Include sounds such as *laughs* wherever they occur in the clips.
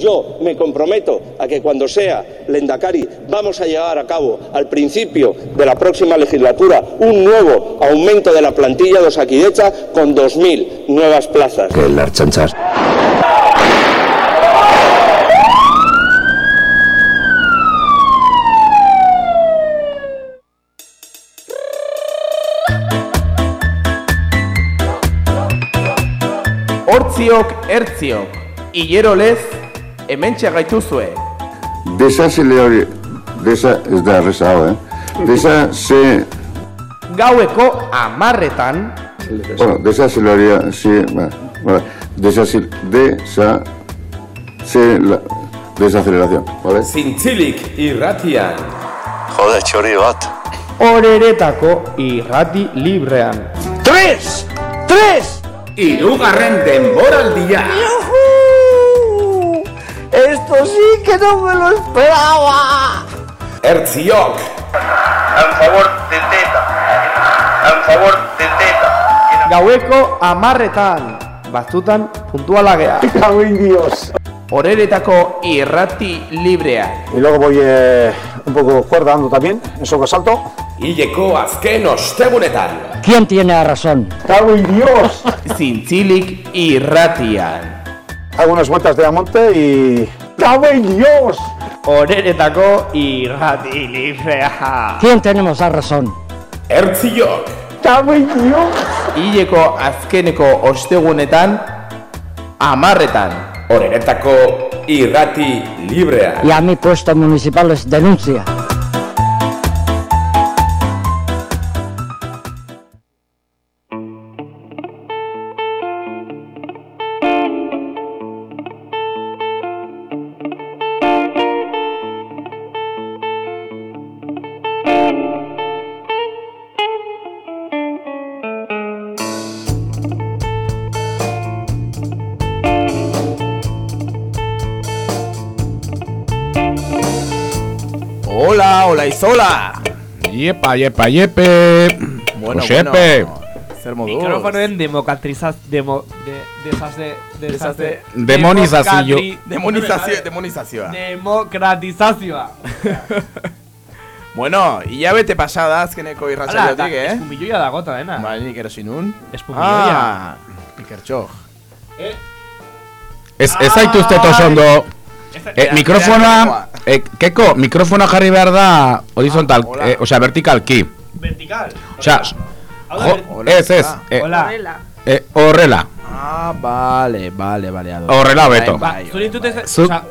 Yo me comprometo a que cuando sea Lendakari vamos a llevar a cabo al principio de la próxima legislatura un nuevo aumento de la plantilla de Osakidecha con 2.000 nuevas plazas. Que las chanchas. Hortziok, ertziok, hilero lez, hemen gaituzue. Desa se le hori... Desa, ez da erreza hau, eh? Desa se... Gaueko amarretan, Bueno, desa se le hori... Si, ba, ba, desa se... Desa... Se... La, desaceleración, ¿vale? zintzilik irratian. Jode, txori bat. Horeretako irrati librean. Tres! Tres! Irugarren denboraldia. Esto sí que no me lo esperaba. Ertziok, En favor del Teta. En favor del Teta. gaueko amarretan. Batzutan puntuala gea. *laughs* Cago en Dios. Horeretako irrati librean. Y luego voy eh, un poco cuerda dando también, en soco salto. Hileko azken ostegunetan. ¿Quién tiene la razón? Cago en Dios. Zintzilik irratian. Hago unas vueltas de Amonte y... ¡Cago en Dios! Horeretako irrati librea. ¿Quién tenemos la razón? Ertziok, ¡Cago en Dios! hileko azkeneko ostegunetan, amarretan. Horeretako irrati librea. Y a mi puesto municipal les denuncia. Iepa, iepa, iepe. Bueno, Josepe. bueno. Zer moduz? Mikrofonoen demokratizaz... Demo... De... Desazte... Desazte... Demonizazio. Demonizazio, demonizazioa. Demokratizazioa. *laughs* Bueno, hilabete pasada azkeneko Hala, irratsaiotik, eh? Espumilloia dago eta dena. Bai, nik erosi nun. Espumilloia. Ah, ikertxo. Ez, ez zaituzte oso ondo. Eh, mikrofonoa, eh, keko, mikrofonoa jarri behar da horizontal, hola. eh, osea, vertikalki. Vertical. Osea, jo, ez, ez, eh, Hola. eh, horrela, Ah, vale, vale, vale. ado. Horrela hobeto. Ba, zure intute. Zu- Osa,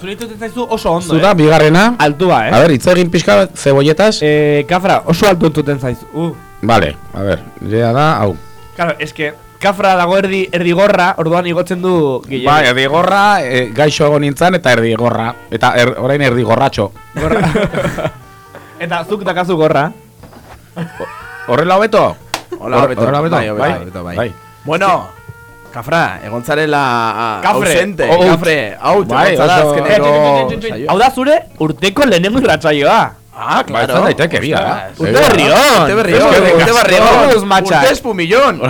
zure intute zaizu oso ondo, zu da, eh? bigarrena. Altua, eh? A ver, hitz egin pixka cebolletas. Eh, Kafra, oso altu entuten zaizu. Uh. Vale, a ver, idea da, hau. Claro, es que Kafra dago erdi, erdi gorra, orduan igotzen du Guillermo. Bai, erdi gorra, eh, gaixo egon nintzen eta erdi gorra. Eta er, orain erdi gorratxo. Gorra. *laughs* Eta zuk dakazu gorra. Horrela hobeto? Horrela hobeto? Bai, hobeto, hobeto, bai. bai. Bueno, Kafra, egontzarela ah, Kafre. ausente. Kafre, out, Bai, saioa. Hau da zure urteko lehenengo irratsaioa. Ah, Bai, claro. izan daiteke, bia. Ostras. Urte berrion. Urte berrion. Urte berrion. Urte espumillon.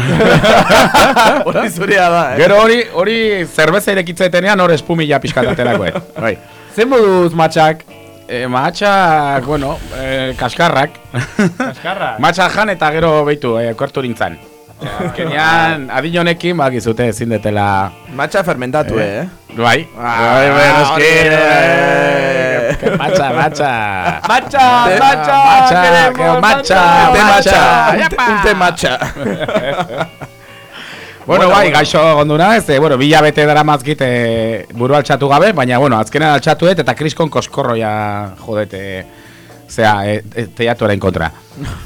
*laughs* Hori zurea da, eh? Gero hori, hori zerbeza irekitzetenean hor espumila pixkataterako, eh. *laughs* Bai. Zen moduz matxak? E, matxak, bueno, e, kaskarrak. Kaskarra. *laughs* Matxak jan eta gero behitu, e, kortu nintzen. Azkenean, adin honekin, bak izute ezin detela... Matxa fermentatu, eh? Bai. Ah, bai, bai, eh, matxa, queremos que matxa, Te matxa. Yapa. Un te matxa. *laughs* Bueno, bai, gaixo gonduna, ez, eh, bueno, bila bete dara mazkit e, buru altxatu gabe, baina, bueno, azkenean altxatuet eta kriskon koskorroia jodete, zea, e, e, teatuaren kontra.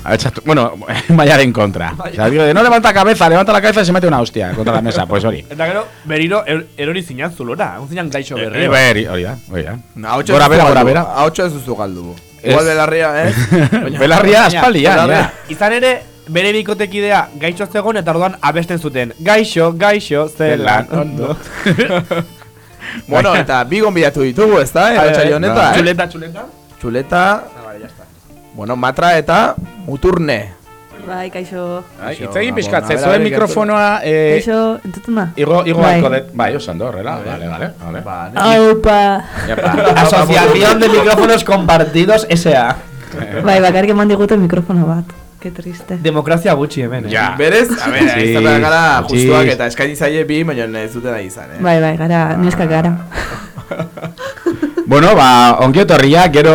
Altxatu, bueno, *laughs* maiaren kontra. O sea, digo, de no levanta cabeza, levanta la cabeza y se mete una hostia contra la mesa, pues hori. Eta gero, beriro, er, erori zinan zulora. Un zinan gaixo Eh, hori da, hori da. Ahotxo Gora bera, gora galdu. bera. Ahotxo ez duzu galdu. Ez. Igual belarria, eh? *laughs* Belarria ja. Izan ere, bere bikotekidea gaixo zegoen eta orduan abesten zuten. Gaixo, gaixo, zelan, ondo. *laughs* Bueno, eta bi gonbidatu ditugu, ez da? Bai, bai. Erotxaio honetan, eh? Txuleta, txuleta. Txuleta, bueno, matra eta muturne. Bai, kaixo. Ai, Hitz egin ver, a zuen ver, mikrofonoa... eh, Kaixo, entzuten da? Igo, igo Bai. bai. dut, bai, osan do, horrela, vale, vale, vale. Vale. Aupa. *laughs* Asociación de micrófonos compartidos S.A. Bai, bakarrik eman digute mikrofono bat. Qué triste. Demokrazia gutxi hemen, eh? Ja. Berez, a ber, Sí, izatea gara justuak eta eskaini zaie bi, baina ez duten nahi izan, eh? Bai, bai, gara, neskak gara. *laughs* Bueno, ba, ongi etorria, gero,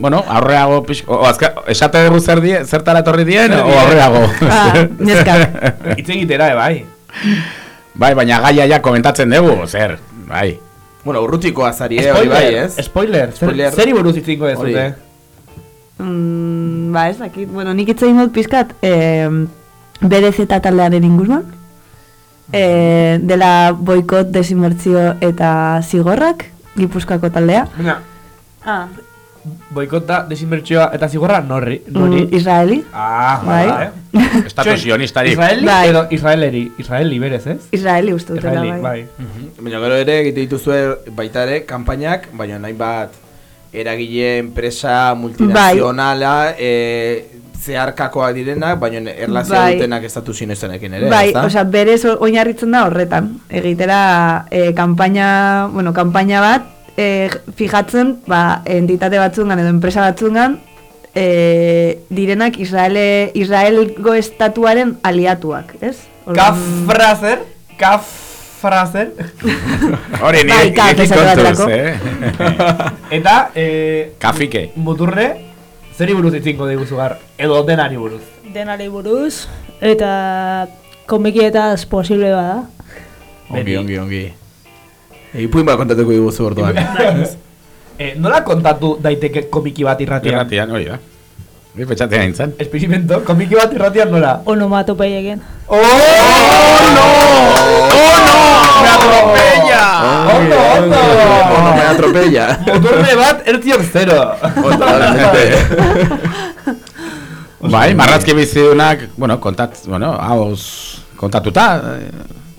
bueno, aurreago pix, o, o azka, esate dugu zer die, zertara etorri dien, o aurreago. Ah, neskak. *laughs* Hitz egitera, eh, bai. bai, baina gaia ja komentatzen dugu, zer, bai. Bueno, urrutiko azari, eh, hori bai, ez? Spoiler. Zer, Spoiler. Zeri buruz hitz egingo Hori. dezute? Mm, ba, ez dakit. Bueno, nik itzein dut pizkat, eh, BDZ taldearen inguruan. Eh, dela boikot, desinbertzio eta zigorrak, Gipuzkoako taldea. Baina, Ah, boikota, desinbertsioa eta zigorra norri. mm, Nori? Israeli. Ah, Bai. bai. *laughs* Estatu sionistari. Israeli Bai. edo Israeleri. Israeli berez, ez? Israeli uste dutela, bai. bai. Baina gero ere egite dituzue baita ere kanpainak, baina nahi bat eragile enpresa multinazionala, eh, zeharkakoak direnak, baina erlazio Bai. dutenak estatu sinezenekin ere, Bai, ezta? osea, berez o- oinarritzen da horretan. Egitera eh, kanpaina, bueno, kanpaina bat eh, fijatzen, ba, entitate batzungan edo enpresa batzungan eh, direnak Israele, Israelgo estatuaren aliatuak, ez? Kafrazer, kafrazer. *laughs* Hori, Bai, nire baterako. eh? Eta, *laughs* eh, Kafike. muturre, zeri buruz hitz egingo diguzu gar? Edo denari buruz. denari buruz eta komikietaz posible bada. Ongi, ongi, ongi. Ipuin bat kontatuko diguzu orduan. *laughs* Eh, nola kontatu daiteke komiki bat irratian? Irratian, hori da. Ni petxatzen nintzen. Experimento, komiki bat irratian nola? Onomatopeiekin. ¡Oh, no! ¡Oh, no! ¡Me atropella! ¡Ondo, ondo! Bueno, me atropella. Motorne bat, ertziok zero. *laughs* Bai, marrazki bizidunak, bueno, kontat, bueno, hauz kontatuta, eh,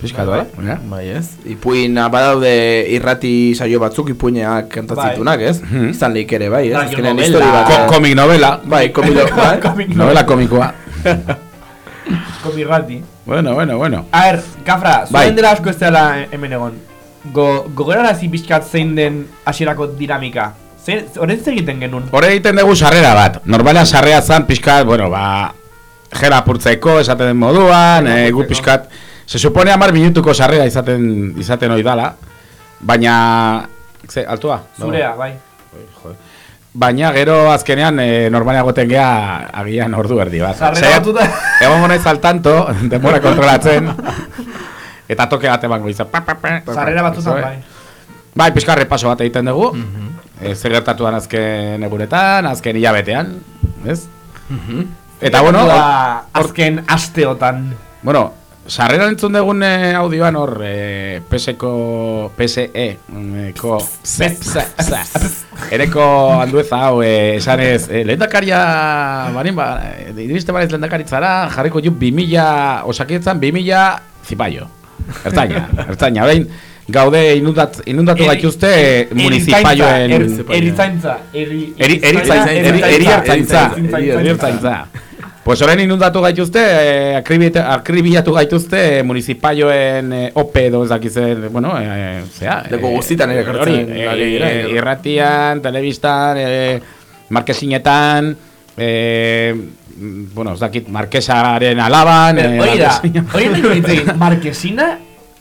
pixkatu, eh? Ja. Bai, ez? Ipuin badaude irrati saio batzuk ipuineak kantatzitunak, ez? Mhm. Izan leik ere, bai, ez? Radio Azkenean novela. histori bat. Ko komik novela, Bai, komilo, *laughs* bai. novela komikoa. Komirrati. *laughs* Bueno, bueno, bueno. A ver, Kafra, Bai. zuen dela asko ez dela hemen egon. Go, gogorarazi pixkat zein den hasierako dinamika. Zein, horren egiten genuen? Hore egiten dugu sarrera bat. Normala sarrera zan pixkat, bueno, ba, jera apurtzeko, esaten den moduan, e, gu pixkat, se supone amar minutuko sarrera izaten, izaten hori dala, baina, ze, altua? Zurea, bai. Baina gero azkenean e, normala egoten gea agian ordu erdi bat. Sarrera batuta. Egongo naiz al tanto, *laughs* denbora kontrolatzen, eta toke bat emango izan. Pa, pa, pa, pa, batzutan, zoe. bai. Bai, pixka repaso bat egiten dugu. e, zer gertatuan azken egunetan, azken hilabetean, ez? Eta bueno, Da, hor- azken asteotan. bueno, sarrera entzun dugun eh, audioan hor eh, PSeko PSE mm, ko se, se, se. Ereko andueza hau eh, esanez eh, lehendakaria barin ba eh, iriste barez lehendakaritzara jarriko ju 2000 osakitzan 2000 zipaio. Ertzaina, ertzaina, orain gaude inundat, inundatu gaituzte eh, municipaioen Er- Eritzaintza. Pues orain inundatu gaituzte, eh, akribita- akribilatu gaituzte eh, municipaioen eh, ope edo ez dakizen, bueno, eh, zea. Leku guztitan ere ekartzen hori, dira, eh, edo. irratian, telebistan, eh, markesinetan, mm, bueno, ez dakit, markesaren alaban, Hori da, markesina- hori egin, *laughs* markesina,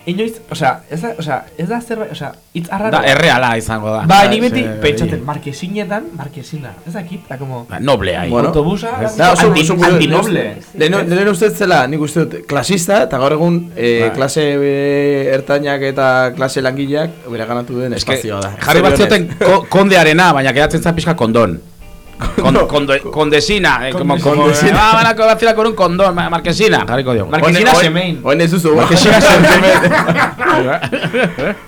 inoiz, osea, ez da, osea, ez da zerbait, osea, hitz arraro. Da, erreala izango da. Ba, nik beti, Eh, pentsatzen, markesinetan, markesina, ez dakit, da, como, Ba, Noble hai. Bueno. autobusa, Da, oso, anti- oso antinoble. Lehen uste zela, nik uste dut, klasista, eta gaur egun eh, Bai. klase eh, ertainak eta klase langileak bere ganatu den Es que espazioa da. jarri bat zioten ko, kondearena, baina quedatzen za pixka kondon. Con, konde, kondesina, eh, como, como, Kondesina. ah, van a vacilar con un condón, ma- marquesina, jarriko diogu. Marquesina semein. Oen ez duzu, Marquesina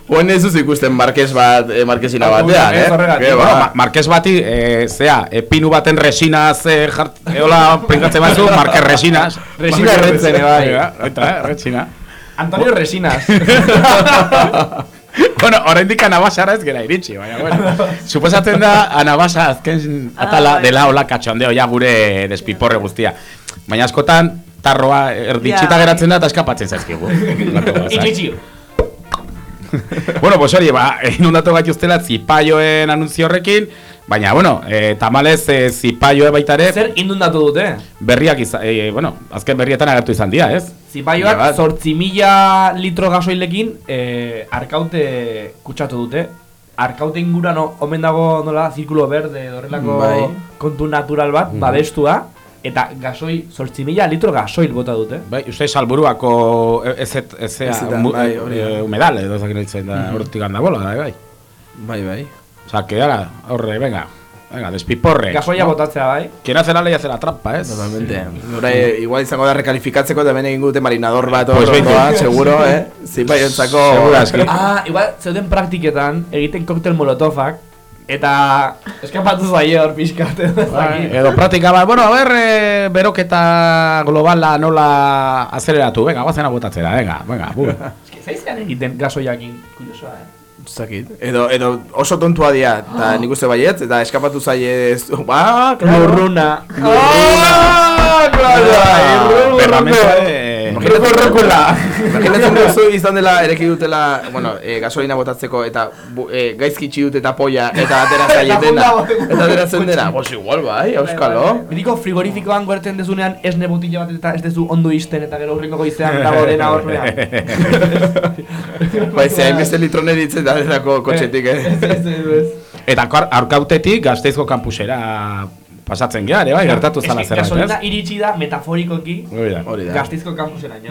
Oen ez duzu ikusten markes bat, eh, markesina batean, Ez eh? horregatik. Ke, Bueno, ba. ma- Marquez bati, eh, zea, eh, pinu baten resinaz eh, jart, eola pringatzen batzu, *laughs* Marquez resinaz. Resina erretzen, bai. Eta, eh, resina. Antonio Resinas. *laughs* *laughs* bueno, oraindik anabasara ez gera iritsi, baina bueno. *laughs* Suposatzen da anabasa azken atala dela hola katxondeo ja gure despiporre guztia. Baina askotan, tarroa erditxita Ja. geratzen da eta eskapatzen zaizkigu. *laughs* Itxitxio. bueno, pues hori, ba, inundatu gaituztela zipaioen anunzio horrekin, baina, bueno, e, tamalez e, zipaioe baita ere Zer indundatu dute? berriak izan, e, bueno, azken berrietan agertu izan dira, ez? Zipaioak zortzi mila litro gasoilekin eh, arkaute kutsatu dute. Arkaute inguran o- omen dago nola zirkulo berde horrelako Bai. kontu natural bat, babestua, eta gasoi, zortzi mila litro gasoil bota dute. Bai, uste salburuako e, ez ez ez Ezetan, bai, hori da. humedal edo zakin da hortik handa bola, bai, bai. Bai, bai. Osa, que ara, horre, venga, venga, despiporre. Gasoia botatzea bai. Quien hace la ley hace la trampa, ez? Totalmente. Gora, eh, igual izango da rekalifikatzeko eta hemen egin gute marinador bat Pues behintzat. ondoa, seguro, eh? Zipaiontzako... Segurazki. Ah, igual zeuden praktiketan egiten koktel molotovak eta eskapatu zaio hor pixkat edo ez Bai, edo praktika bat, bueno, a ber, e, beroketa globala nola azeleratu, venga, guazen botatzera, venga, venga, bu. Eske, Zaizean egiten gasoiakin, kuriosoa, eh? Zakit. Edo, edo oso tontua dira, eta nik uste baiet, eta eskapatu zaie... ez- Ba, claro. Lurruna. Ah, claro. Perramento, eh, Imaginatzen *laughs* duzu izan dela ereki dutela, bueno, e, gasolina botatzeko eta bu, e, gaizki itxi dute eta polla eta atera zaietena. eta ateratzen dena. Pues igual bai, euskalo. Biriko frigorifikoan guerten dezunean esne botila bat eta ez dezu ondo izten eta gero urrengo goizean dago dena horrean. Bai, ze hainbeste litrone ditzen da denako kotxetik, eh? Eta arkautetik gazteizko kampusera pasatzen geha, ere bai, gertatu zala Eske, zerbait, Gasolina iritsi da metaforikoki Hori da. Gaztizko.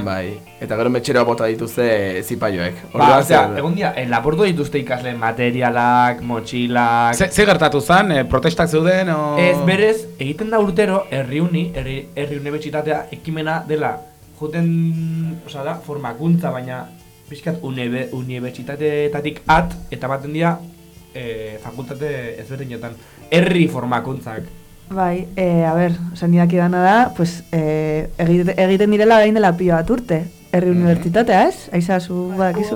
Bai, eta gero metxera bota dituzte zipaioek. Ba, osea, egon dia, en laportu dituzte ikasle materialak, motxilak... Ze, ze gertatu zan, eh, protestak zeuden, o... Ez berez, egiten da urtero, herriuni, herri, herri unibertsitatea ekimena dela, joten, osea da, formakuntza, baina pixkat unebe, unibertsitateetatik at, eta baten dira, e, fakultate ezberdinetan, herri formakuntzak. Bai, e, a ber, esan didaki dana da, pues, e, egite, egiten direla gain dela pio bat urte. Herri unibertsitatea, ez? Aiza, zu badakizu.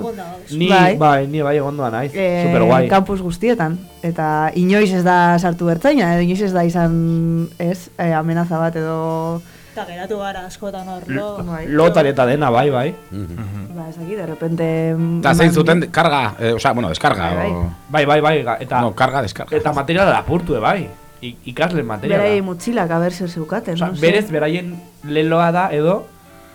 Ni, bai, bai ni bai egondoa naiz, Eh, super guai. Campus guztietan. Eta inoiz ez da sartu bertzaina, edo inoiz ez da izan, ez, e, amenaza bat edo... Eta geratu gara askotan hor, lo... Bai. Lotan eta dena, bai, bai. Ba, ez dakit, de repente... Eta zein zuten karga, eh, osea, bueno, deskarga, Bai, bai. o... Bai, bai, bai, eta... No, karga, deskarga. Eta materiala lapurtu, bai. I, ikasle materiala. Berai mutxilak, a ber zer zeukaten, Osa, no sé. berez, beraien leloa da edo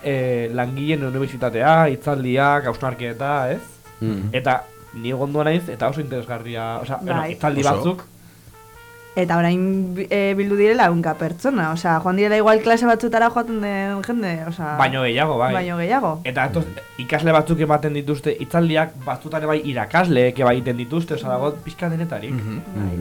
eh, langileen unibertsitatea, hitzaldiak, hausnarketa, ez? Mm. Eta ni egondoa naiz, eta oso interesgarria, osa, bueno, Bai. hitzaldi Oso. batzuk, Eta orain e, bildu direla unka pertsona, osea, joan direla igual klase batzutara joaten den jende, osea... baino gehiago, bai. Baino gehiago. Eta atoz, ikasle batzuk ematen dituzte hitzaldiak, batzutan bai irakasleek eba egiten dituzte, osa dago pixka denetarik. Ba, Bai,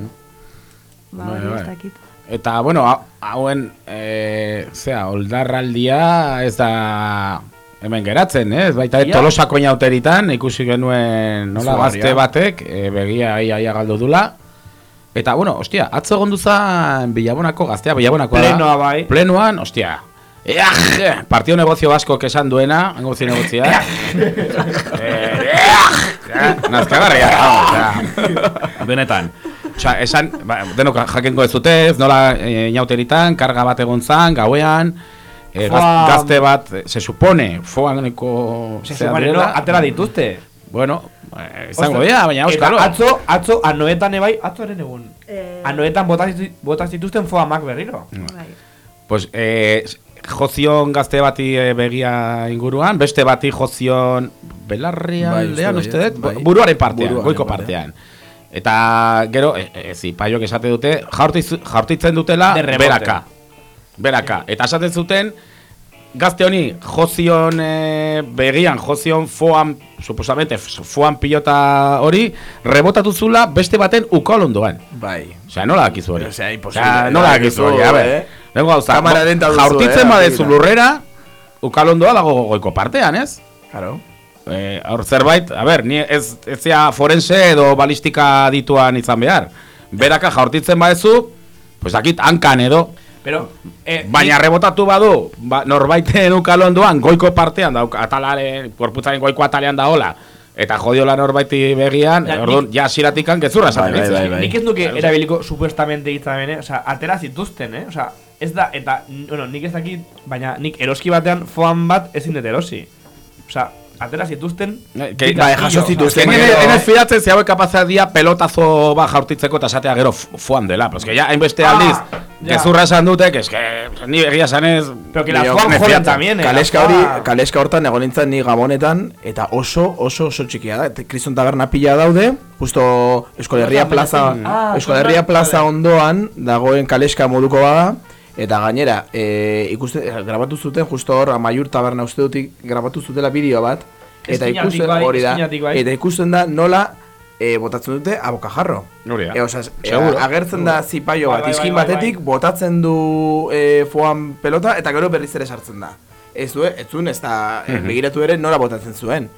hori bai. ez dakit. Eta, bueno, hau- hauen, e, zera, oldarraldia ez da hemen geratzen, ez? Baita Ia. tolosako inauteritan ikusi genuen nola gazte batek e, begia ia, ia galdu dula. Eta, bueno, ostia, atzo egon duzan Bilabonako gaztea, Bilabonakoa da. Plenoa bai. Plenoan, ostia, Eaj, partio negozio basko esan duena, negozio negozia. Eh, eaj, nazkagarria, benetan. Osea, esan, ba, denok jakengo ez dute, ez nola e, inauteritan, karga bat egon zan, gauean, e, gaz, Foa- gazte bat, eh, se supone, foaneko... Se supone, no, atera dituzte. Bueno, eh, izango dira, baina Eta euskalo. atzo, atzo, anoetan ebai, atzoaren egun. Eh, Anoetan bota zitu- bota zituzten foamak berriro. bai. Pues, eh, jozion gazte bati eh, begia inguruan, beste bati jozion belarrian Bai, uste baiet, uste dut, bai. buruaren partean, Buruaren goiko partean. partean. Eta gero, e, e, zipaiok esate dute, jaurtiz, jaurtitzen dutela beraka. Beraka. Eta esaten zuten, gazte honi jozion e, begian, jozion foan, suposamente, foan pilota hori, rebotatu zula beste baten ukol ondoan. Bai. Osea, nola dakizu hori? Osea, imposible. Osea, nola dakizu hori, a ber. eh? Lengo gauza, jaurtitzen eh, badezu lurrera, ukalondoa dago goiko partean, ez? Claro. Eh, hor zerbait, a ber, ni ez, ez forense edo balistika dituan izan behar. Beraka jaurtitzen badezu, pues dakit hankan edo, Pero, eh, baina rebotatu badu, ba, norbaiten ukalondoan, goiko partean, dauk, atalaren, korputzaren goiko atalean da hola, eta jodiola norbaiti begian, Ja, orduan, ja siratikan gezurra esan Bai, bai, bai, bai. Nik ez nuke erabiliko supuestamente hitza bene, osea, atera zituzten, eh? Osea, ez da, eta, bueno, nik ez dakit, baina nik eroski batean foam bat ezin dut erosi. Osa, atera zituzten... que- bai, jaso zituzten, Ene, gero- ene fidatzen ze hauek kapazak dia pelotazo bat jaurtitzeko eta esatea gero foan dela. Pues que ya hainbeste Ah, aldiz, gezurra esan dute, que es que ni egia sanez... Pero que la foam joden también, eh, Kaleska hori, kaleska hortan egon nintzen ni gabonetan eta oso, oso, oso txikia da. Kriston taberna pila daude, justo Euskal Herria plaza, Ah, Euskal Herria plaza ondoan dagoen kaleska moduko bada. Eta gainera, e, ikuste, grabatu zuten, justo hor, amaiur taberna uste dutik, grabatu zutela bideo bat. Eta ikusten, bai, hori da, bai. eta ikusten da nola e, botatzen dute abokajarro. Hori da. E, osea, e, agertzen da zipaio bat, bai, izkin bai, bai, batetik, botatzen du e, foan pelota, eta gero berriz ere sartzen da. Ez du, ez zuen, ez da, e, Mhm. begiratu ere nola botatzen zuen.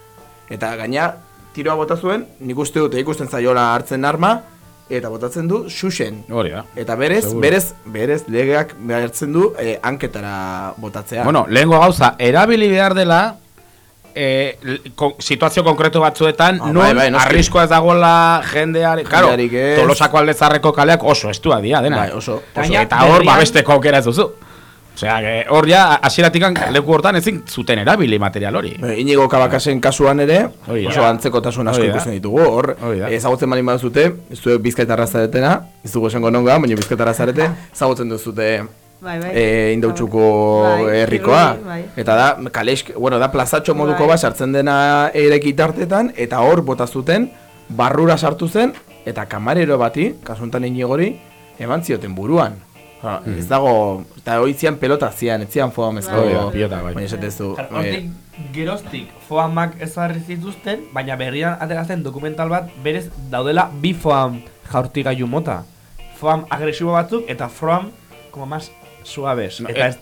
Eta gaina, tiroa bota zuen, nik uste dute ikusten zaiola hartzen arma, eta botatzen du xuxen. Hori da. Eta berez, Seguro. berez, berez, legeak behartzen du e, hanketara botatzea. Bueno, lehengo gauza, erabili behar dela, eh, kon- situazio konkretu batzuetan, Ah, non bai, bai, arriskoa ez dagoela jendeari, claro, tolosako aldezarreko kaleak oso estua dira, dena. Bai, oso. Oso, eta hor babesteko aukera ez duzu. Osea, que hor ja, hasieratik leku hortan ezin zuten erabili material hori. E, Inigo Kabakasen kasuan ere, Hori da. oso antzekotasun asko ikusten ditugu. Hor, ezagutzen bali baduzute, ez du bizkaitarra zaretena, ez dugu esango nonga, baina bizkaitarra zarete, ezagutzen duzute Bai, bai. e, indautxuko Bai, herrikoa. Kiruli, bai. Eta da, kalesk, bueno, da plazatxo moduko Bai. bat sartzen dena ereki tartetan, eta hor bota zuten, barrura sartu zen, eta kamarero bati, kasuntan inigori, eman zioten buruan. Ha, Ez dago, eta hori zian pelota zian, ez zian foa mezko. Hori da, pilota, bai. Baina esatezu. Eh, Hortik geroztik foamak ezarri zituzten, baina berrian ateratzen dokumental bat berez daudela bi foam jaurtigailu mota. Foam agresibo batzuk eta foam como más suaves. No, eta eh. ez,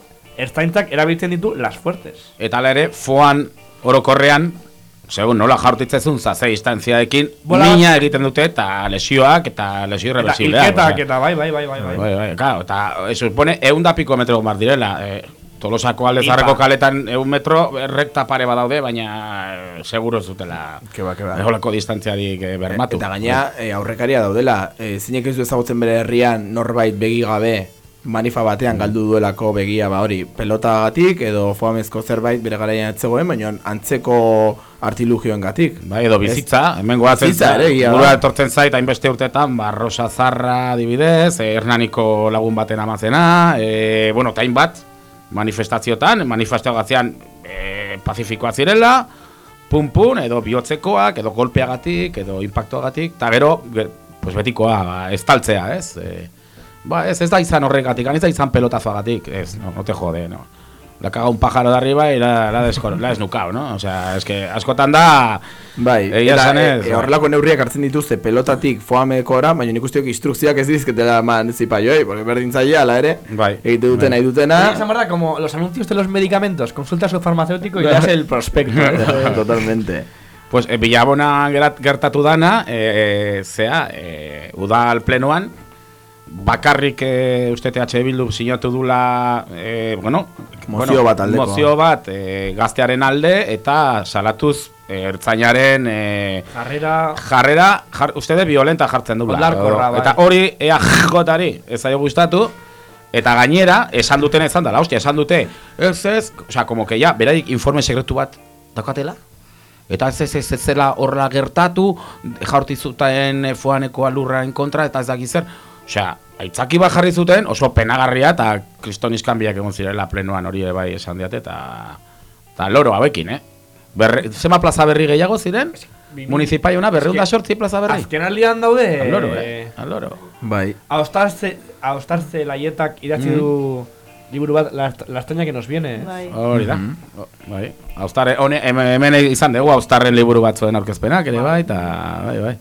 ertzaintzak erabiltzen ditu las fuertes. Eta ere, foan orokorrean, segun nola jaurtitzezun zaze instantziaekin, Bola- mina egiten dute eta lesioak eta lesio Eta irreversibleak. hilketak osea. eta bai, bai, bai, bai, bai. Bai, bai, claro, eta eh, supone egun da piko metro bar direla. Eh, tolosako aldezarreko Ipa. kaletan egun metro rekta pare badaude, baina eh, seguro ez dutela Keba, keba. eholako distantziarik eh, bermatu. Eta gaina e, aurrekaria daudela, e, zinek ez du ezagutzen bere herrian norbait begi gabe manifa batean galdu duelako begia ba hori pelotagatik edo foamezko zerbait bere garaian ez zegoen, baina antzeko artilugioengatik. Bai, edo bizitza, hemen goatzen Bizitza ere, etortzen zait, hainbeste urtetan, ba, Rosa Zarra adibidez, eh, Hernaniko lagun baten amazena, eh, bueno, eta hainbat, manifestaziotan, manifestazioan eh, pazifikoa zirela, pun pun, edo bihotzekoak, edo golpeagatik, edo impactoagatik, eta gero, ge- pues betikoa, ba, estaltzea, ez? Eh, ba, ez, ez da izan horregatik, ez da izan pelotazoagatik, ez, no, no te jode, no. La caga un pájaro de arriba y la, la, descor, la desnukau, no? O sea, es que askotan da... Bai, Egia eta e, e, bai. horrelako neurriak hartzen dituzte pelotatik foamekora, baina nik usteok instrukzioak ez dizketela eman zipaioi, porque berdin zaila, ala ere, Bai. egite dute nahi dutena. Ser verdad, como los anuncios de los medicamentos, consulta a su farmacéutico y *laughs* das el prospecto. *laughs* Totalmente. Pues e, Bilabona gerat, gertatu dana, e, e, zea, e, udal plenoan, bakarrik e, uste TH Bildu sinatu dula, e, bueno, Mozio bat aldekoa. Mozio bat e, gaztearen alde eta salatuz e, ertzainaren e, Jarrera... jarrera, jar, uste de violenta jartzen dula. Bai. Eta hori ea jotari ez zaio gustatu, eta gainera, esan duten ezan dela, hostia, esan dute, ez ez, osea, como que ya, beraik informe sekretu bat daukatela, Eta ez ez ez ez zela horrela gertatu, jaurti zuten eh, foaneko alurraren kontra, eta ez dakiz zer. Osea, aitzaki bat jarri zuten, oso penagarria, eta kriston iskanbiak egon zirela plenoan hori bai esan diate, eta, eta loro hauekin, eh? Berre, zema plaza berri gehiago ziren? Municipaiona, berreunda sortzi plaza berri? Azken aldian daude... Al loro, eh? Al loro. Bai. Aostarze, aostarze laietak idatzi du liburu bat, la, la que nos viene. eh? Bai. Hori da. O- Bai. Austarre, hone, hemen hemen izan dugu Austarren liburu batzuen aurkezpenak ere bai, eta bai, bai.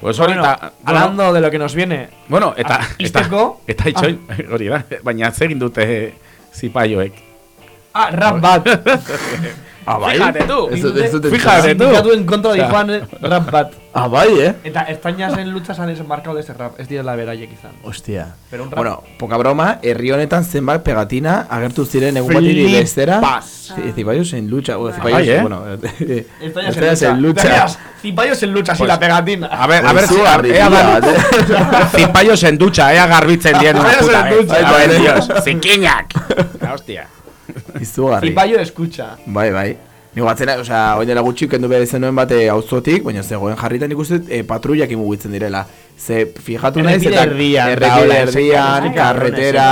Pues hori, Bueno, eta, bueno, hablando de lo que nos viene. bueno, eta, Ah, eta, izteko? eta itxoin, hori da, baina zer egin dute zipaioek. Ah, rap bat. *laughs* Ah, bai? Fíjate tú. Dut- ez dut Fíjate tú. Sindikatuen kontra Osea. dijoan eh, rap bat. Ah, bai, eh? Eta Espainiasen lucha san esen markau de ese rap. Ez direla beraiek izan. Hostia. Pero un rap. Bueno, poca broma, herri honetan zenbat pegatina agertu ziren egun Flipas. bestera. Sí, Zipaios en lucha, o Zipaios, Bai, eh? bueno, Espainias en lucha. Zipaios en lucha, sí, Pues- la pegatina. A ver, a ver si ea dira, dan *laughs* Zipaios en ducha, ea garbitzen dien Zipaios en ducha. Zikinak. Hostia. Izugarri. Zipaio escucha. Bai, bai. Nigo batzena, osea, oin dela gutxi kendu behar izan nuen bate auzotik, baina zegoen jarritan ikusten e, patrullak imugitzen direla. Ze, fijatu naiz, Errepide erdian, errepide dagoela, erdian, karretera,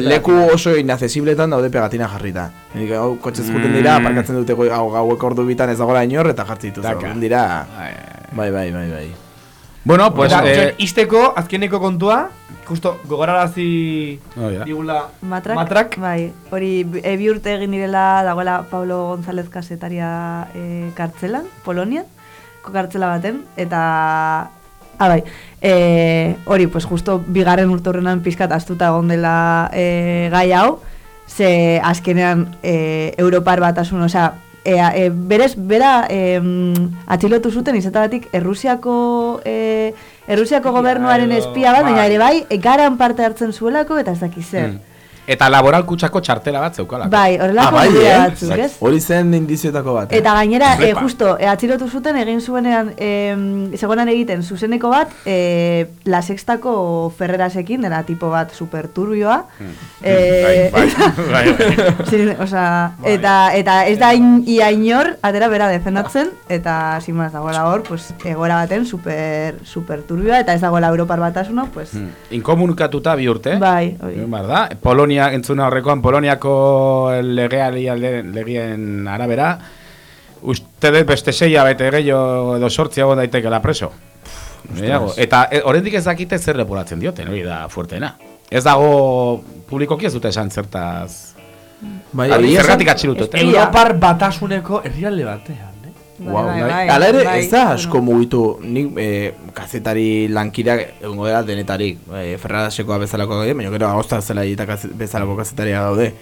leku oso inaccesibletan daude pegatina jarrita. Nik hau kotxez juten dira, aparkatzen dute goi- hau gauek ordu bitan ez dagoela inor, eta jartzi dituz. Daka. Orduan dira, bai, bai, bai, bai. Bueno, pues... Eta, eh, izteko, azkeneko kontua, justo gogorarazi Oh, ja. digula Matrak, matrak. bai, hori e, bi urte egin direla dagoela Pablo González kasetaria e, kartzelan, Polonian, ko kartzela baten, eta Ah, bai. E, hori, pues justo bigarren urte horrenan pizkat astuta egon dela e, gai hau, ze azkenean e, Europar batasun, osea, e, e, berez, bera e, atxilotu zuten izatagatik Errusiako e, Errusiako gobernuaren espia bat, baina bai. ere bai, garan parte hartzen zuelako eta ez dakiz zer. mm. Eta laboral kutsako txartela bat zeukalako. Bai, horrelako bai, bidea eh? batzuk, Bai. ez? Hori zen indizioetako bat. eh? Eta gainera, e, justo, e, atxilotu zuten egin zuenean, e, zegoenan egiten zuzeneko bat, e, La Sextako Ferrerasekin, dela tipo bat super turbioa. Bai, bai, *laughs* bai, bai. *laughs* Sí, osea, eta, eta ez da in, ia inor, atera bera defendatzen, eta más dagoela hor, pues, egoera baten super, super turbioa, eta ez dagoela Europar batasuna, pues, Mm. Inkomunikatuta bi urte. bai, hori. Bar da, Polonia entzuna horrekoan Poloniako legeali alde legien arabera uste dut beste seia bete gehiago edo sortzi egon daitekela preso. Gehiago. Eta e, oraindik ez dakite zer leporatzen dioten, hori da fuertena. Ez dago publikoki ez dute esan zertaz. Bai, zergatik atxilotu eta. Europar batasuneko herrialde batean, eh? Bai, Wow, bai, bai. bai, Hala ere, bai, ez da bueno. asko mugitu, nik eh, kazetari lankirak egongo dela denetarik, eh, Ferrarasekoa bezalako gaude, baina gero agostak zela eta bezalako kazetaria daude.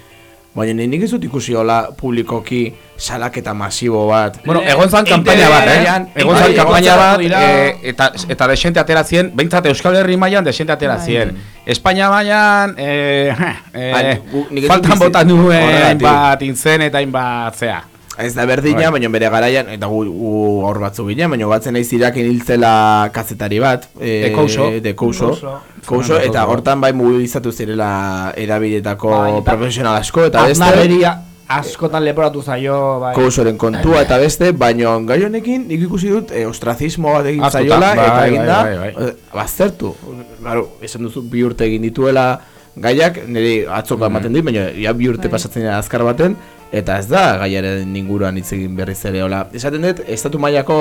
Baina ni- nik ez dut ikusi hola publikoki salaketa masibo bat. Bueno, egon zan EITB kanpaina bat, eh? Egon zan bai, egon bat, eh, eta, eta desente atera zien, behintzat Euskal Herri mailan desente atera Bai. zien. Espainia mailan, eh, *laughs* eh, Bai, nik ez faltan botan duen horregatik. hainbat intzen eta hainbat zea. Ez da berdina, Bai. baina bere garaian, eta gu, gu aur batzu ginen, baina batzen naiz irakin hiltzela kazetari bat. E, De Couso. De Couso. Couso. Couso, Fernando eta hortan bai mobilizatu zirela erabidetako Bai, profesional asko, eta beste. Aznaberia askotan leporatu zaio, bai. Cousoren kontua eta beste, baina gai honekin nik ikusi dut e, ostracismo bat egin Askotan, zaiola bai, eta bai, egin da, bai, bai. eh, baztertu. Claro, esan duzu bi urte egin dituela gaiak, niri atzoko ematen dit, baina ja bi urte Bai. pasatzen azkar baten, eta ez da gaiaren inguruan hitz egin berriz ere, hola. Esaten dut, estatu mailako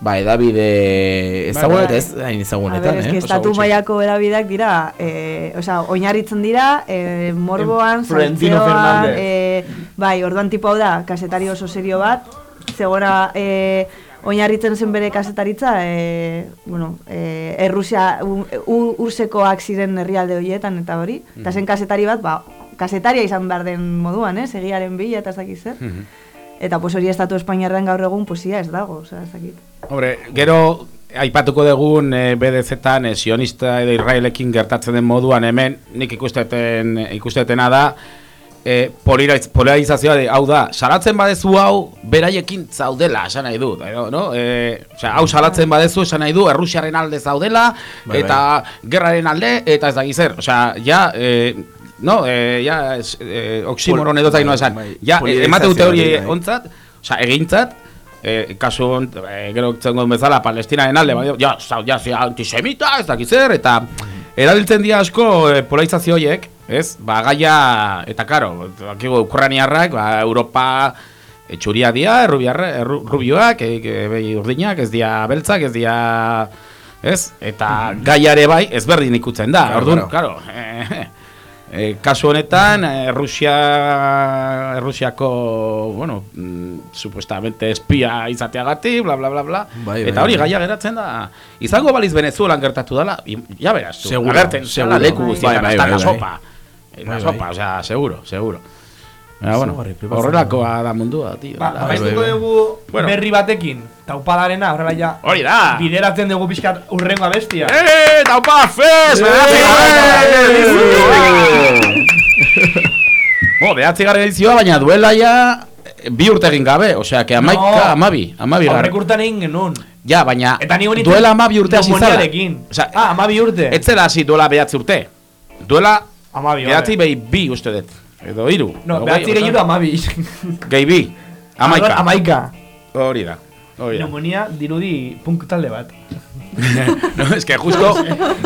ba, edabide ezaguna eta ez hain ezagunetan, eh? estatu mailako erabideak dira, eh, osea, oinarritzen dira, eh, morboan, Fernández. eh, bai, orduan tipo hau da, kasetari oso serio bat, zegona, eh, oinarritzen zen bere kasetaritza, eh, bueno, eh, Errusia, u- u- ursekoak ziren herrialde horietan eta hori, eta zen kasetari bat, ba, kasetaria izan behar den moduan, eh, segiaren bila eta ez dakit zer. Eta pues hori estatu espainiarren gaur egun, pues ia ez dago, osea, ez dakit. Hombre, gero aipatuko dugun e, BDZ-tan e, sionista edo Israelekin gertatzen den moduan hemen nik ikusteten ikustetena da e, polariz- polarizazioa de, hau da, salatzen badezu hau beraiekin zaudela, esan nahi du, edo, no? E, osea, hau salatzen badezu esan nahi du Errusiaren alde zaudela Bai, eta gerraren alde eta ez dakiz zer. Osea, ja e, no, e, ja es, e, oximoron Pol- edo zaino bai, esan. bai, Ja, e, emate dute hori bai. ontzat, osea, egintzat, e, kasu hon, e, gero zengo bezala Palestinaren alde, bai, ja, ja, ja, ja, antisemita, ez dakiz zer, eta erabiltzen dira asko e, polarizazio horiek, ez? Ba, gaia, eta karo, akigu Ukraniarrak, ba, Europa e, txuria dia, errubiarra, erru, rubioak, e, e, behi urdinak, ez dia beltzak, ez dia, ez? Eta gaiare bai, ezberdin ikutzen da, Claro, orduan, claro. karo, e, E, kasu honetan, eh, Rusia, Rusiako, bueno, mm, supuestamente espia izateagatik, bla, bla, bla, bla. Bai, Eta bai, hori bai. gaia geratzen da. Izango baliz Venezuelan gertatu dela, i- ja beraz, seguro. seguro. leku Bai, guztietan, bai, bai, bai. sopa. En la Bai, sopa, bai. o sea, seguro, seguro. Ja, bueno, horrelakoa da mundua, tío. Ba, La- Baiztuko bai, bai. dugu Bueno. berri batekin, taupadarena, horrela ja, Hori da! bideratzen dugu pixkat urrengo abestia. Eh, taupa fes! Bo, behatzi gara edizioa, baina duela ja eh, bi urte egin gabe, osea, que amaika, No. amabi, amabi gara. Aurrek urtean egin genuen. Ja, baina Eta ni duela amabi urte hasi zara. Osea, Ah, amabi urte. ez zela hasi duela behatzi urte. Duela Amabi, behatzi behi bi uste dut. Edo hiru. No, behatzi gehi, gehiago oza. amabi. Gehi bi. Amaika. Amaika. Hori da. Hori da. Pneumonia dirudi punk talde bat. *laughs* no, es que justo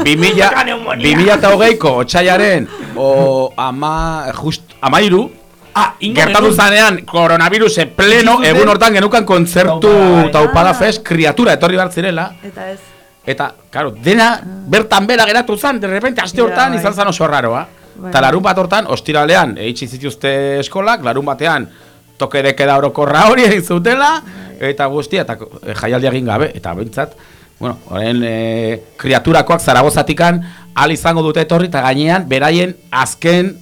2000 Toka neumonia. 2008ko otxaiaren o ama just amairu Ah, gertatu zanean coronaviruse pleno egun hortan genukan kontzertu Taupada, bai. taupada Ah. fest kriatura etorri behar zirela Eta ez. eta claro dena bertan bera geratu zan de repente aste hortan bai. izan zan oso raroa Bai. Eta larun bat hortan ostiralean eitsi zituzte eskolak larun batean toke de queda orokorra hori egin zutela eta guztia eta eh, jaialdia egin gabe eta behintzat bueno, horren e, kriaturakoak zaragozatikan al izango dute etorri eta gainean beraien azken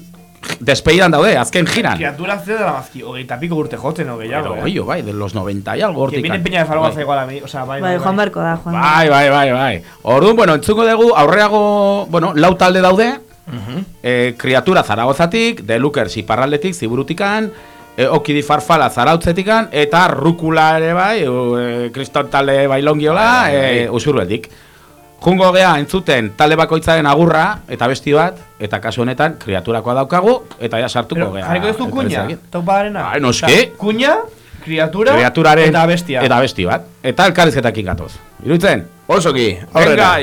despeidan daude, azken jiran. Criatura ze de la mazki, hogeita piko urte jotzen o gehiago, Pero, oio, bai, de los 90 y algo Que hortik. viene Peña de Zaragoza igual a mí, o sea, bai, Bai, Juan Barko da, Juan. Bai, bai, bai, bai. Orduan, bueno, entzungo dugu, aurreago, bueno, lau talde daude, eh, kriatura zaragozatik, de Lukers iparraldetik, ziburutikan, eh, okidi farfala zarautzetikan, eta rukula ere bai, eh, kriston talde bailongiola, eh, usurbetik. Jungo gea entzuten talde bakoitzaren agurra, eta besti bat, eta kasu honetan, kriaturakoa daukagu, eta ja sartuko Pero, gea. jarriko duzu kuña, elkarrezarekin. taupadarena. Bai, noski. Kuña, kriatura, Kreaturaren eta bestia. Eta besti bat. Eta elkarrizketakin gatoz. Iruditzen? Osoki, Venga, aurrera.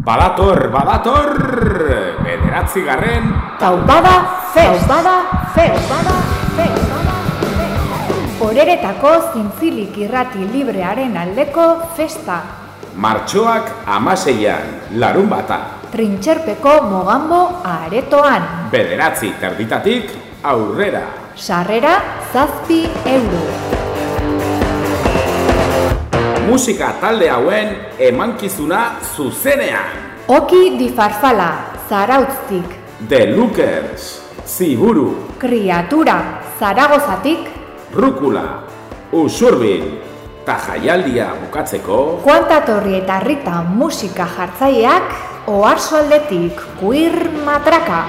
Badator, badator! Bederatzi garren Taupada Fest. Taupada Fest. Taupada Fest. Horeretako zintzilik irrati librearen aldeko festa. martxoak amaseian, larun bata. Trintxerpeko mogambo aretoan. Bederatzi terditatik aurrera. Sarrera zazpi euro. Musika talde hauen emankizuna zuzenean. Oki difarfala, zarautztik. The Lookers, Ziburu, Kriatura, zaragozatik. Rukula, Usurbil, ta jaialdia bukatzeko Kuantatorri eta Rita musika jartzaileak. Oarsoaldetik kuir matraka.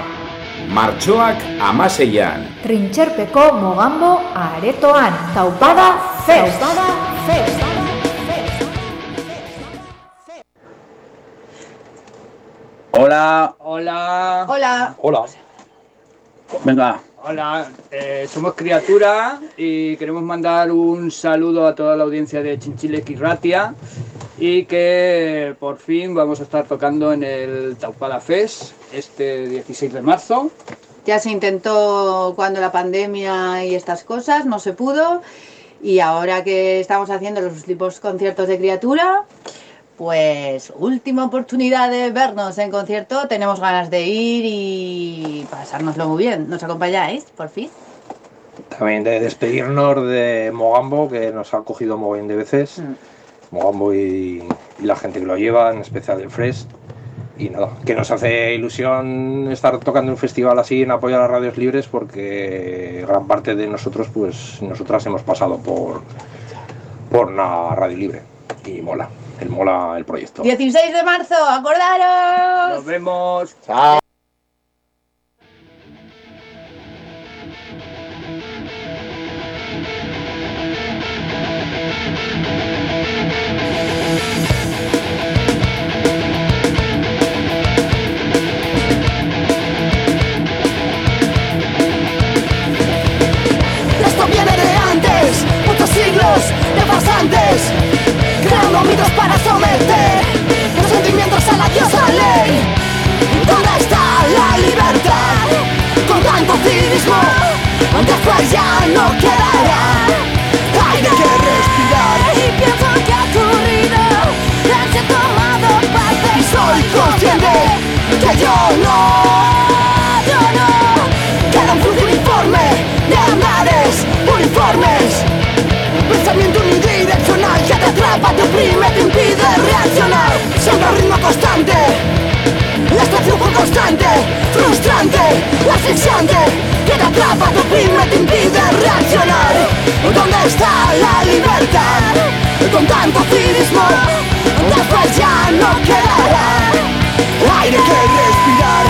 martxoak amaseian. Trintxerpeko mogambo aretoan. Taupada Fest. Taupada Fest. Hola. Hola. Hola. Hola. Venga. Hola, eh, somos Criatura y queremos mandar un saludo a toda la audiencia de Chinchile Kirratia y que por fin vamos a estar tocando en el Taupada Fest este 16 de marzo. Ya se intentó cuando la pandemia y estas cosas, no se pudo. Y ahora que estamos haciendo los últimos conciertos de criatura, pues última oportunidad de vernos en concierto. Tenemos ganas de ir y pasárnoslo muy bien. ¿Nos acompañáis, por fin? También de despedirnos de Mogambo, que nos ha acogido mogollón de veces. Mogambo y, y la gente que lo lleva, en especial el Fresh. Y nada, que nos hace ilusión estar tocando un festival así en apoyo a las radios libres porque gran parte de nosotros, pues nosotras hemos pasado por, por una radio libre. Y mola, el mola el proyecto. 16 de marzo, acordaros. Nos vemos. Chao. hey, la sesión de que te atrapa tu firme te impide reaccionar ¿Dónde está la libertad? E con tanto cinismo, después ya no quedará aire que respirar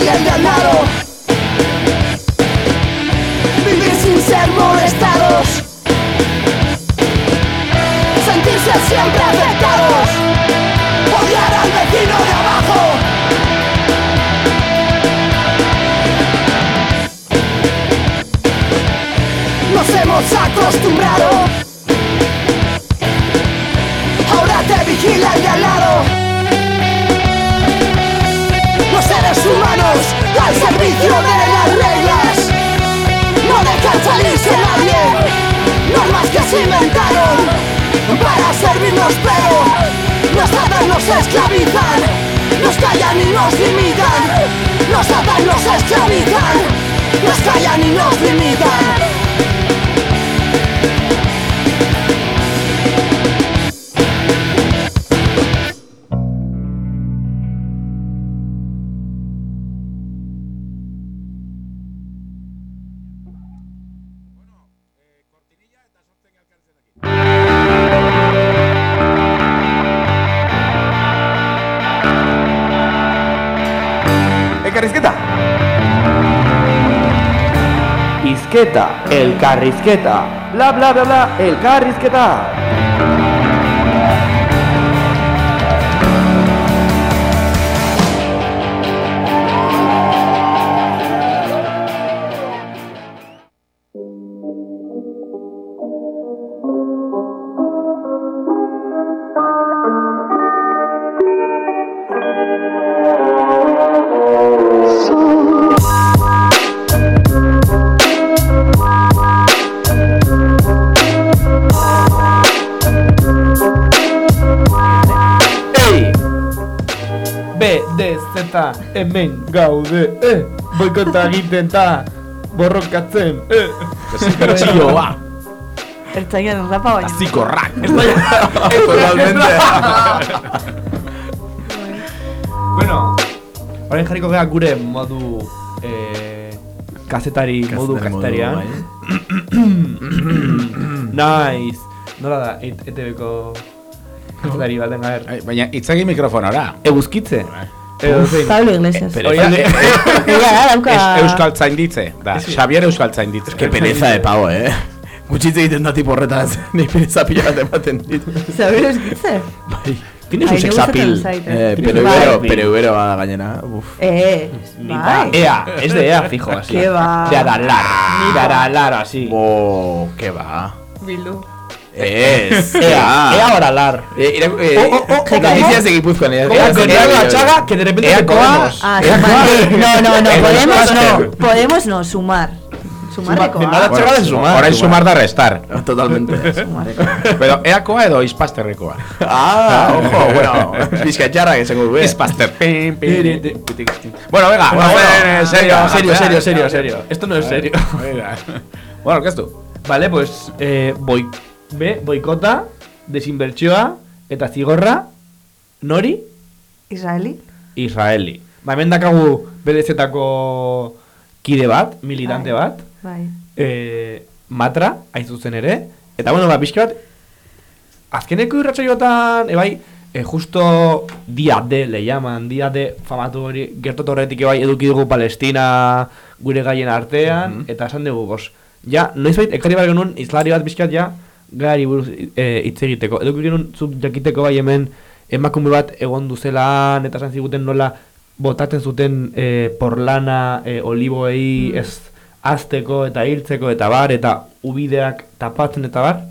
les ganado Vivir sin ser molestados. Sentirse siempre servicio de las reglas. No dejan salirse nadie. Normas que se inventaron para servirnos, pero nos atan, nos esclavizan. Nos callan y nos limitan. Nos atan, nos esclavizan. Elkarrizketa, bla bla bla bla, elkarrizketa! Hemen gaude, eh! Boikota egiten *laughs* ta, borrokatzen, eh! Bertsioa. Ertzaina rapa baina. Zikorrak. *laughs* Totalmente. *laughs* bueno, orain jarriko gara gure modu eh, kazetari, modu Kazetari modu, kazetarian. *coughs* nice. Nola da, et, ETV-ko kazetari baten gaer. Baina itzegi mikrofonora. Eguzkitze. Edo zein. Pablo Iglesias. Pero eh, dauka... Es Euskal Zainditze, da, Xavier Euskal Zainditze. Que pereza de pavo, eh. Gutxitze egiten da tipo horretaz, *laughs* ni pereza pila bat ematen dit. Zabero eskitze? Bai. Tiene su Ai, sex gustatzen appeal. zait, eh. Eh, pero ubero, pero ubero bada gainera. Uf. Eh, bai. EA, es de EA fijo así. Qué va. De Adalar. De Adalar así. Oh, que va. Bildu. Es. *laughs* EA, EA Oralar. Eh, ira- eh, Oh, oh, oh, noticias de Gipuzkoan. eh, Ea eh, con eh, la eh, chaga que de repente te Eakoa. Podemos. Ah, Ea, sumar. ¿cuál? No, no, no, El Podemos Pasteur. no. Podemos no, sumar. Sumar Suma- ekoa. nada chaga de sumar. Orain sumar da restar. Totalmente. *laughs* Sumar ekoa. Pero eakoa edo izpasterrekoa. Ah, ojo, bueno. Bizkatxarrak esango du, eh. Izpaster. Pim, *laughs* pim, pim, pim, pim. Bueno, venga, Bueno, bueno, bueno, en serio, serio, serio, serio, serio. Esto no es serio. Venga. Bueno, ¿qué es tú? Vale, pues eh, boi, be, boikota, desinbertsioa eta zigorra nori Israeli? Israeli. Ba, hemen dakagu BDZ-tako kide bat, militante Bai. bat, Bai. e, matra, hain zuzen ere, eta bueno, ba, pixka bat, azkeneko irratsaioetan, ebai, e, justo dia de, le llaman, dia de famatu hori, gertatu horretik ebai eduki dugu Palestina gure gaien artean, eta esan dugu, bos, ja, noizbait, ekarri bar genuen, izlari bat pixkat, ja, gari buruz e, hitz egiteko. Eduki genuen, zuk jakiteko bai hemen, emakume bat egon duzelan, eta esan ziguten nola, botatzen zuten e, porlana e, oliboei ez azteko eta hiltzeko eta bar, eta ubideak tapatzen eta bar.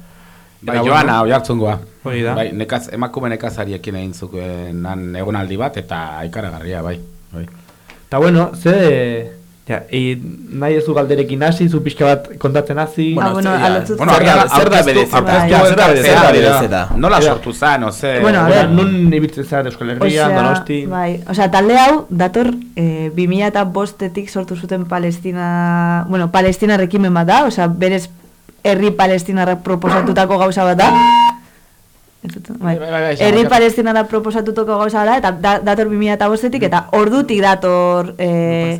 Bai, Eta, Joana, oiartzungoa. Hori da. Bai, nekaz, emakume nekazariekin egin zukuen egonaldi bat, eta ikaragarria, bai. bai. Eta bueno, ze, Ja, e, nahi ez du galderekin hasi, zu pixka bat kontatzen hasi. Bueno, Ah, bueno, ja, alotzut- bueno, Zer da- aurkeztu- zer da berezeta? Nola sortu zen, oze... Bueno, a ver. nun ibiltzen zara Euskal Herrian, Osea, Donosti. Bai, osea, talde hau dator eh, 2000 eta bostetik sortu zuten Palestina, bueno, Palestina rekimen bat da, osea, berez herri palestinarrak proposatutako gauza bat da. Bai. Bai, bai, bai, Herri esan, palestinarrak proposatutako gauza bat da, eta da, dator 2000 eta bostetik, eta ordutik dator eh,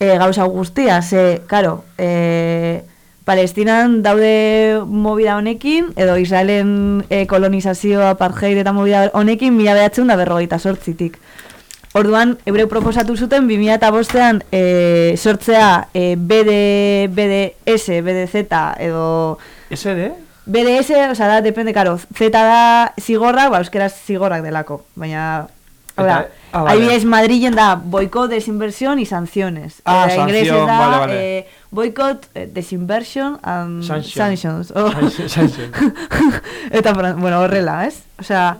eh, gauza guztia, ze, karo, eh, Palestinan daude movida honekin, edo Israelen eh, kolonizazio apartheid eta movida honekin mila behatzen da berrogeita sortzitik. Orduan, ebre proposatu zuten 2000 eta bostean eh, sortzea eh, BD, BDS, BDZ edo... SD? BDS, osea, da, depende, karo, Z da zigorrak, ba, euskeraz zigorrak delako, baina... Da, Eta- ah, vale. adibidez, Madrilen da boicot, desinversión y sanciones. Ah, inglesez sanción, da, vale, vale. Eh, boicot, eh, desinversion and Sanction. sanctions. Oh. Sanction. *laughs* Eta, bueno, horrela, ez? Osea,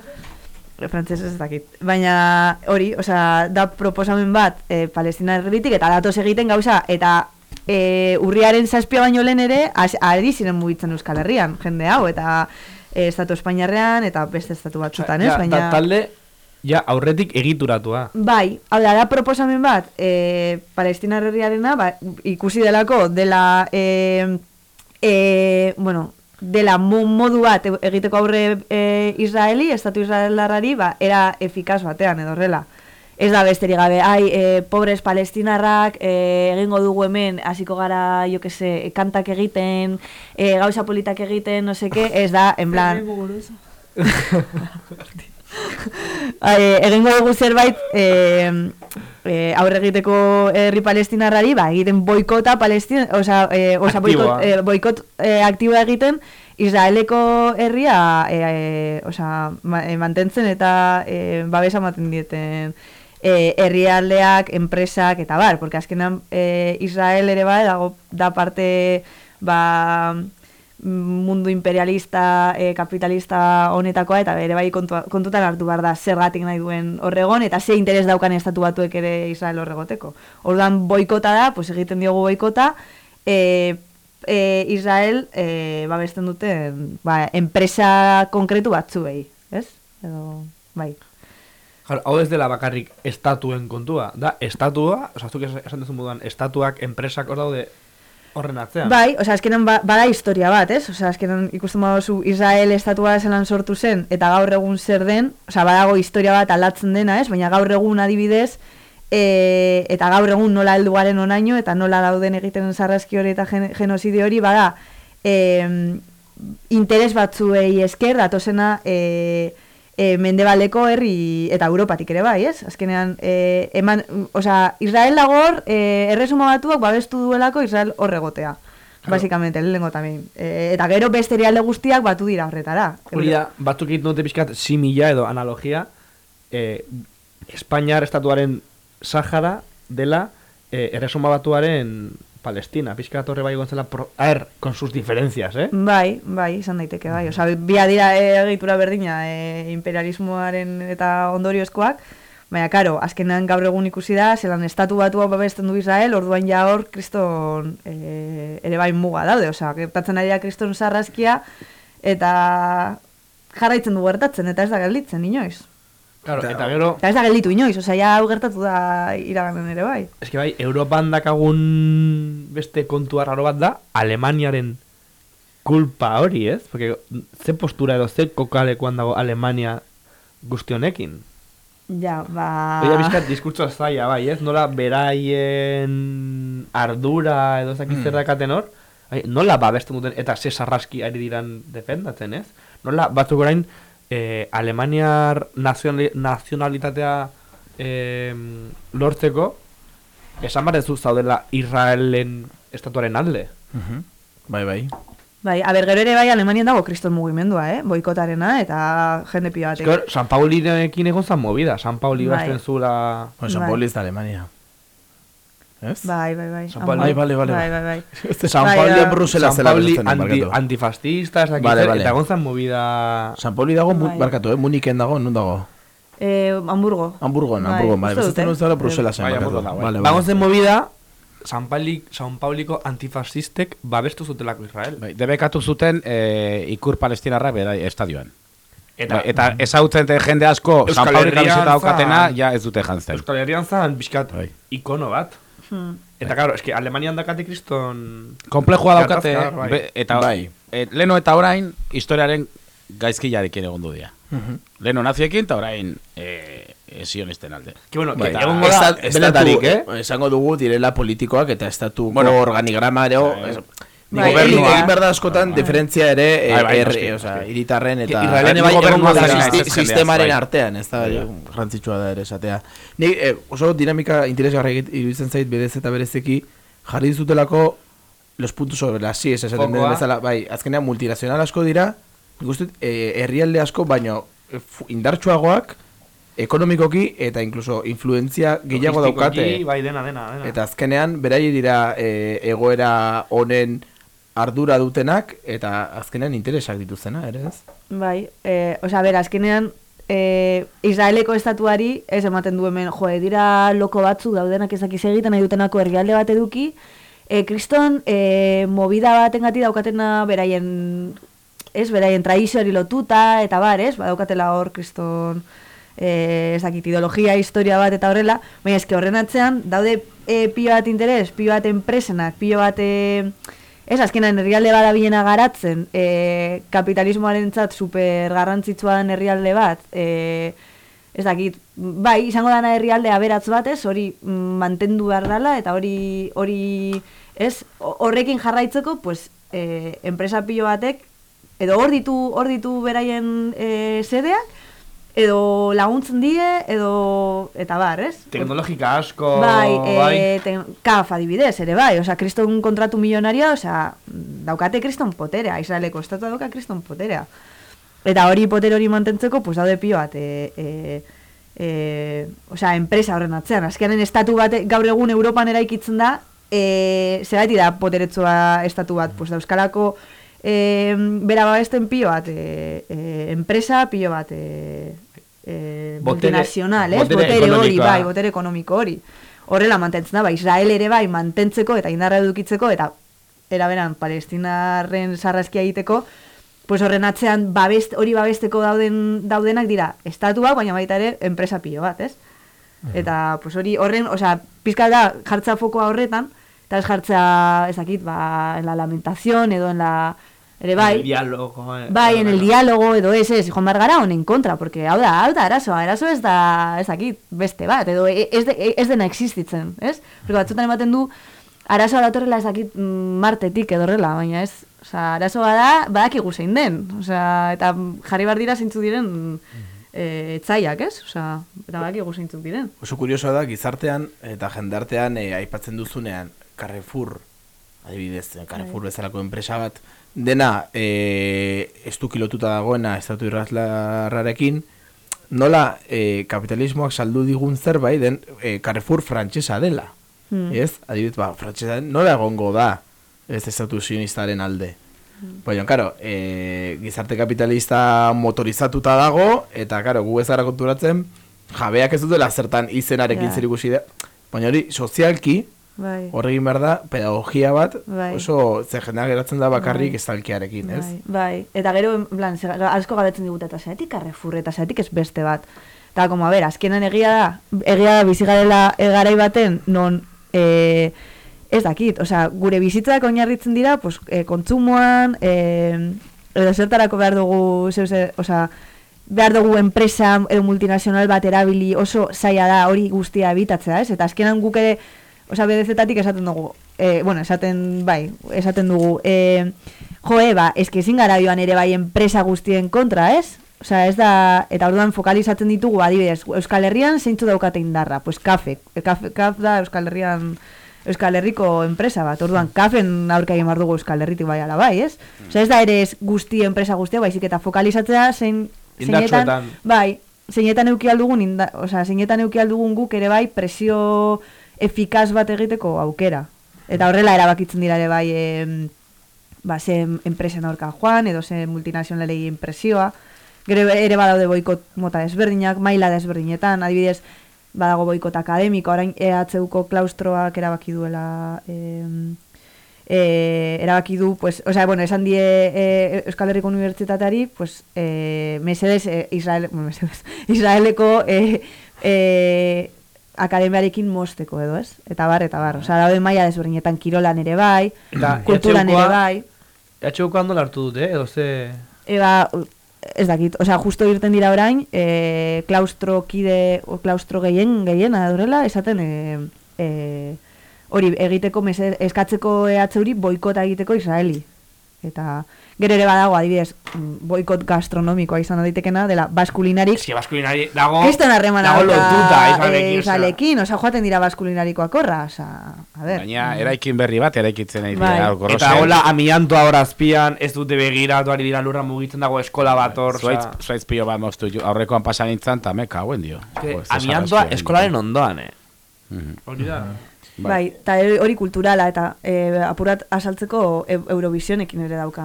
frantzes ez dakit. Baina hori, osea, da proposamen bat eh, Palestina herritik eta datoz egiten gauza, eta eh, urriaren zazpia baino lehen ere, ari ziren mugitzen Euskal Herrian, jende hau, eta eh, Estatu Espainiarrean, eta beste estatu batzutan, ez? Baina... ta- talde, ja, aurretik egituratua. Bai, hau da, da proposamen bat, e, Palestina herriarena, ba, ikusi delako, dela, e, e, bueno, dela mo- modu bat e- egiteko aurre e, Israeli, Estatu Israelarrari, ba, era efikaz batean, edo horrela. Ez da besterik gabe, ai, e, pobres palestinarrak, e, egingo dugu hemen, hasiko gara, jo que se, kantak egiten, e, gauza politak egiten, no seke, ez da, en plan... *laughs* Eh, egingo dugu zerbait eh, eh, aurre egiteko herri palestinarrari, ba, egiten boikota palestina, osea, eh, osea boikot, Aktiboa. eh, boikot eh, aktiboa egiten Israeleko herria eh, eh, osea, ma, eh, mantentzen eta eh, babesa ematen dieten eh, herrialdeak, enpresak eta bar, porque azkenan eh, Israel ere bai dago da parte ba mundu imperialista, e, kapitalista honetakoa eta bere bai kontua, kontutan hartu behar da zergatik nahi duen horregon eta ze interes daukan estatu batuek ere Israel horregoteko. Orduan boikota da, pues egiten diogu boikota, e, e, Israel e, babesten duten ba, enpresa konkretu batzuei, ez? Edo, bai. Claro, hau ez dela bakarrik estatuen kontua. Da, estatua, oza, zuk es- esan duzu moduan, estatuak, enpresak hor daude horren atzean. Bai, osea, azkenan ba, bada historia bat, ez? Osea, azkenan ikusten baduzu Israel estatua zelan sortu zen eta gaur egun zer den, osea, badago historia bat aldatzen dena, ez? Baina gaur egun adibidez, e, eta gaur egun nola heldu garen onaino eta nola dauden egiten sarraski hori eta gen, genozidio hori bada e, interes batzuei esker datozena e, e, mendebaldeko herri eta Europatik ere bai, ez? Azkenean, e, eman, osea, Israel lagor, e, erresuma batuak babestu duelako Israel horregotea. Basikamente, lehenengo tamien. E, eta gero beste herrialde guztiak batu dira horretara. Hori da, batzuk egiten dute pixkat simila edo analogia, eh, Espainiar estatuaren Sahara dela eh, erresuma batuaren Palestina. Pixkat horre bai gontzela, pro, a ver, con sus diferencias, eh? Bai, bai, izan daiteke bai. Osea, bia dira e, egitura berdina e, imperialismoaren eta ondoriozkoak, baina karo, azkenean gaur egun ikusi da, zelan estatu batua babesten du Israel, orduan ja hor kriston e, ere bai muga daude, osea, gertatzen ari da kriston sarraskia eta jarraitzen du gertatzen eta ez da gelditzen inoiz. Claro, eta gero, Eta ez da gelditu inoiz, osea, ja hau gertatu da iraganen ere bai. eske bai, Europan dakagun beste kontu raro bat da, Alemaniaren kulpa hori, ez? Porque ze postura edo ze kokalekuan dago Alemania guzti honekin. Ja, ba... Oia bizkat diskurtso zaila, bai, ez? Nola beraien ardura edo ezakit Mm. hor? Bai, nola babesten duten eta ze sarraski ari diran defendatzen, ez? Nola batzuk orain eh, Alemaniar nazionali, nazionalitatea eh, lortzeko esan barezu zaudela Israelen estatuaren alde. Mhm. Bai, bai. Bai, a ber, gero ere bai Alemanian dago kriston mugimendua, eh? Boikotarena eta jende pila batek. San Paulirekin egon zan movida, San Pauli Bai. bazten zula... Bueno, San Bai. Pauli ez da Alemania. Ez? Bai, bai, bai. San Pauli. Bai, bale, bale. Bai, bai, bai. *laughs* San Bai, Pauli da. Brusela San Pauli anti, antifascista, ez Vale, vale. eta egon zan movida... San Pauli dago, Bai. barkatu, eh? Muniken dago, nun dago? Eh, Hamburgo. Hamburgon, Bai, Hamburgon, bai. dut, eh? dara Brusela zen, Bai, barkatu. Hamburgon dago, bai. Vale, Bagon vale. zen movida, San, Pauli, San Pauliko antifascistek babestu zutelako Israel. Bai, debekatu zuten e, ikur palestinarrak bera estadioan. Eta- Eta, eta ezautzen jende asko San Euskal Pauli Herrian kamiseta zan- daukatena, ja ez dute jantzen. Euskal Herrian zan, bizkat, Bai. ikono bat. Hmm. Eta, karo, eski, Alemanian dakate kriston... Komplejua daukate, bai. be, eta Bai. e, leno eta orain historiaren gaizkilarekin egondu dira. Mhm. Leno naziekin eta orain e, e, sionisten alde. Que bueno, Bai, que egongo da, estat- denetarik, estatu- eh? Esango dugu direla politikoak eta estatuko Bueno, organigrama ero... bai. Bai, Gobernua bai. egin behar da askotan diferentzia ere eh, Bai, bai, herri, osea, hiritarren eta Israelen Bai, bai sistemaren bai. artean, ez da Bai. garrantzitsua da ere esatea. Ni eh, oso dinamika interesgarri egit- iruditzen zait bedez eta berezeki jarri dizutelako los puntos sobre las sillas, esaten den bezala, bai, azkenean multinazional asko dira, dut, eh, herrialde asko, baino indartsuagoak ekonomikoki eta incluso influentzia gehiago daukate. Bai, dena, dena, dena. Eta azkenean, beraiei dira e, egoera honen ardura dutenak, eta azkenean interesak dituzena, ere ez? Bai, e, osea, ber, azkenean, e, Israeleko estatuari, ez ematen du hemen, jo, dira loko batzuk daudenak ezakiz egiten nahi dutenako herrialde bat eduki, e, kriston e, movida batengati daukatena beraien, ez, beraien tradizioari lotuta, eta bar, ez, badaukatela hor kriston, e, ezakit, ideologia, historia bat eta horrela, baina eske horren atzean, daude e, pilo bat interes, pilo bat enpresenak, pilo bat... E, Ez, azkenan herrialde bada bilena garatzen, e, kapitalismoaren zat super garrantzitsua den herrialde bat, e, ez dakit, bai, izango dana herrialde aberatz batez, hori mm, mantendu behar dela, eta hori, hori, ez, ho- horrekin jarraitzeko, pues, e, enpresa pilo batek, edo hor ditu, hor ditu beraien e, sedeak, edo laguntzen die, edo, eta bar, ez? Teknologika asko... Bai, bai. e, te, kaf adibidez, ere bai, osea, kriston kontratu milionaria, osea, daukate kriston poterea, Israeleko estatua dauka kriston poterea. Eta hori potere hori mantentzeko, pues daude pio bat, e, e, e, osea, enpresa horren atzean. Azkenean estatu bat, gaur egun Europan eraikitzen da, e, zerati da poteretsua estatu bat, pues da Euskalako e, bera babesten pio bat, e, e, enpresa pio bat, e, e, Botere- multinazional, ez? botere Botere, hori, bai, botere ekonomiko hori. Horrela mantentzen da, bai, Israel ere bai mantentzeko eta indarra edukitzeko eta eraberan palestinarren sarraskia egiteko, pues horren atzean babest, hori babesteko dauden daudenak dira estatuak, baina baita ere enpresa pilo bat, ez? Eta pues hori horren, osea, pizka da jartza fokoa horretan, eta ez jartza, ez dakit, ba, en la lamentación edo en la ere bai. El diálogo, eh, Bai, en el diálogo edo ez, ez, joan behar gara honen kontra, porque hau da, hau da, arazoa, arazo ez da, ez dakit, beste bat, edo e- ez, de, ez dena existitzen, ez? Porque batzutan ematen du, arazoa datorrela ez dakit mm, martetik edo horrela, baina ez, osea, arazoa da, badakigu zein den, osea, eta jarri behar dira zeintzuk diren e, etzaiak, ez? Osea, eta badakigu zeintzuk diren. Oso kuriosoa da, gizartean eta jendartean eh, aipatzen duzunean Carrefour, adibidez, eh, Carrefour bezalako enpresa bat, dena eh, estuki lotuta dagoena estatu irrazlarrarekin, nola eh, kapitalismoak saldu digun zerbait den eh, Carrefour frantsesa dela. Hmm. Ez? Adibidez, ba, frantsesa nola egongo da ez estatu sionistaren alde. Baina, karo, e, gizarte kapitalista motorizatuta dago, eta, karo, gu ez konturatzen, jabeak ez dutela zertan izenarekin Ja. zer ikusi da. Baina hori, sozialki, Bai. horregin behar da, pedagogia bat, Bai. oso, ze jendea geratzen da bakarrik Bai. estalkiarekin, ez? Bai, bai. Eta gero, plan, asko gabetzen digute, eta zeratik Carrefour, eta zeratik ez beste bat. Eta, como, a ber, azkenan egia da, egia da bizigarela egarai baten, non, e, ez dakit, osea, gure bizitzak oinarritzen dira, pues, e, kontsumoan, e, edo zertarako behar dugu, zeu, ze, osea, behar dugu enpresa edo multinazional bat erabili oso zaila da hori guztia ebitatzea, ez? Eta azkenan guk ere, osea, bedezetatik esaten dugu, e, bueno, esaten, bai, esaten dugu, e, jo, eba, eske ezin gara joan ere bai enpresa guztien kontra, ez? Osea, ez da, eta orduan fokalizatzen ditugu, adibidez, Euskal Herrian zeintzu daukate indarra, pues kafe, e, kafe, kaf da Euskal Herrian, Euskal Herriko enpresa bat, orduan kafen aurka egin behar dugu Euskal Herritik bai ala bai, ez? Osea, ez da ere ez guzti enpresa guztia, baizik eta fokalizatzea zein, zeinetan, bai, zeinetan euki aldugun, inda, osea, zeinetan euki aldugun guk ere bai presio efikaz bat egiteko aukera. Eta horrela erabakitzen dira ere bai, em, ba, ze enpresen aurka joan, edo ze multinazionalei impresioa. Gero ere badaude boikot mota desberdinak, maila desberdinetan, adibidez, badago boikot akademiko, orain EHUko klaustroak erabaki duela em, e, erabaki du, pues, o sea, bueno, esan die e, Euskal Herriko Unibertsitateari, pues, e, mesedes, e, Israel, bueno, mesedes, *laughs* Israeleko e, e, akademiarekin mosteko edo, ez? Eta bar, eta bar. Osea, daude maila desberdinetan kirolan ere bai, Eta kulturan ere bai. EHUko hando hartu dute, edo ze... Eba, ez dakit, osea, justo irten dira orain, e, klaustro kide, o klaustro gehien, gehien, adorela, esaten, e, e, hori, egiteko, mese, eskatzeko EHUri boikota egiteko Israeli. Eta, gero ere badago, adibidez, mm, boikot gastronomikoa izan daitekena, dela, baskulinarik, Eski baskulinari dago... kriston harremana dago lotuta eh, osea. Israelekin, osea, joaten dira baskulinarikoak korra, osea, a ber. Baina eraikin berri bat eraikitzen nahi Bai. dira. Mm. Eta hola, amiantoa hor azpian, ez dute begiratu ari dira lurra mugitzen dago eskola bat hor, Zuaitz, osea... zuaitz pilo bat moztu. Aurrekoan pasan nintzen, eta me kauen dio. Amiantoa eskolaren ondoan, eh? Mhm. Hori da. Bai, eta hori kulturala eta e, apurat asaltzeko e, Eurovisionekin ere dauka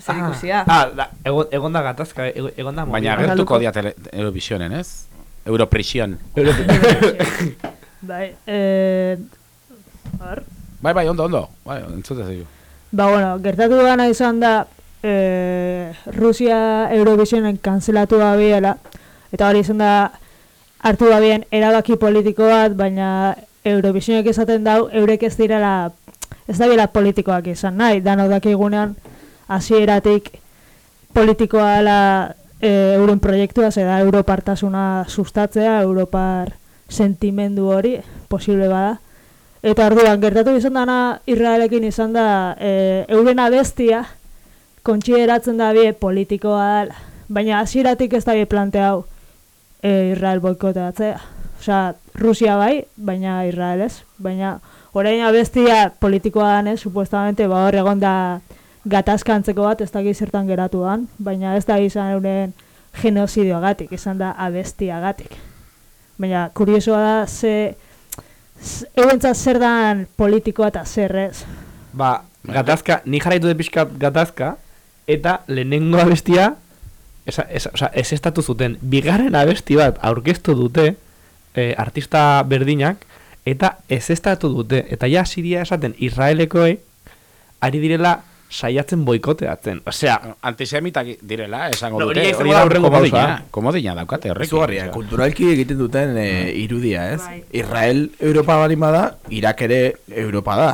zer ikusia. Ah, da, egon, egon da gatazka, egon, egon da Baina movida. agertuko dia tele, Eurovisionen, ez? Europresión. *laughs* Bai, eh, hor. Bai, bai, ondo, ondo. Bai, entzute zeigu. Ba, bueno, gertatu gana izan da, eh, Rusia Eurovisionen kanzelatu gabiela, eta hori izan da, hartu gabien erabaki politiko bat, baina Eurovisionek esaten dau, eurek ez direla, ez da bila politikoak izan nahi, dano dakigunean, hasieratik politikoa dela e, euren proiektua, zeda europartasuna sustatzea, europar sentimendu hori, posible bada. Eta orduan, gertatu izan dana Israelekin izan da, e, euren abestia, kontsideratzen da bie politikoa dela. Baina hasieratik ez da bie planteau e, Israel boikoteatzea. Osea, Rusia bai, baina Israel ez. Baina orain abestia politikoa danez, supuestamente ba hor egon da gatazkantzeko bat, ez dakit zertan geratuan, baina ez da izan euren genozidioagatik, izan da abestiagatik. Baina kuriosoa da ze, eurentzat zer dan politikoa eta zer ez. Ba, gatazka, ni jarraitu de pixka gatazka, eta lehenengo abestia, esa, esa, oza, ez estatu zuten, bigarren abesti bat aurkeztu dute, eh, artista berdinak, eta ez estatu dute, eta ja siria esaten Israelekoei, ari direla saiatzen boikoteatzen. Osea, Antisemitak direla, esango No, dute. hori da komodina. pausa. Komodina daukate horrekin. Izugarria, osea. kulturalki egiten duten e, irudia, ez? Israel Europa bali bada, Irak ere Europa da.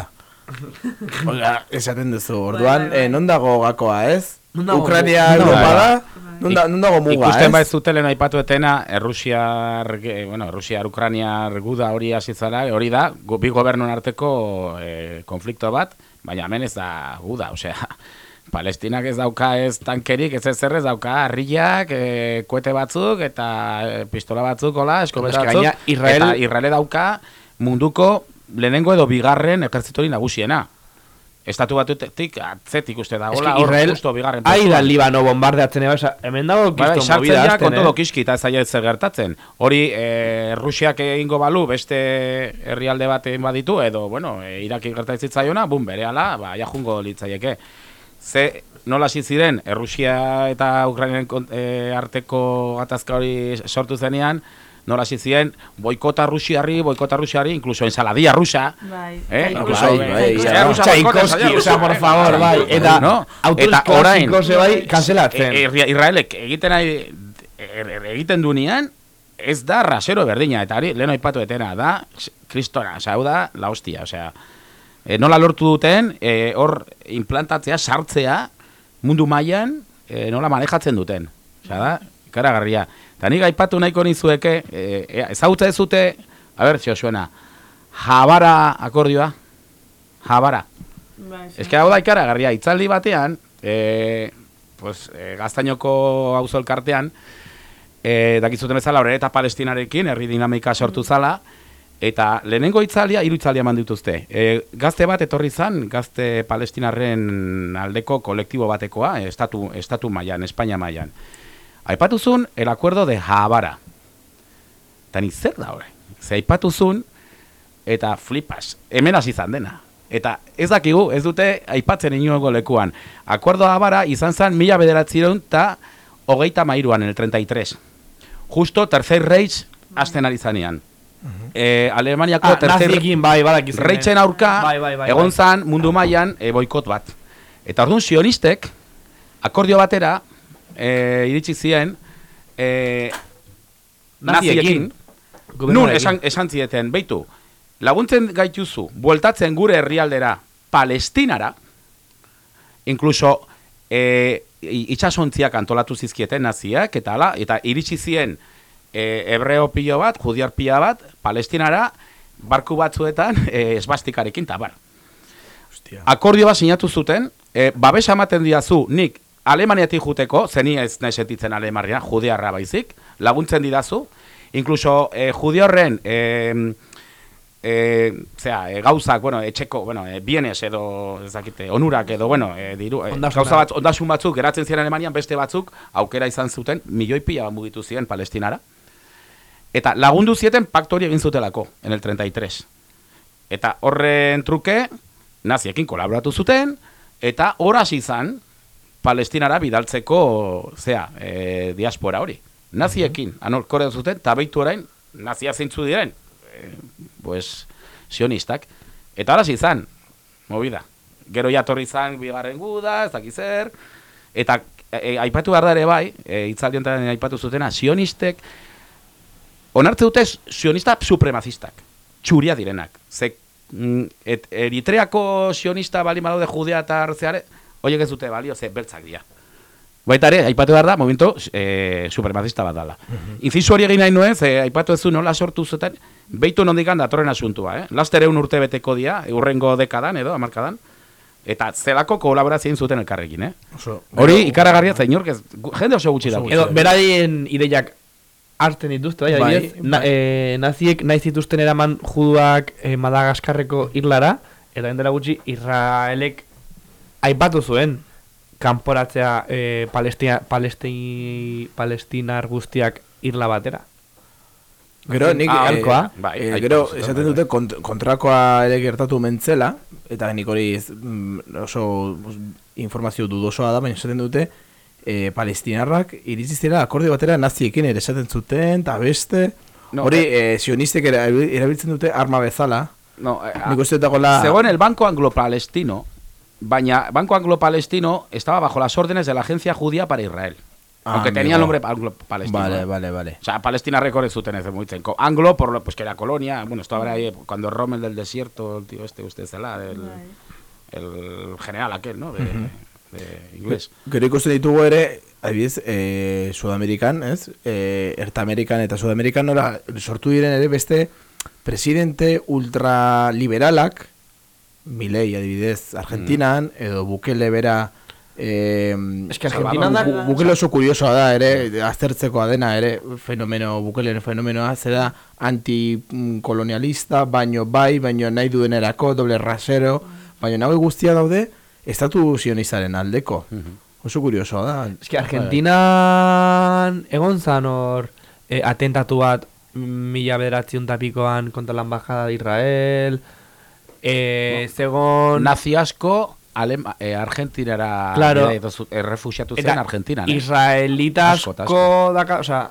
*laughs* Oga, esaten duzu, orduan, bai, bai. eh, non dago gakoa, ez? Non dago Ukrania Europa da, non, da, non dago muga, Ikusten ez? bai zutelen aipatu etena, Errusiar, eh, bueno, Errusiar, Ukraniar guda hori hasi zara, hori da, bi gobernuen arteko eh, konflikto bat, baina hemen ez da guda, osea, *laughs* Palestinak ez dauka ez tankerik, ez ezer ez dauka harriak, e, koete batzuk eta e, pistola batzuk, hola, eskopeta Eske batzuk, Israel- eta Israele dauka munduko lehenengo edo bigarren ejertzitori nagusiena. Estatu batutik atzetik uste da, eske hola, hor justo bigarren ai da postuan. Libano bombardeatzen eba, oza, hemen dago Bai, bai, kiston sartzen movida ja azten, con todo eh? kiski eta ez zaila zer gertatzen. Hori, e, Rusiak egingo balu beste herrialde bat egin baditu, edo, bueno, e, Iraki gertatzen zitzaiona, bum, bere ala, ba, ja jungo litzaieke. Ze, nola hasi ziren, Errusia eta Ukrainen e, arteko gatazka hori sortu zenean, nola ziren, boikota Rusiarri, boikota Rusiarri, incluso ensaladia rusa, Bai. eh? Bai, Incluso, bai, eh, bai, osea, por favor, bai, eta no? eta orain, bai, kanselatzen. E- e- Israelek egiten nahi er- er- egiten duenean ez da rasero berdina eta hori lehen aipatu etena da kristona, osea, hau da la hostia, osea, e, nola lortu duten e, hor implantatzea, sartzea mundu mailan e, nola manejatzen duten. Osea, da ikaragarria. Eta nik aipatu nahiko nizueke, e, ea, ezagutza ez zute, a ber, zio suena, jabara akordioa, jabara. Ez que hau da ikaragarria, itzaldi batean, e, pues, e, gaztainoko auzo elkartean, e, dakizuten bezala horre eta palestinarekin, herri dinamika sortu zala, eta lehenengo itzaldia, hiru itzaldia eman dituzte. E, gazte bat etorri zan, gazte palestinarren aldeko kolektibo batekoa, e, estatu, estatu mailan, Espainia mailan. Aipatuzun, el acuerdo de Habara. Eta ni zer da hori? Ze aipatuzun, eta flipas, hemen hasi izan dena. Eta ez dakigu, ez dute aipatzen inogo lekuan. Acuerdo Habara izan zen mila bederatzireun eta hogeita mairuan, el 33. Justo Tercer Reich hasten ari zanean. eh, Alemaniako Ah, tercer bai. Reitzen aurka Bai, bai, bai, egon bai. zan mundu mailan e, boikot bat. Eta orduan sionistek akordio batera e, iritsi ziren e, naziekin, nun esan, esan zieten, beitu, laguntzen gaituzu, bueltatzen gure herrialdera, Palestinara, inkluso e, i- itxasontziak antolatu zizkieten naziak, eta ala, eta iritsi zien e, hebreo pilo bat, judiar pila bat, Palestinara, barku batzuetan *laughs* e, esbastikarekin, eta bar. Akordio bat sinatu zuten, e, babesa ematen diazu, nik Alemaniatik juteko, zeni ez nahi sentitzen Alemania, judiarra baizik, laguntzen didazu, inkluso e, judi horren, e, e, zera, e, gauzak, bueno, etxeko, bueno, e, bienes edo, ez dakite, onurak edo, bueno, e, diru, e, gauza bat, ondasun batzuk geratzen ziren Alemanian, beste batzuk aukera izan zuten, milioi pila mugitu ziren Palestinara. Eta lagundu zieten paktu hori egin zutelako, en el 33. Eta horren truke, naziekin kolaboratu zuten, eta horaz izan, Palestinara bidaltzeko, zea, e, diaspora hori. Naziekin, anorkore zuten, eta behitu orain, nazia zeintzu diren, e, pues, sionistak. Eta horaz izan, movida. Gero jatorri izan, bigarren guda, ez dakiz zer, eta e, aipatu behar ere bai, e, itzaldiontan aipatu zutena, sionistek, onartze dute sionista supremazistak, txuria direnak. Ze, mm, et, Eritreako sionista bali badaude judea eta hartzeare, horiek ez dute balio, ze beltzak dira. Baita ere, aipatu behar da, momentu e, supremazista bat dala. Incisu hori egin nahi nuen, ze aipatu ez du nola sortu zuten, beitu nondikan datorren asuntua, eh? Laster egun urte beteko dia, urrengo dekadan edo, amarkadan, eta zelako kolaborazioen zuten elkarrekin, eh? Oso, Hori ikaragarria zainork ez, jende oso gutxi dago. Edo, beraien ideiak hartzen dituzte, bai, Bai, adibidez, na, e, naziek nahi zituzten eraman juduak e, Madagaskarreko irlara, eta endela gutxi Israelek aipatu zuen kanporatzea e, Palestina, Palesti, Palestinar guztiak irla batera. Gero, nik, Ah, eh, aholkoa. bai, eh, aipatu gero, esaten bai, dute kont kontrakoa ere gertatu mentzela, eta nik hori mm, oso informazio dudosoa da, baina esaten dute, eh, palestinarrak iritsi zira akordio batera naziekin ere esaten zuten, eta beste, No, hori sionistek era- erabiltzen dute arma bezala, No, eh, nik uste dut dagoela... Según el Banco Anglo-Palestino, baina Banco Anglo-Palestino estaba bajo las órdenes de la Agencia Judía para Israel. Ah, aunque tenía amigo. el nombre Anglo-Palestino. Vale, eh. vale, vale. O sea, Palestina recorre su tenez muy tenco. Anglo, por lo, pues que era colonia, bueno, esto habrá ahí, cuando Rommel del desierto, el tío este, usted zela, el, el general aquel, ¿no? De, Ujú. de inglés. Gero ikusten ditugu ere, adibidez, eh, Sudamerikan, ez? Eh, Ertamerikan eta Sudamerikan nola sortu diren ere beste presidente ultraliberalak, Milei adibidez, Argentinan, edo Bukele bera Eh, Es que Argentinan da- Bu- Bukele oso kuriosoa da ere, aztertzekoa dena ere, fenomeno, Bukele fenomenoa, zera antikolonialista, baino bai, baino nahi duenerako, doble rasero, baino nahi guztia daude, estatu sionistaren aldeko. Oso kuriosoa da. Es que Argentinan egon zan hor e, atentatu bat mila bederatziun tapikoan kontra la embajada de Israel e, zegon Nazi asko, Alema, eh, Argentinara Claro. dozu- eh, zen Argentinan. eh? Israelita Asko daka, osea,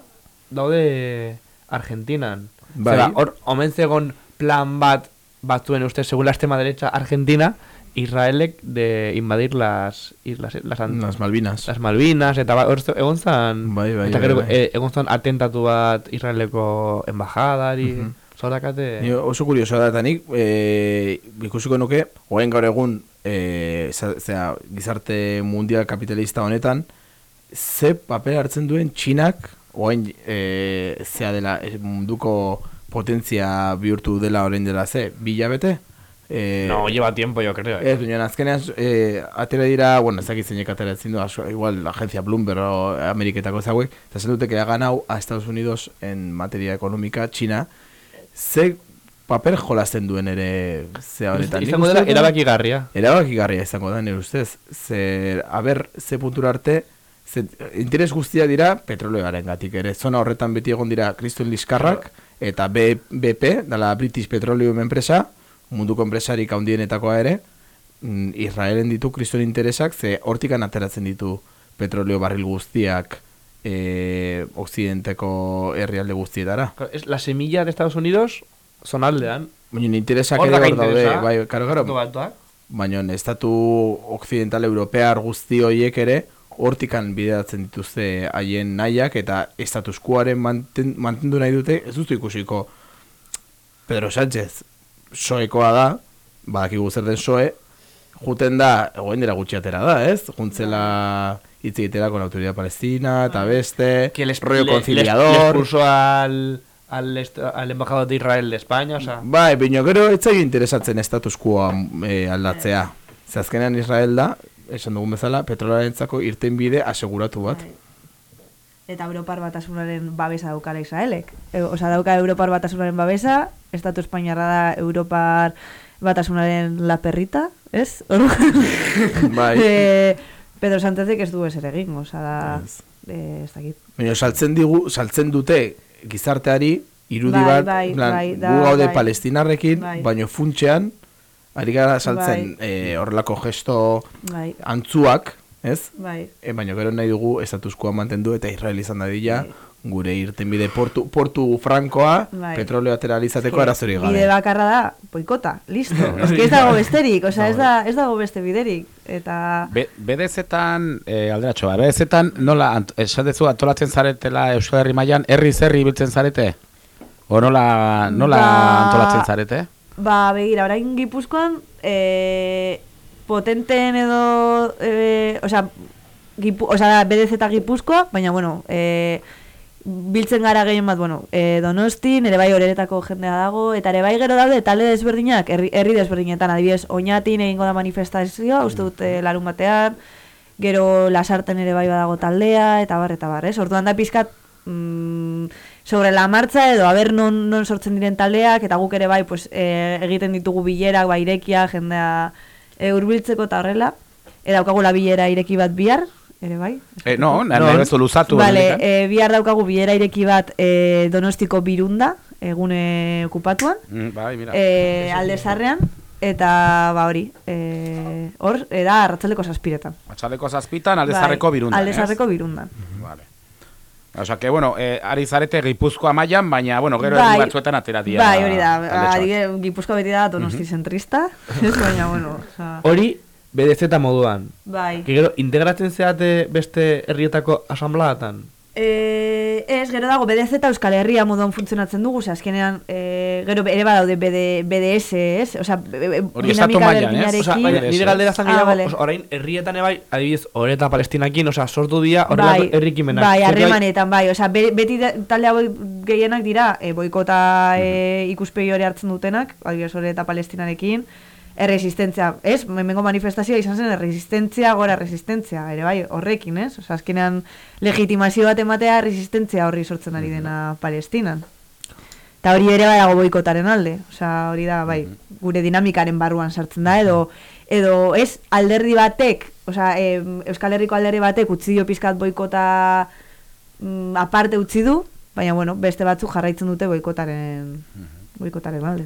daude Argentinan. Bai. Zera, hor, omen zegon plan bat batzuen uste, según la extrema derecha Argentina, Israelek de invadir las islas, las, an- Las Malvinas. las Malvinas, eta ba, hor ze- egon zan, Bai, bai, bai, bai. eh, egon zan atentatu bat Israeleko embajadari, Mhm. Zorakate... Ni oso kuriosoa da, eta nik e, ikusiko nuke, oen gaur egun e, za- zera, gizarte mundial kapitalista honetan, ze papel hartzen duen Txinak, oen e, zea dela e, munduko potentzia bihurtu dela orain dela ze, bilabete? E, No, lleva tiempo, yo creo. Ez, baina azkenean e, atera dira, bueno, ez dakit zeinek atera ezin du, aso- igual la agencia Bloomberg o Ameriketako ezauek, eta esan dute que ha ganado a Estados Unidos en materia económica China, ze paper jolasten duen ere ze honetan. Izango dela erabakigarria. Erabakigarria izango da, nire ustez. Ze, a ber, ze puntura arte, ze, interes guztia dira petroleoaren gatik ere. Zona horretan beti egon dira Kriston Liskarrak, eta B, BP, dala British Petroleum enpresa, munduko enpresarik handienetakoa ere, mm, Israelen ditu kriston interesak, ze hortikan ateratzen ditu petroleo barril guztiak e, occidenteko herrialde guztietara. Es la semilla de Estados Unidos zonaldean. Baina interesak ere hor daude, bai, karo, karo. Baina estatu occidental europear guzti horiek ere hortikan bideratzen dituzte haien nahiak eta status quoaren manten, mantendu nahi dute, ez duzu ikusiko Pedro Sánchez soekoa da, badakigu zer den soe, juten da, egoen dira gutxi atera da, ez? Juntzela hitz egitera con la autoridad palestina, eta beste, Que les, rollo les- conciliador. les puso al, al, al embajador de Israel de España, o sea... Bai, baina gero ez zaio interesatzen status quoa eh, aldatzea. Ze azkenean Israel da, esan dugun bezala, petrolarentzako irten bide aseguratu bat. Eta Europar batasunaren babesa daukala Israelek. E, Osa dauka Europar batasunaren babesa, Estatu Espainiarra da Europar batasunaren la perrita, ez? *laughs* Bai. eh, Pedro Sánchezek ez du ezer egin, osa da, eh, ez dakit. Baina saltzen digu, saltzen dute gizarteari irudi Bai, bat, bai, plan, bai, da, gu gaude bai. palestinarrekin, Bai. baina funtsean, ari gara saltzen eh, horrelako gesto Bai. antzuak, ez? Bai. E, baina gero nahi dugu estatuskoa mantendu eta Israel izan dadila, gure irtenbide portu, portu frankoa, Bai. petroleo atera izateko Eske, arazori gabe. Bide bakarra da, boikota, listo. *laughs* Ez ez dago besterik, osea, ez, da, ez dago beste biderik. Eta... Be, BDZ-tan, eh, alderatxo, BDZ-tan nola, ant, esan dezu, antolatzen zaretela Euskal Herri mailan herri zerri biltzen zarete? O nola, nola Ba- antolatzen zarete? Ba, begira, orain Gipuzkoan, e, potenteen edo, e, osea, Gipu, osea, BDZ Gipuzkoa, baina, bueno, e, biltzen gara gehien bat, bueno, e, Donosti, nere bai horeretako jendea dago, eta ere bai gero daude talde desberdinak, herri, herri desberdinetan, adibidez, oinatin egingo da manifestazioa, uste dut e, larun batean, gero lasarten ere bai badago taldea, eta bar, eta bar, ez? Orduan da pizkat, mm, sobre la martza edo aber non, non sortzen diren taldeak eta guk ere bai pues, e, egiten ditugu bilerak bai irekia jendea e, hurbiltzeko eta horrela. E, daukagula bilera ireki bat bihar ere bai Eh, no, nahi No. luzatu. Vale, e, bihar daukagu bilera ireki bat e, donostiko birunda egune okupatuan Mm, bai, mira. e, alde zarrean eta ba hori e, hor e, da arratzaldeko zazpiretan Atxaldeko zazpitan, aldezarreko Bai, birundan, aldezarreko birundan Vale. Osa, que, bueno, eh, ari zarete Gipuzkoa mailan, baina, bueno, gero Bai. herri batzuetan atera dira. Bai, hori da, Gipuzkoa beti da donosti zentrista, ez *laughs* baina, bueno, oza, Hori, BDZ moduan. Bai. Que gero, integratzen zeate beste herrietako asambleatan? E, ez, gero dago BDZ Euskal Herria moduan funtzionatzen dugu, ze azkenean e, gero ere badaude BD, BDS, ez? Osea, Hori estatu dinamika mailan, ez? berdinarekin. Osa, baina, nire galdera zan Ah, gehiago, vale. osa, orain, herrietan ebai, adibidez, horreta palestinakin, osa, sortu dira horrelako Bai, herrikimenak. bai, Zergatik- harremanetan, bai, osea, be, beti talde hau gehienak dira, e, boikota e, ikuspegi hori hartzen dutenak, adibidez hori eta palestinarekin, erresistentzia, ez? Hemengo manifestazioa izan zen erresistentzia gora resistentzia, ere bai, horrekin, ez? Osea, azkenean legitimazio bat ematea resistentzia horri sortzen ari dena Palestinan. Eta hori ere bai dago boikotaren alde, osea, hori da, bai, gure dinamikaren barruan sartzen da, edo, edo ez alderdi batek, osea, em, Euskal Herriko alderdi batek utzi dio pizkat boikota mm, aparte utzi du, baina bueno, beste batzuk jarraitzen dute boikotaren boikotaren alde.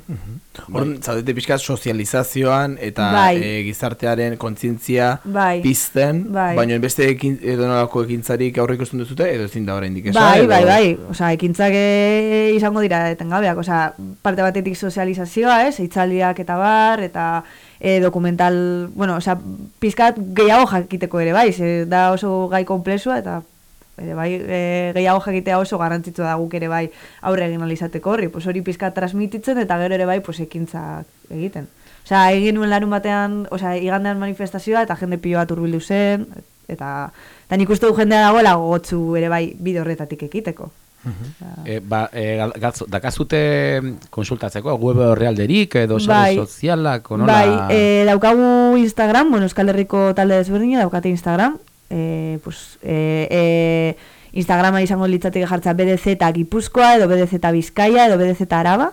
Hor, zaudete pixkat sozializazioan eta Bai. e, gizartearen kontzientzia Bai. pizten, Bai. baina beste ekin, edo nolako ekintzarik aurre ikusten duzute, edo ezin da oraindik esan. Bai, edo... bai, bai, osea, ekintzak eh, izango dira etengabeak, osea, parte batetik sozializazioa, ez, hitzaldiak eta bar, eta e, dokumental, bueno, osea, pizkat gehiago jakiteko ere bai, ze da oso gai komplexua eta ere bai, e, gehiago jakitea oso garrantzitsua da guk ere bai aurre egin alizateko horri, pues hori pizkat transmititzen eta gero ere bai pues ekintzak egiten. Osea, egin nuen larun batean, osea, igandean manifestazioa eta jende pilo bat hurbildu zen, eta, eta nik uste du jendea dagoela gogotsu ere bai bide horretatik ekiteko. E, ba, e, galtzu- dakazute konsultatzeko web horrealderik edo Bai. sozialak o nola? Bai, e, daukagu Instagram, bueno, Euskal Herriko talde desberdina daukate Instagram, e, pues, e, e, Instagrama izango litzateke jartza BDZ Gipuzkoa, edo BDZ Bizkaia, edo BDZ Araba,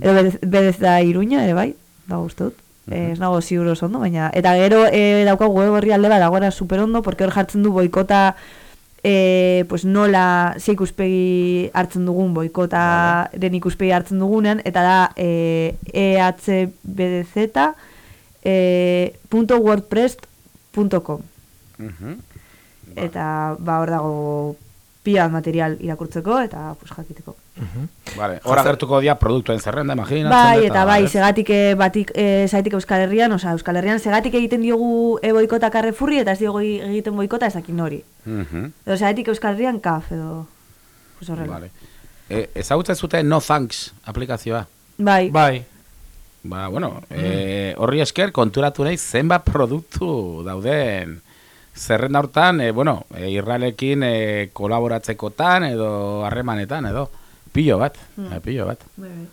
edo BDZ, Iruña, ere bai, dago uste dut. Eh, ez nago ziur oso ondo, baina... Eta gero e, daukagu web horri alde bat dagoena super ondo, porque hor jartzen du boikota e, pues nola ze ikuspegi hartzen dugun boikota den ikuspegi hartzen dugunean eta da e, ehbdz e, punto wordpress.com Mhm. eta ba hor dago pila material irakurtzeko eta pues, jakiteko. Vale, hor agertuko dia produktuen zerrenda, imaginatzen. Bai, eta bai, segatik eh, batik eh, zaitik Euskal Herrian, osea, Euskal Herrian segatik egiten diogu e, boikota Carrefourri eta ez diogu egiten boikota ezakin hori. Mhm. Edo segatik Euskal Herrian kaf edo pues horrela. Vale. E, ezagutzen zute No Thanks aplikazioa? Bai. Bai. Ba, bueno, e, horri esker konturatu nahi zenbat produktu dauden zerrenda hortan, e, bueno, e, Israelekin e, kolaboratzekotan edo harremanetan edo pilo bat, e, pilo bat. Bai, bai.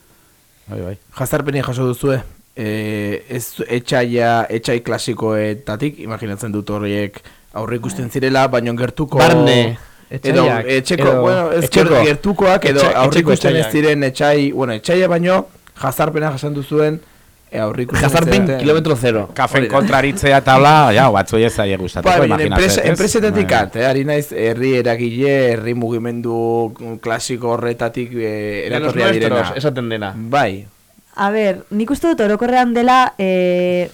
Bai, bai. Jazarpeni jaso duzue, e, ez etxaia, etxai klasikoetatik, imaginatzen dut horiek aurre ikusten zirela, baino gertuko... Barne, edo, etxeko, edo- bueno, ez etxeko. gertukoak, edo aurre ikusten ez ziren etxai, bueno, etxaia baino, jazarpena jasan duzuen, e, ez Jazarpen kilometro zero. Kafen kontraritzea eta bla, ja, batzuei ez zaie gustatuko, Ba, imaginatzen. enpresetatik Bai. at, eh, ari naiz herri eragile, herri mugimendu klasiko horretatik eh, eratorria direna. esaten dena. Bai. A ber, nik uste dut orokorrean dela e,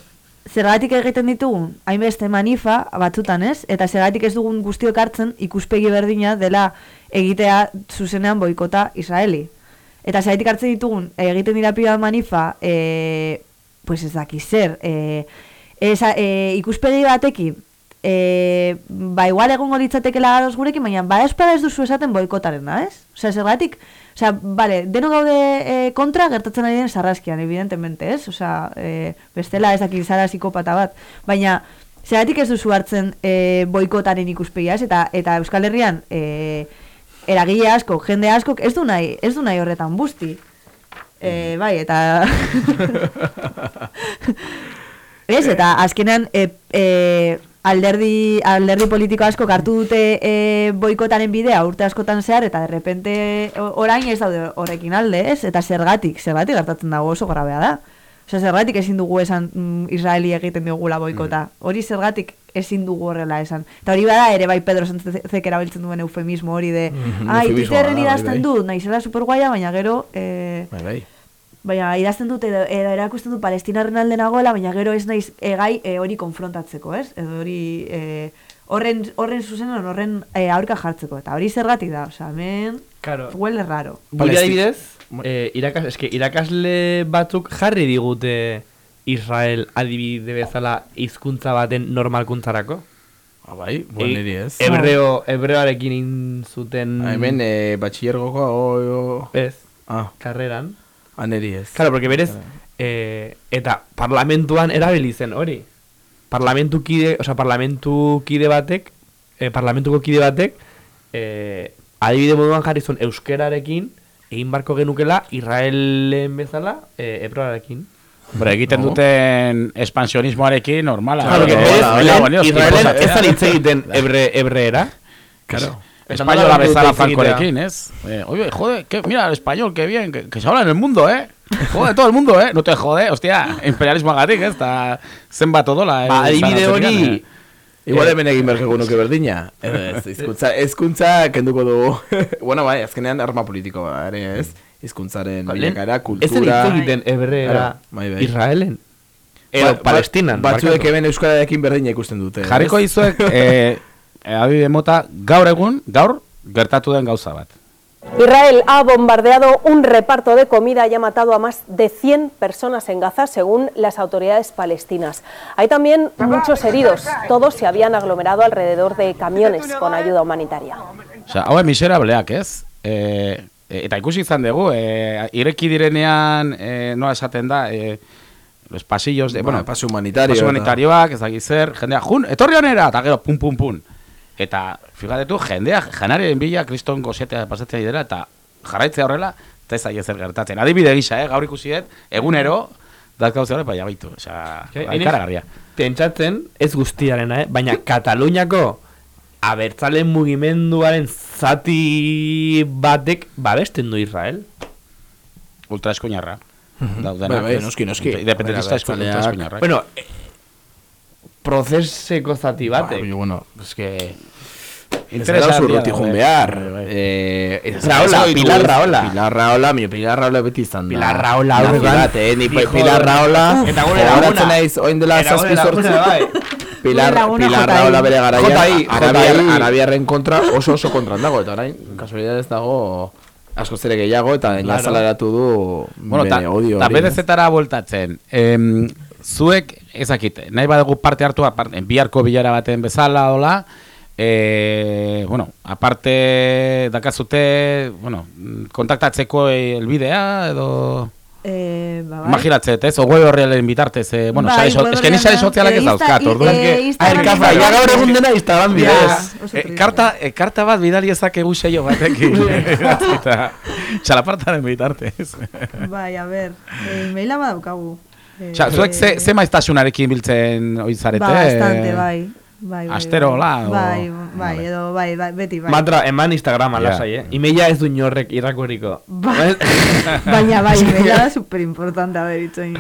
zergatik egiten ditugun hainbeste manifa batzutan ez, eta zergatik ez dugun guztiok hartzen ikuspegi berdina dela egitea zuzenean boikota Israeli. Eta zergatik hartzen ditugun egiten dira pila manifa, e, pues ez daki zer, e, esa, e, ikuspegi batekin, e, ba igual egongo litzatekela ados gurekin, baina ba espada ez duzu esaten boikotarena, ez? Osea, zergatik, osea, vale, deno gaude e, kontra gertatzen ari den sarraskian, evidentemente, ez? Osea, e, bestela ez dakit zara psikopata bat, baina zergatik ez duzu hartzen e, boikotaren ikuspegia, ez? Eta, eta Euskal Herrian e, eragile asko, jende asko, ez du nahi, ez du nahi horretan busti. E, bai, eta... *laughs* Ez, eta azkenean e, e, alderdi, alderdi politiko asko hartu dute e, boikotaren bidea urte askotan zehar, eta derrepente orain ez daude horrekin alde, ez? Eta zergatik, zergatik gertatzen dago oso grabea da. Osea, zergatik ezin dugu esan mm, Israeli egiten digula boikota. Hori zergatik ezin dugu horrela esan. Eta hori bada ere bai Pedro Sánchezek erabiltzen duen eufemismo hori de, Mhm, ai, Twitterren da, bai, idazten bai. dut, naizela superguaia, baina gero... E, Bai, bai. Baina idazten dut edo, edo erakusten dut palestinarren alde nagoela, baina gero ez naiz egai e, hori konfrontatzeko, ez? Edo hori e, horren, horren zuzenan horren e, aurka jartzeko. Eta hori zergatik da, osea, hemen Claro. huele raro. Gure adibidez, eh, irakas, eske, irakasle batzuk jarri digute Israel adibide bezala hizkuntza baten normalkuntzarako. Ah, bai, bueno, niri ez. Hebreo, hebreoarekin egin zuten... Ah, hemen e, batxillergoko o, o... Ez, Ah, karreran. ah, niri ez. Claro, porque berez, eh, eta parlamentuan erabili zen hori. Parlamentu kide, o sea, parlamentu kide batek, eh, parlamentuko kide batek, eh, adibide moduan jarri zuen euskerarekin, egin barko genukela Israelen bezala, eh, ebroarekin. Bora, egiten No. duten expansionismoarekin normala. Claro, que Eh, Israelen ez da hitz egiten hebre, hebreera. Claro. Eta Española nola bezala egitea? francorekin, ¿es? Eh, oye, joder, que, mira, el español, qué bien, que, que se habla en el mundo, ¿eh? Joder, todo el mundo, ¿eh? No te jode, hostia, imperialismo agatik, ¿eh? Eta zenbat odola, eh? Ba, adibide hori, Igual Eh, hemen egin bergeko nuke berdina. Ez, hizkuntza, hizkuntza kenduko dugu. *laughs* bueno, bai, azkenean arma politiko ere, ez? Hizkuntzaren Lehen, bilakaera, ez kultura... hitz egiten hebreera Claro, bai, bai. Israelen. Edo Ba- ba- Palestinan. Batzuek barkatu. hemen euskararekin berdina ikusten dute. Jarriko ez? dizuek, *laughs* eh, eh, adibide mota, gaur egun, gaur, gertatu den gauza bat. Israel ha bombardeado un reparto de comida y ha matado a más de 100 personas en Gaza, según las autoridades palestinas. Hay también muchos heridos. Todos se habían aglomerado alrededor de camiones con ayuda humanitaria. Osea, hau miserableak, ez? E, e, eta ikusi izan dugu, e, ireki direnean, e, nola esaten da, e, los pasillos de, Ba, bueno, paso humanitario paso humanitarioak, ez dakit zer, jendea, jun, etorri honera, eta gero, pum, pum, pum. Eta, fijatetu, jendea, janaren bila, kriston gozetea pasatzea dira, eta jarraitzea horrela, eta ez zer gertatzen. Adibide gisa, eh, gaur ikusi dut, egunero, dazkauzea hori, baina baitu, osea, Hain ez- ikaragarria. Pentsatzen, ez guztiarena, eh? baina Kataluniako abertzale mugimenduaren zati batek babesten du Israel. Ultra eskuinarra. Mhm. Daudenak, Bai, bai, ez? noski, noski. Independentista ultra eskuinarrak. Bueno, eh, prozeseko zati batek. Ba, bueno, es que... Interesa urruti jun eh. behar. Bai, bai. Eh, ez- Raola, Pilar Raola. Pilar Raola, mi Pilar Raola beti izan da. Pilar Raola Nazi eh, ni Pilar Raola. Eta gure laguna. naiz, oin dela Eta gure Pilar, Pilar. Raola bere garaian, JI, Arabiar. Arabiarren kontra oso oso kontran dago, eta orain, kasualidad ez dago asko zere gehiago, eta Claro. claro. zalaratu du Bueno, bere ta, odio ta hori, bedezetara bueltatzen. Em, zuek, ezakit, nahi badugu parte hartu, aparte, biharko bilara baten bezala, hola, e, bueno, aparte dakazute, bueno, kontaktatzeko elbidea, edo... Eh, ba, bai. Imaginatzet, ez? O web horrearen bitartez, eh, bueno, Bai, sare so, web eske ni sare orrialdean, sozialak ez eh, dauzkat, orduan eh, que... Ah, el ja gaur egun dena Instagram bidez. Ja, eh, karta, eh, karta bat bidali ezakegu seio batekin. *laughs* Eta txalapartaren bitartez. Bai, a ber, e, maila badaukagu. Eh, Osea, zuek ze, ze maiztasunarekin biltzen oizarete? Ba, bastante, bai. Bai, bai, Astero, bai. hola, o- Bai, bai, edo, bai, bai, beti, bai. Mantra, eman Instagrama, Ja. lasai, eh? Imeila ez du inorrek irakurriko. Ba- Baina, bai, maila da superimportante, a ber, itzoin.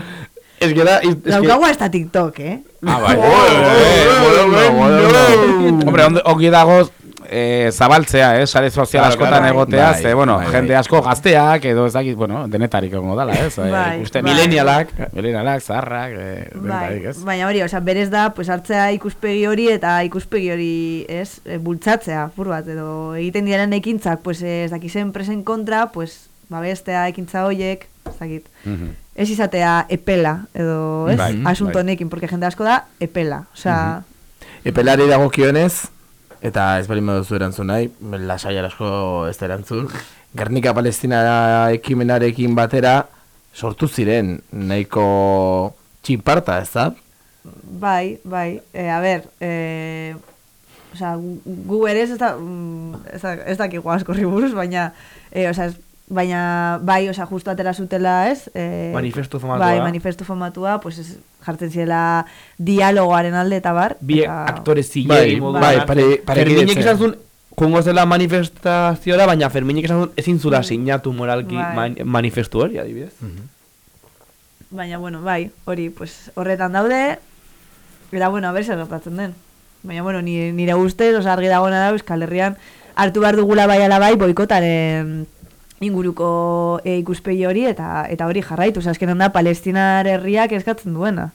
Ez que da... Es, es que... Daukagu hasta TikTok, eh? Ah, bai. Hombre, onde- ongi dago eh, zabaltzea, eh, sare sozial Claro, askotan claro. egotea, Bai, ze, bueno, bai, bai. jende asko gazteak, edo ez dakit, bueno, denetarik egongo dala, ez? Eh, Bai, ikusten- bai. Millennialak. Millennialak, zaharrak, eh, Bai, ez? baina hori, osea, berez da, pues hartzea ikuspegi hori eta ikuspegi hori, ez, e, bultzatzea, fur bat, edo egiten diren ekintzak, pues ez dakizen enpresen kontra, pues babestea ekintza hoiek, ez dakit. Mhm. Ez izatea epela, edo, ez, Bai, asunto bai. honekin, porque jende asko da epela, osea, Epelari dagokionez, eta ez bali moduzu erantzun nahi, lasai asko ez da erantzun, Gernika Palestina ekimenarekin batera sortu ziren nahiko txinparta, ez da? bai, bai, e, a ber, e, osea, gu, ere ez da, mm, ez, da, ez dakigu asko buruz, baina, e, osea, ez- baina bai, osea, justu atera zutela, ez? E, Manifestu famatua. Bai, manifestu famatua, pues ez, jartzen ziela dialogoaren alde eta bar. Bi eta- aktore zilegi Bai, moduan. bai, pare- parekidetzen. Ferminek esan zuen, joango zela manifestaziora, baina Ferminek esan zuen ezin zula sinatu moralki Bai. man, manifestu hori, adibidez. Baina, bueno, bai, hori, pues, horretan daude, eta, bueno, a ber, zer gertatzen den. Baina, bueno, nire, nire ustez, osa, argi dagoena da, Euskal Herrian, hartu behar dugula bai ala bai, boikotaren inguruko e, ikuspegi hori, eta eta hori jarraitu, azkenan da, palestinar herriak eskatzen duena.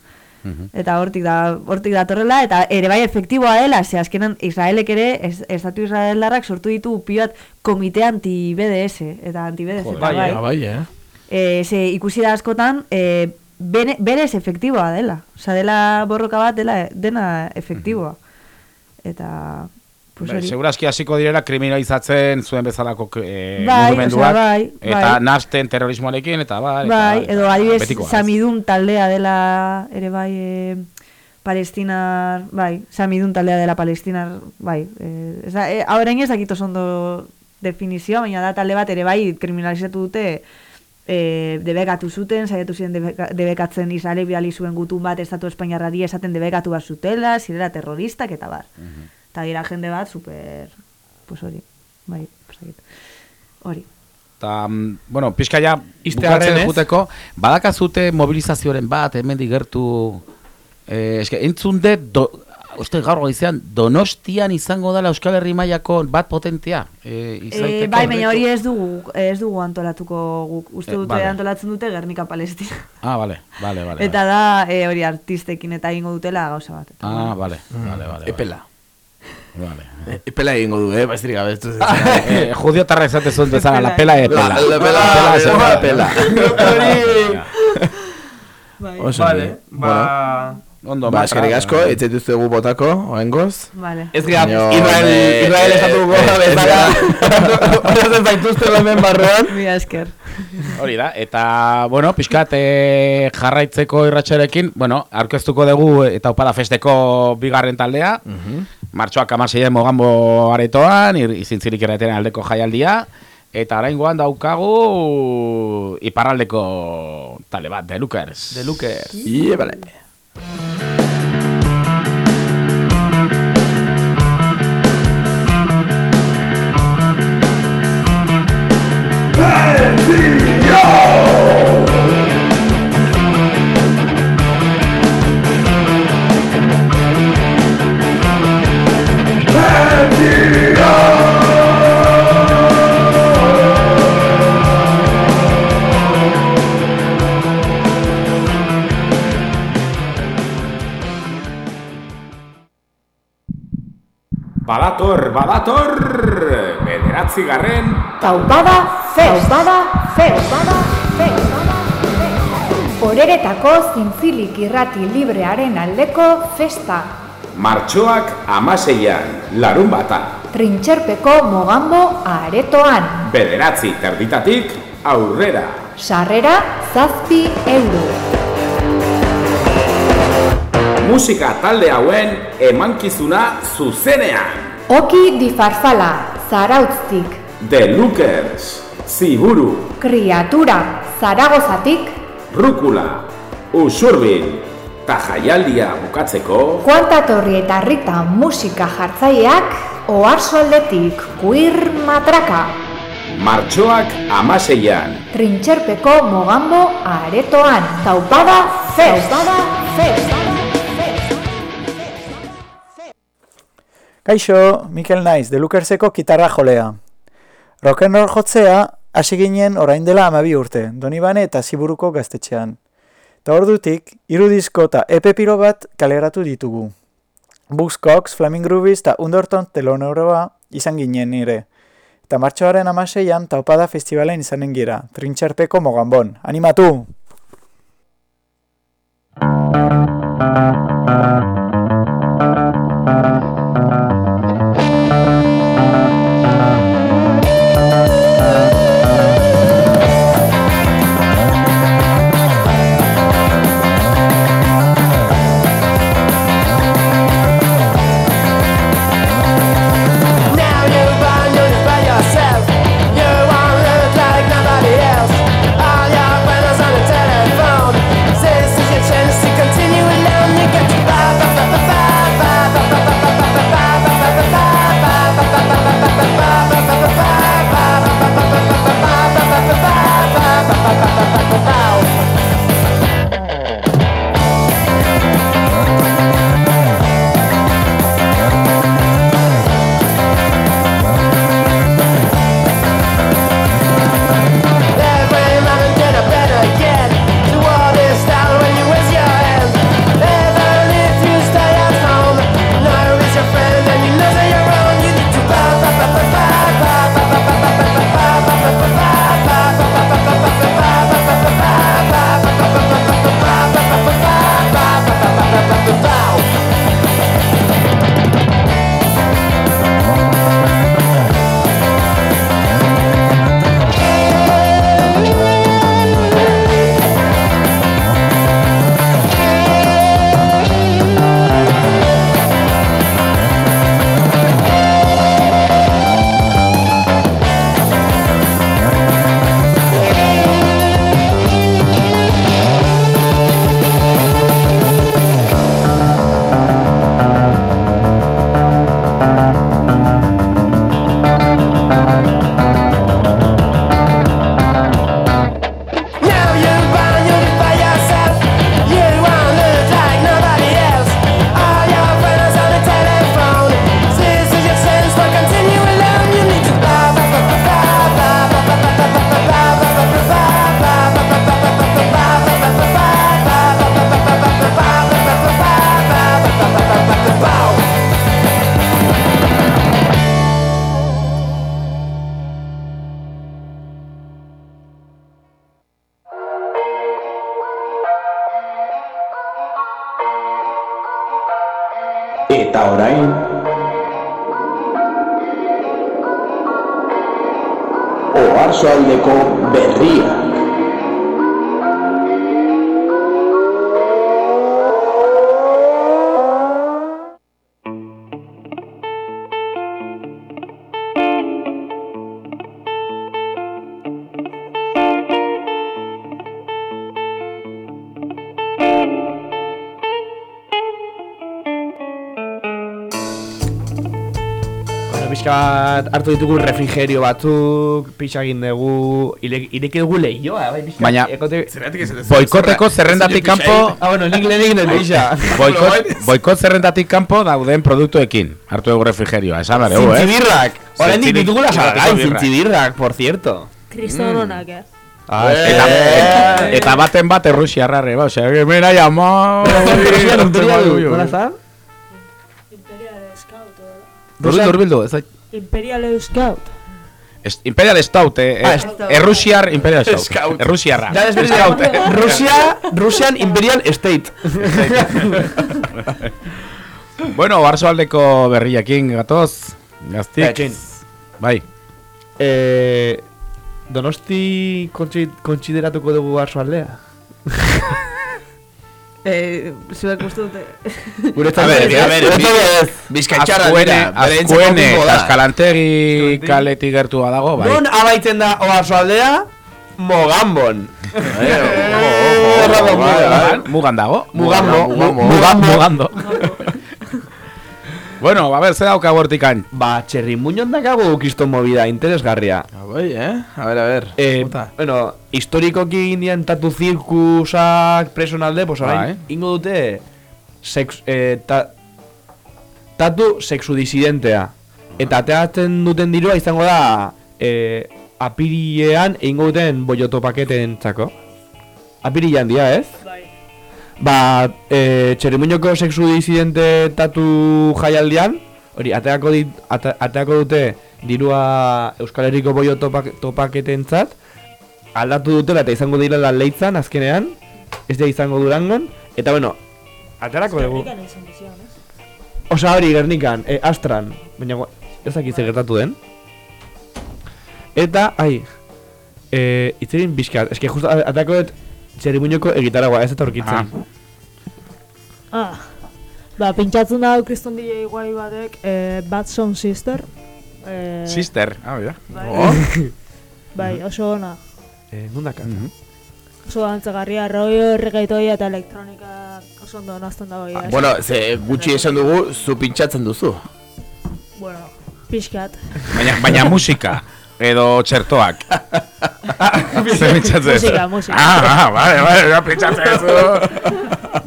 Eta hortik da, hortik datorrela, eta ere bai efektiboa dela, ze azkenan Israelek ere, ez, Estatu Israeldarrak sortu ditu pilat komite anti-BDS, eta anti-BDS, Joder, eta bai. ah, bai, eh? E, ze ikusi da askotan, e, bene, berez efektiboa dela. Osa, dela borroka bat, dela, dena efektiboa. Eta, pues Bai, hori. Segurazki hasiko direla kriminalizatzen zuen bezalako eh, Bai, mugimenduak osea, bai, eta bai. nasten terrorismoarekin eta bai, Bai, eta, edo adibidez, betikoa, ez? Samidun taldea dela ere bai e, palestinar, bai, Samidun taldea dela palestinar, bai. E, ez da, e, orain ez dakit oso ondo definizioa, baina da talde bat ere bai kriminalizatu dute e, debekatu zuten, saiatu ziren debeka, debekatzen Israelek bidali zuen gutun bat Estatu Espainiarrari esaten debekatu bat zutela, zirela terroristak eta bar. Eta dira jende bat super, pues hori, bai, pues dakit. hori. Eta, mm, bueno, pixka ja bukatzen juteko, badakazute mobilizazioaren bat, hemendik gertu, eh, eske, entzun dut, do, uste gaur goizean, donostian izango dela Euskal Herri mailako bat potentea. Eh, E, izaiteko bai, baina hori ez dugu, ez dugu antolatuko guk. Uste Eh, dute vale. antolatzen dute Gernika Palestina. Ah, vale, vale, vale. Eta da e, hori artistekin eta egingo dutela gauza bat. Eta, Ah, vale, vale, vale. Epela. Vale. E- Epela egingo du, eh? Baizik gabe. *laughs* eh, judio tarra esate zuen bezala, la pela e pela. La, la pela, La la pela, pela, pela. *laughs* Vale, ba... Ondo, Ba, eskerrik asko, etxe duztegu botako, oengoz. Vale. Ez gara, Baina, Israel, eh, Israel eh, estatuko *laughs* eh, bezala, *laughs* horrezen zaituzte hemen barruan. Mila esker. *laughs* Hori da, eta, bueno, pixkat e, jarraitzeko irratxarekin, bueno, aurkeztuko dugu eta upada festeko bigarren taldea, martxoak amaseien mogambo aretoan, ir, izintzirik erraten aldeko jaialdia, eta oraingoan daukagu iparraldeko talde bat, The Lookers. The Lookers. Ie, bale. Badator, badator! Bederatzi garren... Taupada Fest! Taupada Fest! Taupada Fest! Horeretako zintzilik irrati librearen aldeko festa. Martxoak amaseian, larun bata. Trintxerpeko mogambo aretoan. Bederatzi terditatik aurrera. Sarrera zazpi euro. Musika talde hauen emankizuna zuzenean. Oki di farfala, zarautztik. The Lookers, Ziburu, Kriatura, zaragozatik. Rukula, Usurbil, ta jaialdia bukatzeko... Juan Tatorri eta Rita musika jartzaileak, oarzo aldetik, kuir matraka. Martxoak amaseian. Trintxerpeko mogambo aretoan. Taupada Fest! Taupada Fest! Kaixo, Mikel Naiz, de Lukerseko kitarra jolea. Rock'n'roll jotzea, hasi ginen orain dela amabi urte, Donibane eta Ziburuko gaztetxean. Eta ordutik, hiru disko eta EP pilo bat kaleratu ditugu. Buzzcocks, Flaming Groovies eta Underton telonoroa izan ginen nire. Eta martxoaren amaseian taupada festivalen izanen gira, trintxerpeko mogambon. Animatu! Eta orain. Oarsoaldeko berria pixkat hartu ditugu refrigerio batzuk, pixa egin dugu, ire- ireki dugu lehioa, bai, pixkat. Baina, ekote... boikoteko zerrendatik kanpo... Ah, bueno, nik lehen egin dut pixa. *laughs* Boikot, boikot zerrendatik kanpo dauden produktuekin. Hartu dugu refrigerioa, esan bare, eh? Zintzibirrak! Oraindik Zintzirik- ditugula salgai, Irratiko birrak. zintzibirrak, por cierto. Kriston honak, eh? Ah, Eta, eta, baten bat errusiarrarre, ba, osea, que mera llama... Rusia, ¿cómo está? Urbildu, urbildu, ez da... Imperial Scout. Es- Imperial Stout, eh, Ah, eh, Stout. Errusiar Imperial Stout. *laughs* Scout. Errusiarra. Da, ez Scout. *laughs* Rusia, Russian Imperial State. *laughs* bueno, Barsoaldeko berriakin gatoz. Gaztik. Bai. Eh, Donosti kontsi, kontsideratuko dugu arsoaldea? Eh, zuek uste dute. Guretzat A ver, ez, a ver, guretzat ez. Bizkaitxarra Azkuene, Eskalantegi kaletik gertua dago, bai. Non abaitzen da oarsoaldea? Mogambon. Mugan- Mugan dago. Mugambo. Mugando. Bueno, a ver, ze dauka hortikan. Ba, txerri muñon dakagu kiston movida interesgarria. Bai, eh? A ver, a ver. Eh, bueno, historikoki indian tatu zirkusak presonalde, pues orain, Bai. ingo dute sex, eh, ta, tatu sexu disidentea. Eta ateatzen duten dirua izango da eh, apirilean egingo duten boioto paketen txako. Apirilean dia, ez? Ba, e, txerimuñoko sexu disidente tatu jaialdian, hori, ateako, dit, ate, ateako dute dirua Euskal Herriko boio topak, topaketentzat, aldatu dutela eta izango direla leitzan azkenean, ez da izango durangon, eta bueno, aterako dugu. Osa hori Gernikan, e, Astran, baina ez dakit zer gertatu den. Eta, ai, e, itzerin bizkat, eske justo aterako dut txerimuñoko egitaragoa, ez eta aurkitzen. Ah. Ba, pintxatzen da kriston DJ guai batek, eh, Bad Sound Sister. Eh, Sister, ah, mira. Bai. Oh. *laughs* bai, oso ona. Eh, nundaka? Oso antzegarria, rollo reggaetoia eta elektronika oso ondo nazten dago ia. Bueno, ze gutxi esan dugu, zu pintxatzen duzu. Bueno, pixkat. Baina, baina musika. *laughs* Edo txertoak. *laughs* Zer pintxatzen? Musika, musika. Ah, ah, vale, vale, ja pintxatzen zu.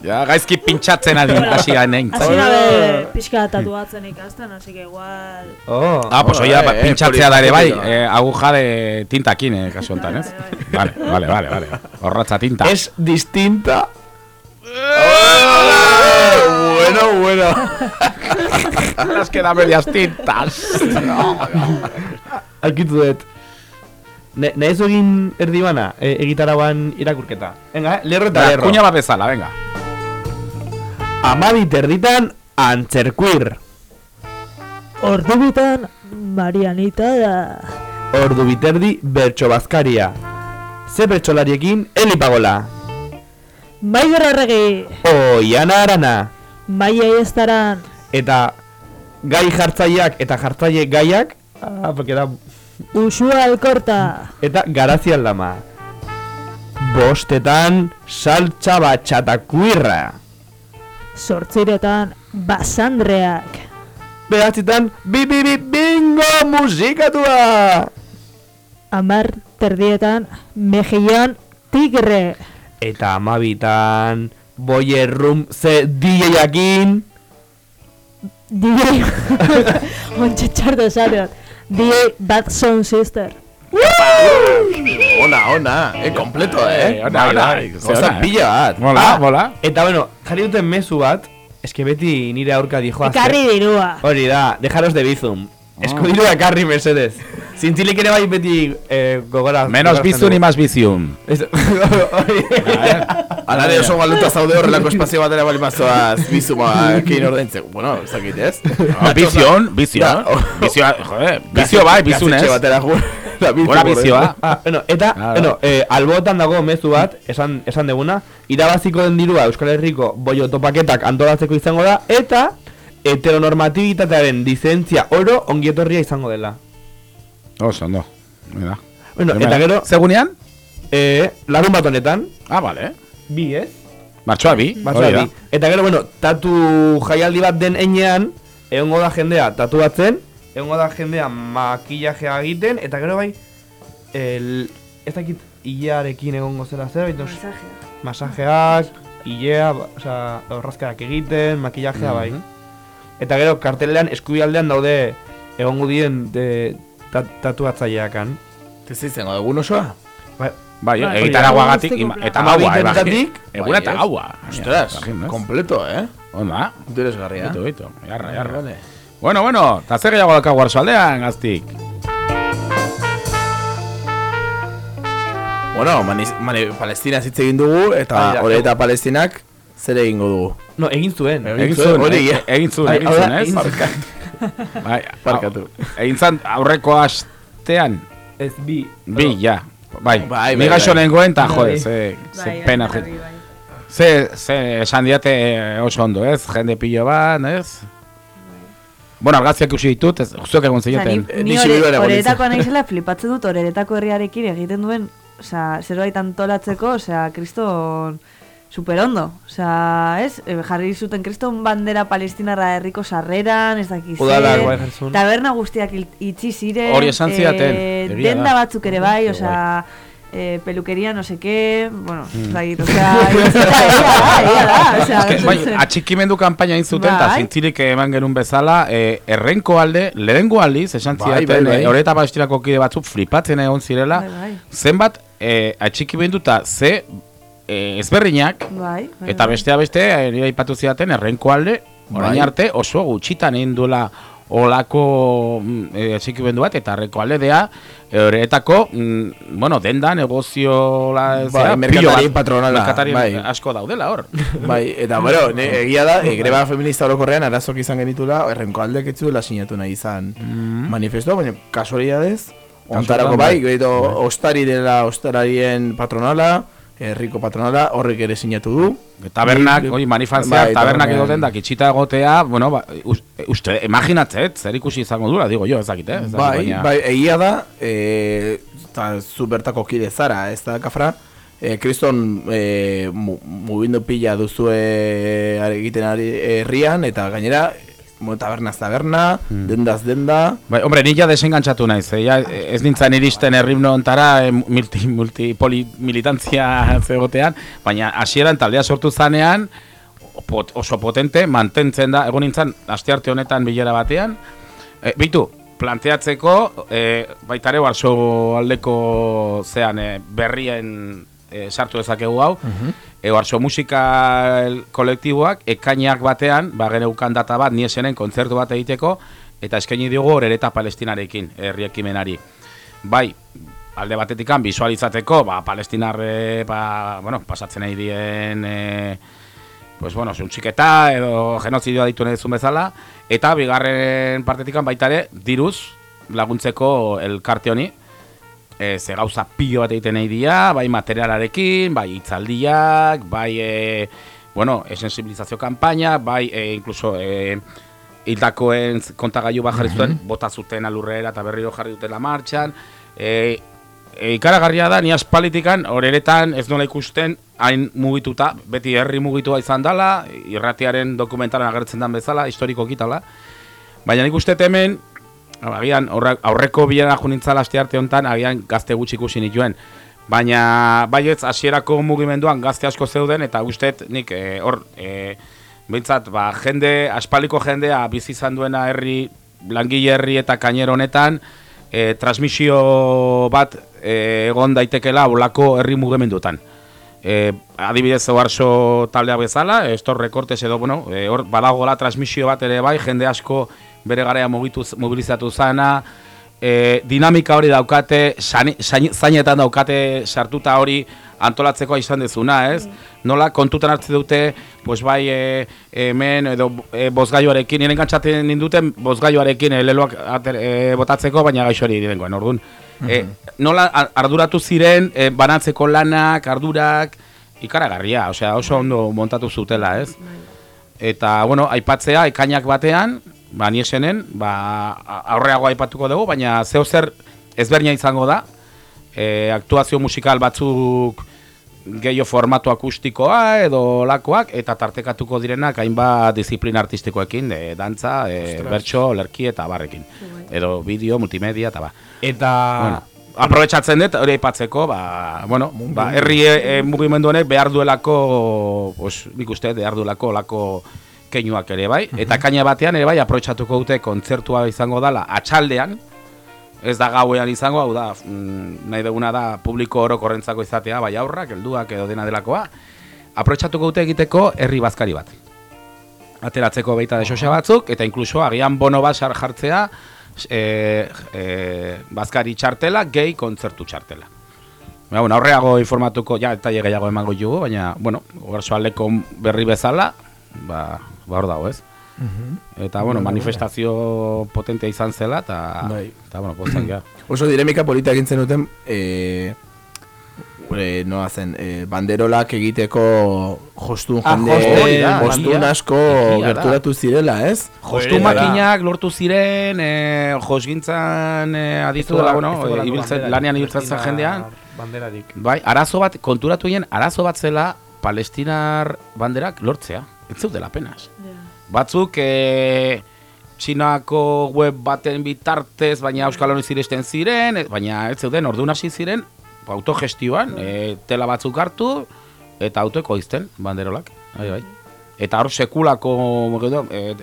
Ja, gaizki pintxatzen adi, hasi ganein. Hasi gabe pixka tatuatzen ikasten, así que igual... Oh. Ah, pues oia, eh, pintxatzea da ere bai, eh, aguja de tintakin, eh, kasu honetan, ez? Vale, vale, vale, vale. Horratza tinta. Es distinta. bueno, bueno. *laughs* Las queda medias tintas. *laughs* Alkitu dut. Ne, nahizu egin erdi bana, e, egitaragoan irakurketa. Venga, eh? lerro eta lerro. Kuña bat bezala, venga. Amabit erditan antzerkuir. Ordubitan, Marianita da... Ordu biterdi bertso bazkaria. Ze bertsolariekin elipagola. Maider arregi, Oiana arana. Maia estaran, Eta gai jartzaileak eta jartzaile gaiak. Ah, porque da... Usua alkorta, Eta garazi aldama. Bostetan saltza batxatakuirra. sortziretan, Basandreak, Behatzitan bi bi bi bingo musikatua. Amar terdietan, Mejillan Tigre, Eta amabitan Boyer Room ze DJ-akin DJ... *laughs* Ontsa txarto esateot, DJ Bad Sound Sister. Ona, ona, eh, kompleto, eh. ona, ona. Goza pila bat. Mola, Ah, mola. Eta bueno, jarri duten mezu bat Eske beti nire aurka dijo Ekarri dirua. Hori da, dejaros de bizum Esko dirua ekarri mesedez Zintzilik ere bai beti eh, gogora Menos bizun más bizun. Ez- *laughs* Ala ere oso galduta zaude horrelako espazio batera bali mazoaz bizuma kein ordaintzeko. Bueno, ez dakit ez? Ah, Bizion, bizion. Bizioa, *laughs* joder, bizio bai, bizunez. Gaztetxe batera ju. la bizu bizioa. Ah, bueno, eta, Claro. bueno, eh, albotan dago mezu bat, esan, esan deguna, irabaziko den dirua Euskal Herriko boio topaketak antolatzeko izango da, eta heteronormatibitatearen lizentzia oro ongietorria izango dela. Oso, ondo. Mira. Bueno, Primera. eta gero, Segunean? eh, larun bat honetan, Ah, vale. bi, ez? Martxoa bi. Da. bi. Eta gero, bueno, tatu jaialdi bat den enean, egongo da jendea tatu batzen, egongo da jendea makillajea egiten, eta gero bai, el, ez dakit hilearekin egongo zera zer, baita masajeak, hilea, ba- osea, horrazkarak egiten, makillajea bai. Eta gero, kartelean, eskubialdean daude, egongo dien de, ta, tatuatzaileakan. Ez izango egun osoa? Bai, Bai, Bai, egitaragoagatik hori da, ima- eta gaua, bintentatik, imagin- Eguna eta Bai, gaua. Ostras, kompleto, eh? Onda. Interesgarria. Bito, bito. Jarra, jarra. Vale. Bueno, bueno, eta zer gehiago dakagu arsoaldean, gaztik? Bueno, mani, mani, Palestina hitz egin dugu, eta Hori hori eta Palestinak zer egingo dugu. No, egin zuen. Egin zuen, hori, egin zuen, Bai, egin zuen, da, ez? Bai, Barkatu. au- Egin zan aurreko astean, Ez bi. bi, ja. Bai, Bai, bai, bai. nengoen, eta Bai. jode, ze, Bai, ze bai, pena. bai, bai. Ze, ze, esan diate eh, oso ondo, ez? Jende pilo bat, ez? Bueno, argazkiak ikusi ditut, ez, zuek egon zineten. ni, horretakoa naizela flipatzen dut horretako herriarekin egiten duen, osea, zerbait antolatzeko, osea, kriston super ondo. Osea, ez? E, jarri zuten kriston bandera palestinarra herriko sarreran, ez dakiz Udalak, bai, taberna guztiak itxi ziren. Hori esan zidaten, eh, denda da. batzuk ere bai, Qué osea, eh, peluqueria no sé qué, bueno, Mm. osea, *laughs* da, da, osea, *laughs* Ez que, bai, atxikimendu kanpaina egin zuten, eta Bai. zintzirik eman genuen bezala, eh, errenko alde, lehengo aldiz, esan Bai, zidaten, bai, bai. eh, horreta palestinako kide batzuk flipatzen egon zirela, Bai, bai. zenbat eh, atxikimendu eta ze eh, ezberdinak, Bai, bai, eta bai. bestea beste, eh, nire aipatu zidaten, errenko alde, orain Bai. arte oso gutxitan egin duela olako mm, eh, atxikimendu bat, eta errenko aldea, horretako, mm, bueno, denda, negozio, la, Bai, zera, merkatari patronala, merkatari bai. asko daudela hor. *laughs* Bai, eta bueno, ne, egia da, e, greba feminista orokorrean arazok izan genitula, errenko aldek ez zuela sinatu nahi izan manifesto, baina kasualidadez, ontarako bai, bai. gero ostari dela ostararien patronala, herriko patronala, horrek ere sinatu du. Tabernak, hori manifantzia, bai, tabernak tabernean. egoten da, kitxita egotea, bueno, ba, us- uste, imaginatzet, zer ikusi izango dula, digo jo, ez dakit, eh? Ez dakit, Bai, baina- bai, egia da, e, eta zu bertako kide zara, ez da, kafra, e, kriston e, mu, mugindu pila duzue egiten ari herrian, eta gainera, mo, tabernaz taberna, dendaz denda, Bai, hombre, ni ja desengantzatu naiz, eh? ja, ez nintzen iristen herrimno ontara eh, multi, multi, poli, militantzia *laughs* zegotean, baina hasieran taldea sortu zanean, pot, oso potente, mantentzen da, egon nintzen, astearte honetan bilera batean, e, bitu, planteatzeko, e, baita ere, Barso aldeko zean e, berrien e, sartu dezakegu hau, e, Barso musika kolektiboak, ekainak batean, ba, geneukan data bat, niesenen kontzertu bat egiteko, eta eskaini diogu horereta palestinarekin, herri ekimenari. Bai, alde batetikan visualizatzeko, ba, palestinarre, ba, bueno, pasatzen nahi dien, e, pues bueno, zuntxiketa edo genozidioa ditu duzun bezala, eta bigarren partetikan baita ere, diruz laguntzeko elkarte honi, e, ze gauza pilo bat egiten nahi dira, bai materialarekin, bai hitzaldiak, bai, e, bueno, e, sensibilizazio kanpaina, bai, e, incluso, e, hildakoen kontagailu bat jarri zuten, bota zuten alurrera eta berriro jarri dutela martxan, e, e, ikaragarria da, ni aspalitikan horeretan ez nola ikusten hain mugituta, beti herri mugitua izan dela, irratiaren dokumentalan agertzen den bezala, historiko kitala, baina nik uste hemen, agian aurre- aurreko bilera jo nintzala aste arte hontan, agian gazte gutxi ikusi nituen, baina baietz hasierako mugimenduan gazte asko zeuden, eta ustet nik eh, hor, e, Bintzat, ba, jende, aspaldiko jendea bizi izan duena herri, langile herri eta kainero honetan, e, transmisio bat e, egon daitekela olako herri mugimendutan. E, adibidez, oarso taldea bezala, estor rekortes edo, bueno, e, hor badagoela transmisio bat ere bai, jende asko bere garea mugitu, mobilizatu zana, e, dinamika hori daukate, sani- zainetan daukate sartuta hori antolatzeko izan dezuna, ez? Nola kontutan hartze dute, pues bai, e, hemen edo e, bozgailuarekin, nire engantzaten ninduten bozgailuarekin e, leloak ater, e, botatzeko, baina gaixori direngoen, orduan. E, nola a- arduratu ziren, e, banatzeko lanak, ardurak, ikaragarria, osea, oso ondo montatu zutela, ez? Eta, bueno, aipatzea, ekainak batean, ba, niesenen, ba, aurreago aipatuko dugu, baina zeo zer ezberdina izango da, e, aktuazio musikal batzuk gehiago formatu akustikoa edo lakoak, eta tartekatuko direnak hainbat disiplina artistikoekin, de, dantza, e, bertso, lerki eta barrekin. Edo bideo, multimedia eta ba. Eta... Bueno, aprobetsatzen dut hori aipatzeko, ba, bueno, ba, herri e, mugimendu honek behar duelako, pues, nik uste, behar duelako lako keinuak ere bai, eta kaina batean ere bai aprobetsatuko dute kontzertua izango dala atxaldean, ez da gauean izango, hau da, mm, nahi duguna da publiko orokorrentzako izatea, bai aurrak, helduak edo dena delakoa, aprobetsatuko dute egiteko herri bazkari bat. ateratzeko baita desosa batzuk, eta inkluso agian bono bat jartzea, e, e, bazkari txartela, gehi kontzertu txartela. Ba, bueno, aurreago informatuko, ja, eta gehiago emango jugu, baina, bueno, ogarzo aldeko berri bezala, ba, ba hor dago ez. Eta, bueno, manifestazio potentea izan zela, eta, Bai. eta bueno, pozak, ja. *clears throat* Oso dinamika polita egintzen duten, e, e, noa zen, e, banderolak egiteko jostun Ah, jende, jostu, hori da, jostun asko Egia da. gerturatu zirela, ez? Jostu makinak lortu ziren, e, josgintzan e, aditu dela, bueno, e, ibiltzen, lanean ibiltzen zen jendean. Banderarik. Bai, arazo bat, konturatu hien, arazo bat zela palestinar banderak lortzea. Ez zeudela apenas. Batzuk, e, Txinako web baten bitartez, baina Euskal Honi ziresten ziren, e, baina ez zeuden, orduan hasi ziren, autogestioan, e, tela batzuk hartu, eta autoeko izten, banderolak. Bai, bai. Eta hor sekulako, edo, e,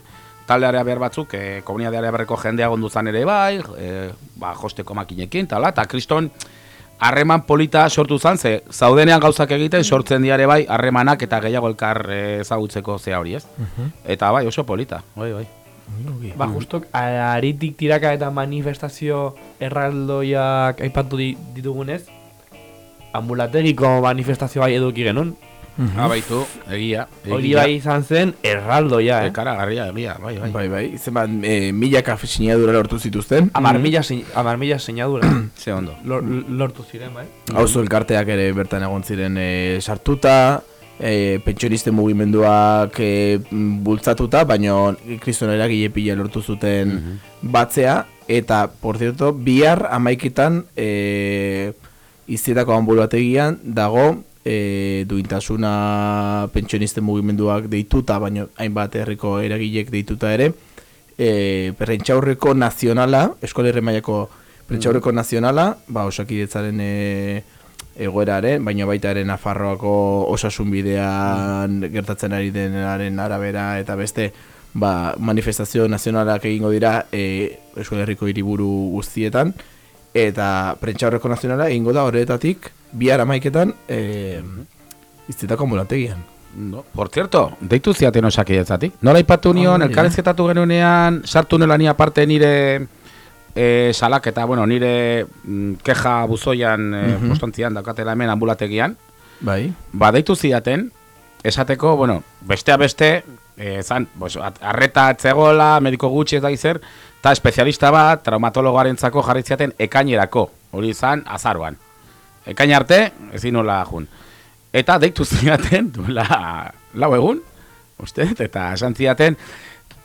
talde behar batzuk, e, komunidade beharreko jendea gondu zan ere bai, e, ba, josteko makinekin, tala, eta kriston, harreman polita sortu zan, ze zaudenean gauzak egiten sortzen diare bai harremanak eta gehiago elkar eh, ezagutzeko zea hori, ez? Eta bai, oso polita, bai, bai. Ba, justo aritik tiraka eta manifestazio erraldoiak aipatu di, ditugunez, ambulategiko manifestazio bai eduki genuen. Ah, baitu, egia. Hori bai izan zen erraldoia, eh? Ekaragarria, egia, bai, bai. Bai, bai, zenbat, e, milaka sinadura lortu zituzten. Amar mila, sin- amar mila sinadura. *clears throat* Ze ondo. Lor, lortu ziren, bai? Auzo elkarteak ere bertan egon ziren e, sartuta, e, pentsionisten mugimenduak e, bultzatuta, baina kriston eragile pila lortu zuten batzea, eta, por cierto, bihar amaiketan e, iztietako ambulategian dago e, duintasuna pentsionisten mugimenduak deituta, baina hainbat herriko eragilek deituta ere, e, prentxaurreko nazionala, eskolerre mailako prentxaurreko nazionala, ba, osakidetzaren e, egoeraren, baina baita ere Nafarroako osasun bidean gertatzen ari denaren arabera eta beste ba, manifestazio nazionalak egingo dira e, Euskal Herriko hiriburu guztietan. Eta prentxaurreko nazionala egingo da horretatik bihar amaiketan e, iztetako ambulategian. No, por cierto, deitu ziaten osakidetzatik. Nola ipatu nion, Ah, elkarrezketatu genuenean, sartu nela ni aparte nire e, salak eta, bueno, nire mm, keja buzoian, e, Mhm. postontzian, daukatela hemen ambulategian. Bai. Ba, deitu ziaten, esateko, bueno, bestea beste, e, zan, bos, arreta etzegola, mediko gutxi ez da izer, eta espezialista bat, traumatologoaren zako jarri ziaten ekainerako, hori izan, azaroan. Ekain arte, ezin nola jun. Eta deitu *laughs* ziaten, duela lau egun, uste, eta esan ziaten,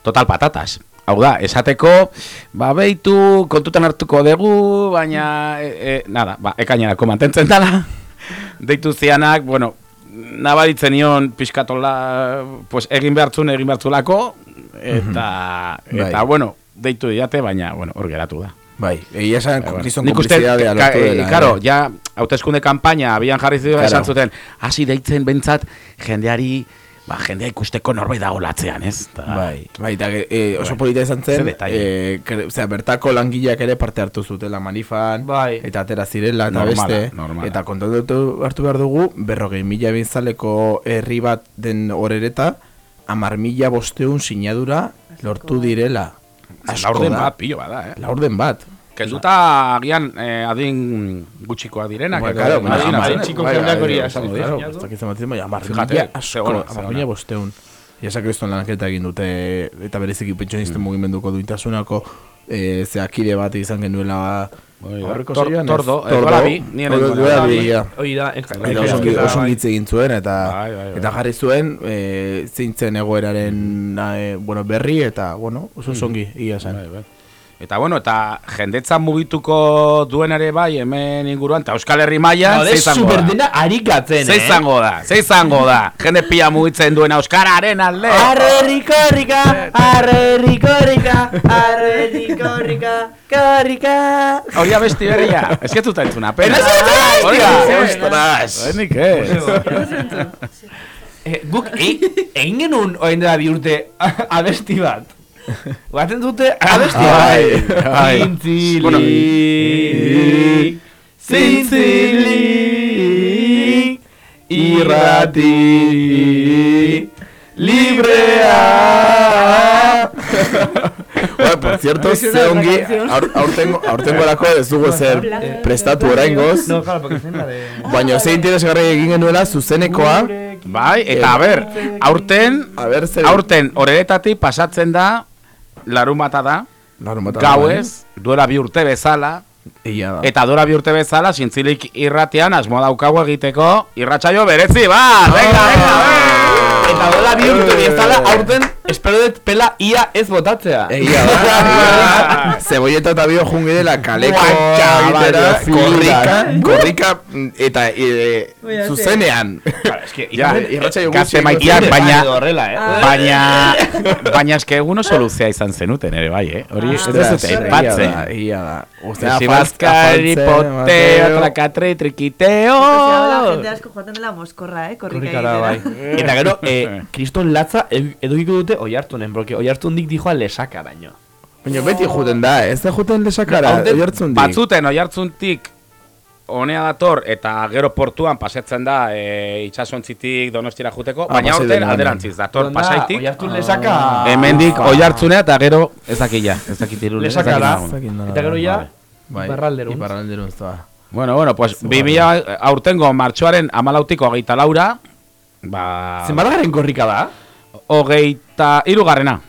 total patatas. Hau da, esateko, ba, beitu, kontutan hartuko dugu, baina, e, e, nada, ba, ekainerako mantentzen dela. *laughs* Deitu zianak, bueno, nabaritzen nion pixkatola, pues, egin behartzun, egin behartzulako, eta, Mhm. eta, Bai. bueno, deitu diate, baina, bueno, hor geratu da. Bai, egia esan, Bai, bueno. konplizidadea ka- lortu eh, dela. Claro, eh. ja, hauteskunde kanpaina abian jarri Claro. esan zuten, hasi deitzen bentsat jendeari, ba, jendea ikusteko norbait dago latzean, ez? Ta, Bai, bai, eta e, oso polita izan Ze zen, e, kre, osea, bertako langileak ere parte hartu zutela manifan, bai. eta atera zirela, eta Normala, beste, normala. eta kontatu hartu behar dugu, berrogei mila bintzaleko herri bat den horereta, amar mila bosteun sinadura lortu direla. Asko laurden da. bat, pilo bada, eh? Laurden bat. Kenduta agian eh, adin gutxikoak direnak. Bai, edo claro, adin txiko bai, jendeak bai, hori bai, esango claro, dira. ez dakit zenbat ziren, baina amar mila asko, amar mila bosteun. Iasak kriston lanketa egin dute, eta bereziki pentsionisten mugimenduko duintasunako e, zeakide bat izan genuela Tor- saioan, ez? Tordo, eh, bi, duela duela bi. ja. Hori da, oso bai. hitz egin zuen, eta Bai, bai, bai. eta jarri zuen e, zeintzen egoeraren e, bueno, berri, eta bueno, oso oso ongi, ia esan. Eta bueno, eta jendetza mugituko duen ere bai hemen inguruan, eta Euskal Herri mailan Jode, ze izango da. superdena arikatzen, Ze eh? da, ze izango da. Jende pila mugitzen duen Euskararen alde. Arre korrika, arre korrika, arre korrika, korrika. Hori abesti berria. Ez que entzuna, pena. Hori hostia. da, ostras. Nik ez. Eh, guk e, egin genuen orain dela bi urte abesti bat. Baten dute abesti. Ai, ai. Zintzilik, Bueno. zintzilik, irrati, librea. *laughs* Bueno, por cierto, ze ongi, aur, aurtengo, aurtengo lako ez dugu zer Eh, prestatu oraingoz. No, claro, porque zen la de... Baina ze interesgarri egin genuela zuzenekoa. Bai, eta a ber, aurten, aurten horretatik pasatzen da, larun bata da, Larunbata da, gauez, duela bi urte bezala, Ia da. eta duela bi urte bezala, zintzilik irratian, asmo daukagu egiteko, irratsaio berezi, ba, venga, venga, Eta dola bi urte bezala aurten espero dut pela ia ez botatzea. Egia da. *laughs* Zebolleta eta bio jungi dela kaleko egitera, korrika, korrika mm, eta e, zuzenean. Ja, irratsaio kate guztiak maitean, guztiak baina, eh? baina, baina *laughs* eske egun oso luzea izan zenuten ere, bai, eh? Hori ez Ostras, dute egia aipatzen. da, egia da. Osea, Osea, Bazkari, faltze, poteo, trakatre, trikiteo. la gente asko joaten dela moskorra, eh? Korrika bai. *laughs* Eta gero, eh, kriston latza ed- edukiko dute oiartunen, porque oiartundik dijoa lesakaraino. Baina beti juten da, ez da juten lesakara, Aurten oihartzundik. Batzuten oihartzuntik honea dator eta gero portuan pasetzen da e, itxasontzitik donostira juteko, Ah, baina denean. alderantziz dator Onda, pasaitik. Oiartzun lesaka... Hemendik oihartzunea eta gero ez dakila, ez dakit irun. Lesakara. ez dakit non. Eta gero ja, Bai, barralderuntz. Iparralderuntz, da. Bueno, bueno, pues 2000 aurtengo martxoaren amalautiko hogeita laura, ba... Zenbatgaren korrika da? Hogeita irugarrena.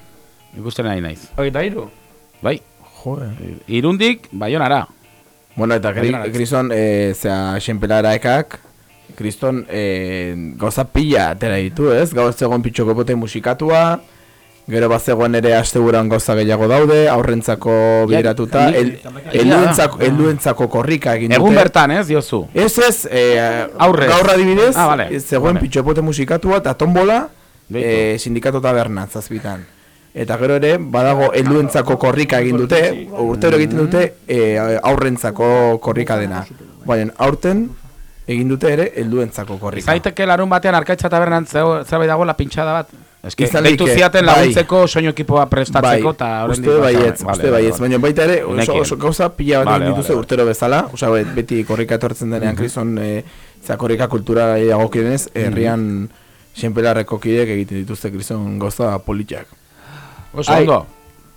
Ikusten nahi naiz. Hogeita iru? Bai. Joder. Irundik, baionara. Bueno, eta Baionara. kriston, e, zera, xenpelara ekak, kriston, e, gauza pila atera ditu, ez? Gau ez zegoen pitxoko pote musikatua, gero bat zegoen ere asteburan gauza gehiago daude, aurrentzako bideratuta, Ja, el, helduentzako, helduentzako korrika egin dute. Egun bertan, ez, diozu? Ez ez, e, Aurrez. gaur adibidez, Ah, vale. zegoen Vale. pitxopote musikatua eta tombola. E, sindikato tabernan zazpitan. Eta gero ere, badago helduentzako korrika egin dute, urtero egiten dute e, aurrentzako korrika dena. Baina aurten egin dute ere helduentzako korrika. Zaiteke larun batean arkaitza tabernan zerbait dagoela pintxada bat? Izan deitu ziaten bai. laguntzeko soinu ekipoa prestatzeko bai, eta oraindik uste baietz, vale, uste baietz, baina baita ere oso, oso gauza pila bat Vale, egin dituzte vale, vale. urtero bezala, osea bet- beti korrika etortzen denean kriston e, za korrika kultura dagokienez, herrian xenpelarreko kideek egiten dituzte kriston gauza politiak. Oso Ai, ondo.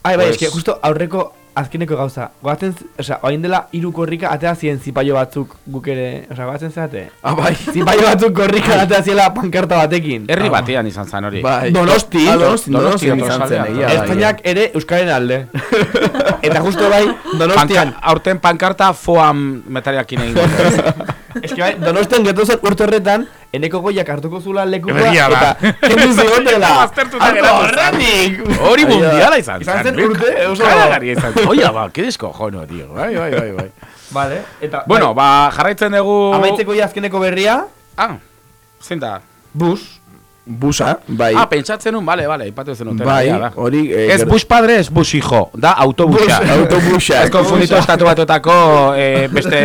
Ai, bai, Pues- eske justo aurreko azkeneko gauza. Goatzen, osea, orain dela hiru korrika atea ziren zipaio batzuk guk ere, osea, goatzen zeate. Ah, bai. *laughs* Zipaio batzuk korrika atea ziela pankarta batekin. Herri batean izan zan hori. Bai. Donosti, Ah, Donosti, Donosti Donosti, izan zen, da, Espainiak ere Euskaren alde. *laughs* Eta justo bai, Donostian. Panka, aurten pankarta foam metariakin egin. *laughs* Eske bai, Donostian getozen urte horretan, eneko goiak hartuko zula lekukoa, Egia da. eta kendu zigotela. Aztertuta Hartu geratu zen. horretik. Hori mundiala izan Izan zen. zen urte, oso... Karagarria izan zen. Oia, ba, que descojono, tío. Bai, bai, bai, bai. Vale, eta... Bueno, ba, jarraitzen dugu... Amaitzeko ja azkeneko berria, Ah, zein da? bus. Busa, bai. Ah, pentsatzen nun, bale, bale, ipatu zen utena. Bai, hori, eh, Ez bus padre, ez bus hijo, da autobusa. Bus- autobusa. Ez konfunditu estatu batuetako eh, beste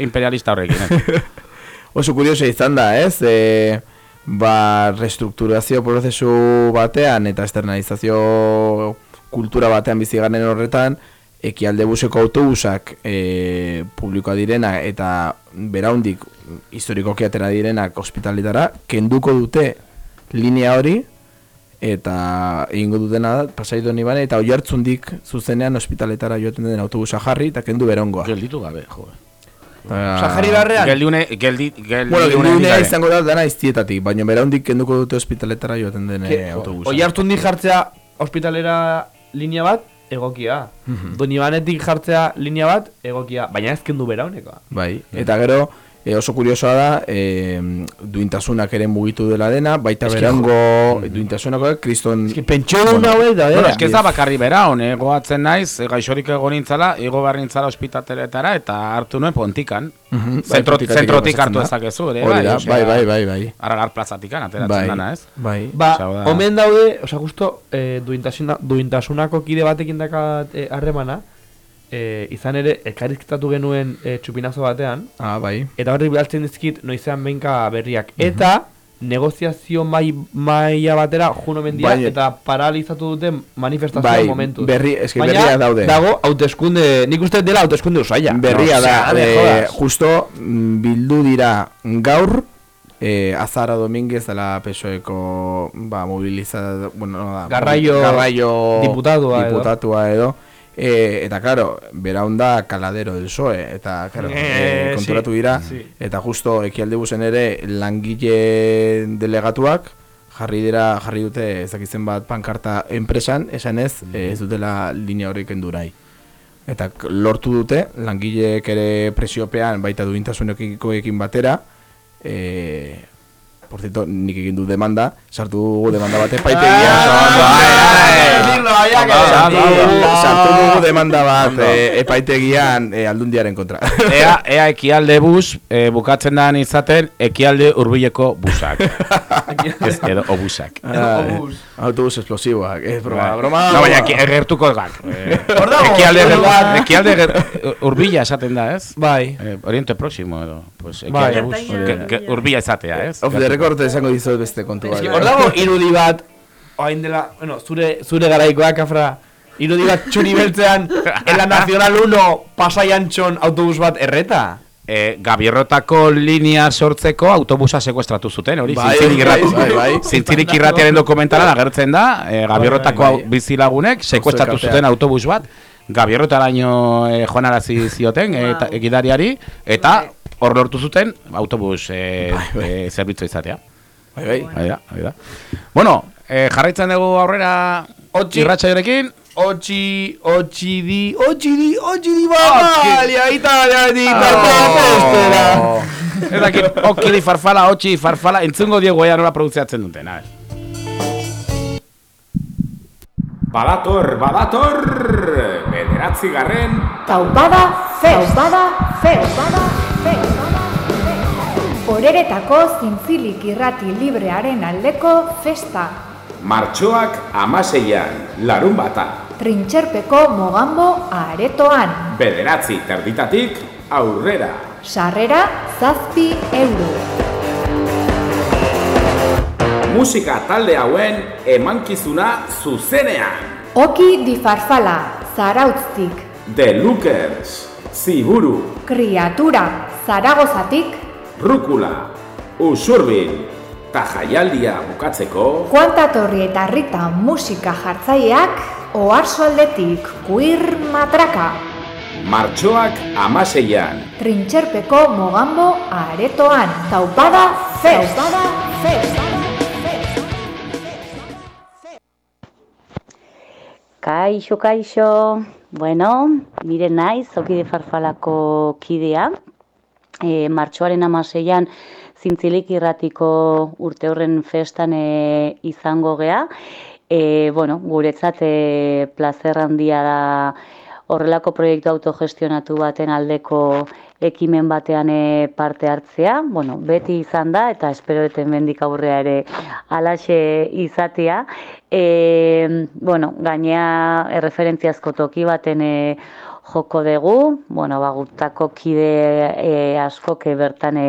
imperialista horrekin. Eh. *laughs* Oso kurioso izan da, ez? E, ba, restrukturazio prozesu batean eta externalizazio kultura batean bizi garen horretan, ekialde buseko autobusak e, publikoa direna eta beraundik historikoki atera direnak ospitalitara, kenduko dute linea hori, eta egingo dutena da, pasai doni bane, eta oi hartzundik zuzenean ospitaletara joaten den autobusa jarri, eta kendu berongoa. Gelditu gabe, jo. Eta- jarri beharrean? Geldiune, geldi, geldi, Bueno, geldiunea izango da dana iztietatik, baina beraundik kenduko dute ospitaletara joaten den eh, autobusa. Oi hartu jartzea ospitalera linea bat, egokia. Mhm. Donibanetik jartzea linea bat, egokia. Baina ez kendu bera honekoa. Bai, eta gero e, oso kuriosoa da, e, duintasunak ere mugitu dela dena, baita Eske, berango duintasunako kriston... Eske pentsio hauek da, Bueno, eske ez da bakarri bera, hon, eh, goatzen naiz, eh, gaixorik egon nintzala, igo behar nintzala ospitateletara, eta hartu nuen pontikan. Mhm, bai, Zentro, pontikatik zentrotik pasatzen hartu da. ezakezu, ere, Hori da, bai, bai, bai, bai. Aralar plazatikan, ateratzen Bai, dana, ez? bai. Ba, da- omen daude, osea, justo, eh, duintasuna, duintasunako kide batekin dakat eh, harremana, eh, izan ere, elkarrizketatu genuen eh, txupinazo batean, Ah, bai. eta horri behaltzen dizkit noizean benka berriak. Eta, negoziazio mai, maila batera juno mendia Baina- eta paralizatu dute manifestazio Bai, momentu. berri- eske Baina, berria daude. dago hauteskunde, nik uste dela hauteskunde usaila. Berria No, da, osea, me eh, jodas. justo mm, bildu dira gaur e, Azara Dominguez dela PSOEko ba, mobilizada, bueno, no da, Garraio garraio diputatua edo. diputatua edo. E, eta claro, bera onda kaladero del PSOE, eta claro, Eh, e, konturatu dira, sí. eta justo ekialde buzen ere langile delegatuak jarri dira jarri dute ezakitzen bat pankarta enpresan, esan ez, ez dutela linea horrek endurai. Eta lortu dute, langileek ere presiopean baita duintasunekoekin batera, e, por cierto, nik egin du demanda, sartu dugu demanda bat epaitegia. Sartu dugu demanda bat e, epaitegian e, aldundiaren kontra. *laughs* Ea, ea ekialde bus, e, bukatzen da izaten, ekialde hurbileko busak. *laughs* Ez, edo obusak. Autobus explosiboak, eh, broma, Bai. broma. No, baina egertuko gak. *laughs* Eh, Hor dago, ekialde, ekialde urbila esaten da, ez? Bai. Eh, Oriente Próximo edo. Pues, Bai. ekialde bus. Urbila izatea, ez? Off the record esango dizut beste kontu bat. Hor dago irudi bat, oain dela, bueno, zure, zure garaikoak, afra, irudi bat txuri beltzean, *laughs* en la Nacional 1 pasaian txon autobus bat erreta. E, Gabierrotako linea sortzeko autobusa sekuestratu zuten, hori, Bai, zintzilik bai, irrati- bai, bai. zintzilik irratiaren dokumentalan agertzen da, e, Gabierrotako Bai, bai. bizilagunek sekuestratu zuten autobus bat, Gabierrotaraino e, joanarazi zioten, e, eta, gidariari, eta hor lortu zuten autobus e, e, zerbitzu izatea. Bai, bai. Bai da, bai da. Bueno, e, jarraitzen dugu aurrera irratsaiorekin. Otsi, otsi di, otsi di, otsi di Bavaria, Italiatik, Oh. Ez dakit, okili farfala, otxi farfala, entzungo diegu ea nola produziatzen duten, a ver. Badator, badator, bederatzi garren, Taupada Fest. Taupada Fest. Taupada Fest. Horeretako zintzilik irrati librearen aldeko festa. Martxoak amaseian, larun bata. Trintxerpeko mogambo aretoan. Bederatzi terditatik aurrera. Sarrera zazpi euro. Musika talde hauen emankizuna zuzenean. Oki di farfala, zarautztik, The Lookers, Ziburu, kriatura, zaragozatik, Rukula, Usurbil, ta jaialdia bukatzeko kuantatorri eta rita musika jartzaileak, oarsoaldetik kuir matraka, martxoak amaseian. trintxerpeko mogambo aretoan. Taupada Fest. Taupada Fest. Kaixo, kaixo. Bueno, mire naiz, okide farfalako kidea. E, martxoaren amaseian zintzilik irratiko urte horren festan e, izango gea. E, bueno, guretzat e, plazer handia da horrelako proiektu autogestionatu baten aldeko ekimen batean e, parte hartzea. Bueno, beti izan da eta espero duten mendik aurrea ere alaxe izatea. E, bueno, gainea erreferentziazko toki baten e, joko dugu, bueno, ba, gutako kide e, asko que bertan e,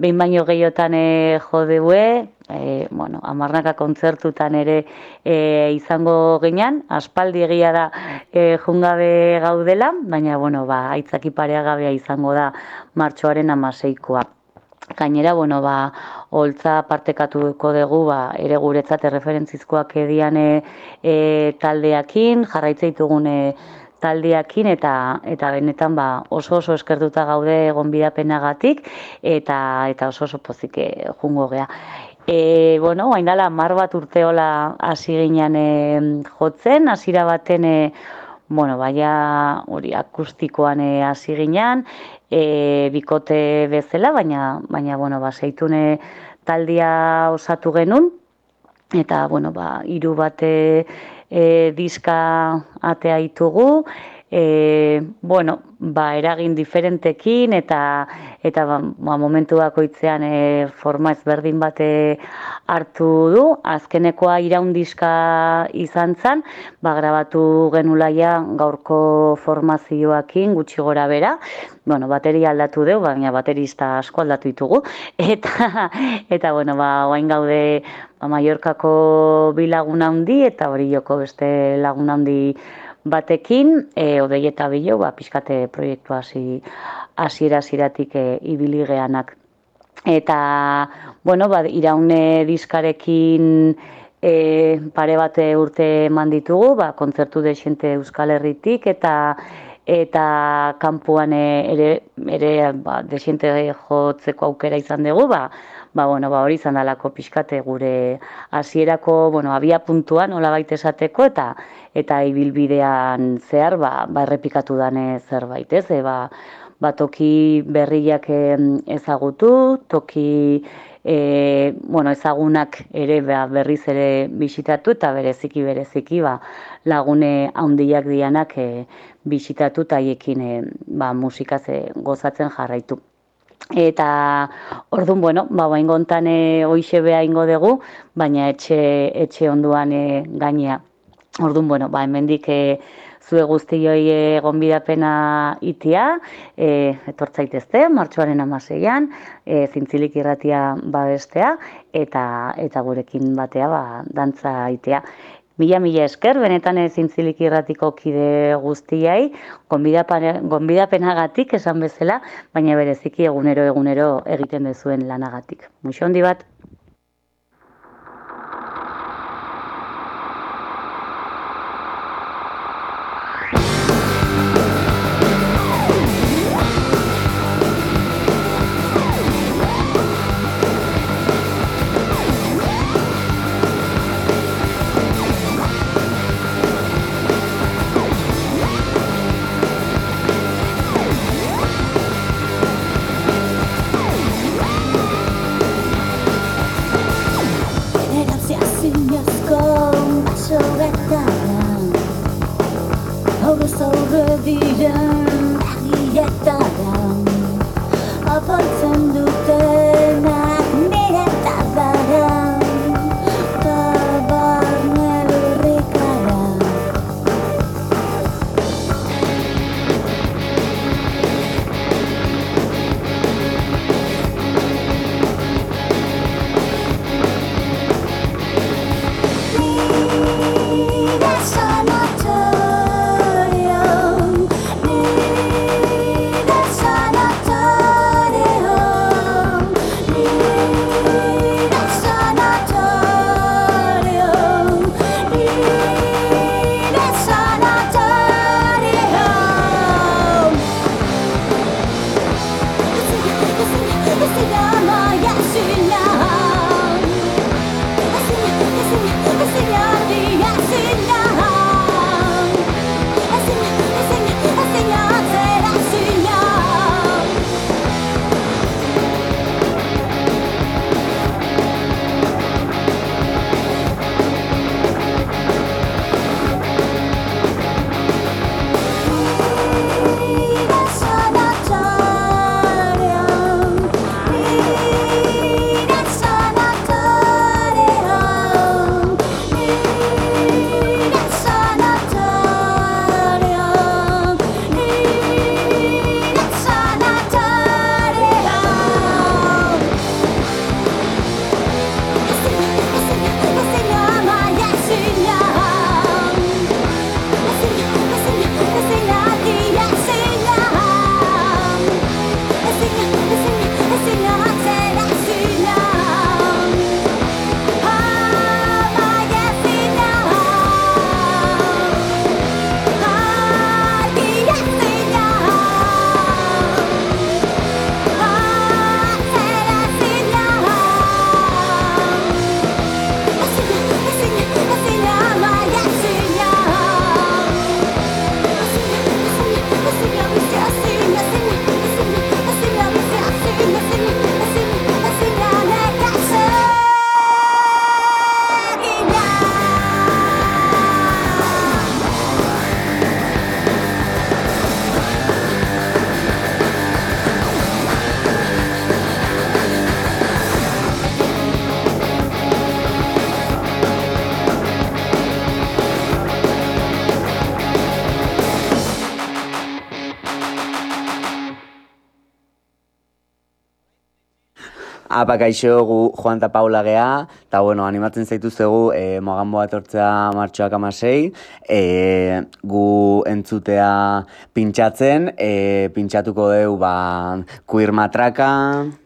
behin baino gehiotan e, jo deue, e, bueno, amarnaka kontzertutan ere e, izango ginean, aspaldi egia da e, jungabe gaudela, baina, bueno, ba, aitzaki pareagabea izango da martxoaren amaseikoa. Gainera, bueno, ba, holtza partekatuko dugu, ba, ere guretzat erreferentzizkoak edian e, e, taldeakin, jarraitze ditugun e, taldeakin eta eta benetan ba, oso oso eskertuta gaude gonbidapenagatik eta eta oso oso pozik eh, jungo gea. E, bueno, orain dela 10 bat urteola hasi ginean e, jotzen, hasiera baten e, bueno, baia hori akustikoan eh, hasi ginean, e, bikote bezala, baina baina bueno, ba seitune taldia osatu genun eta bueno, ba hiru bate e, diska atea ditugu, e, bueno, ba, eragin diferentekin eta eta ba, ba, momentu bakoitzean e, forma ezberdin bate hartu du. Azkenekoa iraun diska izan zen, ba, grabatu genulaia gaurko formazioakin gutxi gora bera. Bueno, bateria aldatu dugu, baina baterista asko aldatu ditugu. *laughs* Eta, eta bueno, ba, oain gaude ba, Mallorcako bi lagun handi eta hori joko beste lagun handi batekin, e, odei eta bilo, ba, pixkate proiektu hasi hasiera hasieratik e, ibili geanak. eta bueno, ba, iraune diskarekin e, pare bate urte eman ditugu, ba, kontzertu desente Euskal Herritik eta eta kanpoan ere ere ba, desente jotzeko aukera izan dugu, ba, ba, bueno, ba, hori izan dalako pixkate gure hasierako bueno, abia puntua nolabait esateko eta eta ibilbidean zehar ba, ba errepikatu dane zerbait, ez? E, ba, ba, toki berriak ezagutu, toki e, bueno, ezagunak ere ba, berriz ere bisitatu eta bereziki bereziki ba, lagune handiak dianak e, bisitatu eta haiekin e, ba, musikaz e, gozatzen jarraitu. Eta orduan, bueno, ba, bain gontan e, hoixe beha ingo dugu, baina etxe, etxe onduan e, gainea. Orduan, bueno, ba, hemendik e, zue guztioi e, gonbidapena itia, e, etortzaitezte, martxoaren amaseian, e, zintzilik irratia babestea, eta, eta gurekin batea ba, dantza itea. Mila mila esker, benetan zintzilik irratiko kide guztiai, gonbidapenagatik esan bezala, baina bereziki egunero egunero egiten dezuen lanagatik. Muxo handi bat. Apa kaixo gu Juan eta Paula gea, eta bueno, animatzen zaituztegu e, mogambo etortzea martxoak amasei, e, gu entzutea pintxatzen, e, pintxatuko deu ba, queer matraka,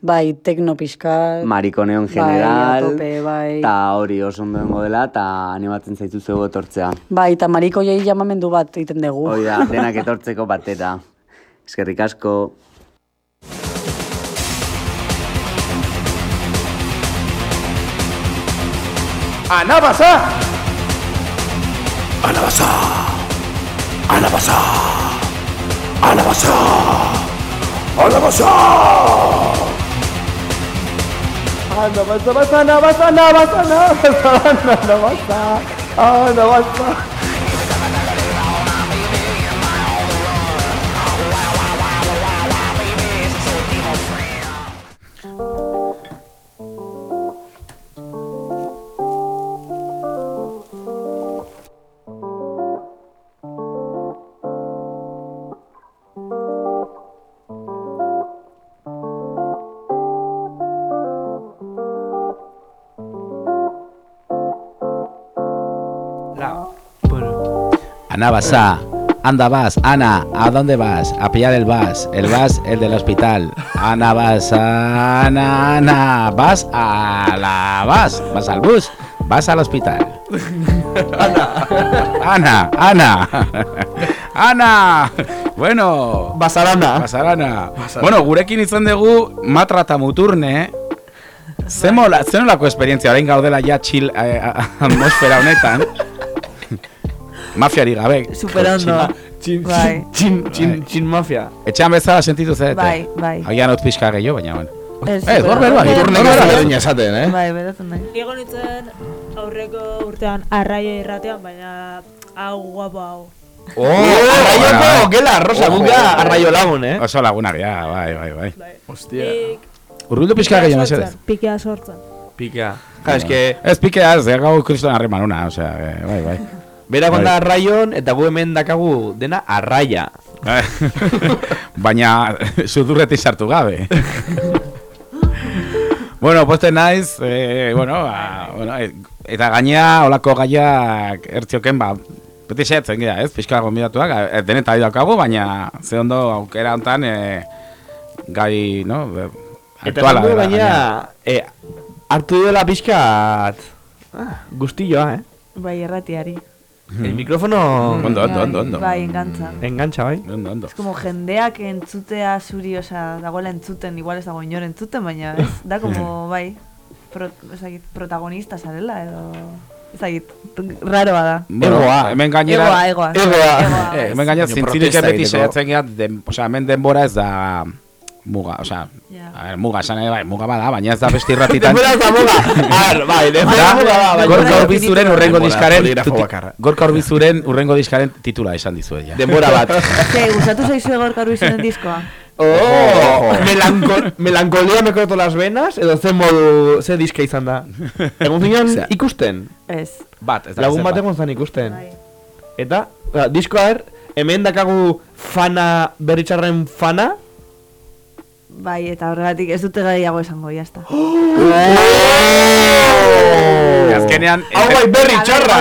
Bai, tekno pixkat. marikoneon Bai, general, bai. eta hori oso ondo dengo dela, eta animatzen zaituztegu etortzea. Bai, eta mariko jai jamamendu bat egiten dugu. Hoi da, denak *laughs* etortzeko batera. Eskerrik asko. Anabasa! Anabasa! Anabasa! Anabasa! Anabasa! Anabasa, basa, anabasa, anabasa, anabasa, anabasa, anabasa. Ana Basá, anda vas, Ana, ¿a dónde vas? A pillar el vas, el vas, el del hospital. Ana vas, Ana, Ana, vas a la vas, vas al bus, vas al hospital. Ana, Ana, Ana, bueno. Basarana. Basarana. Bueno, gurekin izan dugu matra eta muturne, Ze mola, ze nolako esperientzia, orain gaudela ja chill eh, atmosfera honetan. Mafiari gabe. Super ondo. Txin, Bai. txin, txin, txin mafia. Etxean bezala sentitu zarete. Bai, bai. Agian hot pixka gehiago, baina bueno. Ez, Eh, hor berba, ondo. iturne Bai, gara bai. berdina esaten, eh? Bai, beratzen nahi. Igo nintzen aurreko urtean arraia irratean, baina hau guapo hau. Oh, arraioko, gela, rosa, guga arraio lagun, eh? Oso lagunak, ja, bai, bai, bai. Hostia. Urbildu pixka gehiago, mesedez. Pikea sortzen. Pikea. Ja, eske... Ez pikea, ez, gau kriston harreman una, osea, bai, bai. Bera Bai. konda arraion, eta gu hemen dakagu dena arraia. *laughs* Baina, sudurretik sartu gabe. *laughs* bueno, poste naiz, eh, bueno, ba, bueno, eh, eta gainea, olako gaiak ertzioken, ba, beti saiatzen gira, ez, pixka gombidatuak, eh, denetan daukagu, baina ze ondo aukera hontan, eh, gai, no, Eta aktuala dela, gainera, eh, hartu duela pixkat ah, guztilloa, eh? Bai, erratiari. El mikrofono... Ondo, ondo, ondo, ondo. Bai, engantza. Engantza, bai? Ondo, ondo. Es como jendeak entzutea zuri, osea, dagoela entzuten, igual ez dago inor entzuten, baina ez, da como, *laughs* bai, pro, ezagit, protagonista zarela, edo, ezagit, raroa da. Bueno, hemen gainera... Egoa, egoa. Egoa. Egoa. Eh, hemen gainera Baina zintzilik protesta beti egiteko. saiatzen gara, den, osea, hemen denbora ez da muga, osea, a ver, muga, esan ere, bai, muga bada, baina ez da besti irratitan. Denbora ez da muga. Ar, bai, denbora Da, muga da, bai. Gorka Urbizuren urrengo diskaren. Gorka Urbizuren urrengo diskaren titula esan dizuet ja. Denbora bat. Ze, gustatu zaizu Gorka Urbizuren diskoa? Oh, melanco melancolía me corto las venas, edo ze modu, ze diska izan da. Egun zinean ikusten. Ez. Bat, ez da Lagun bat egon zan ikusten. Eta, ba, diskoa er, hemen dakagu fana, berritxarren fana, Bai, eta horregatik ez dute gehiago esango, jazta. Azkenean, Hau bai, berri txarra!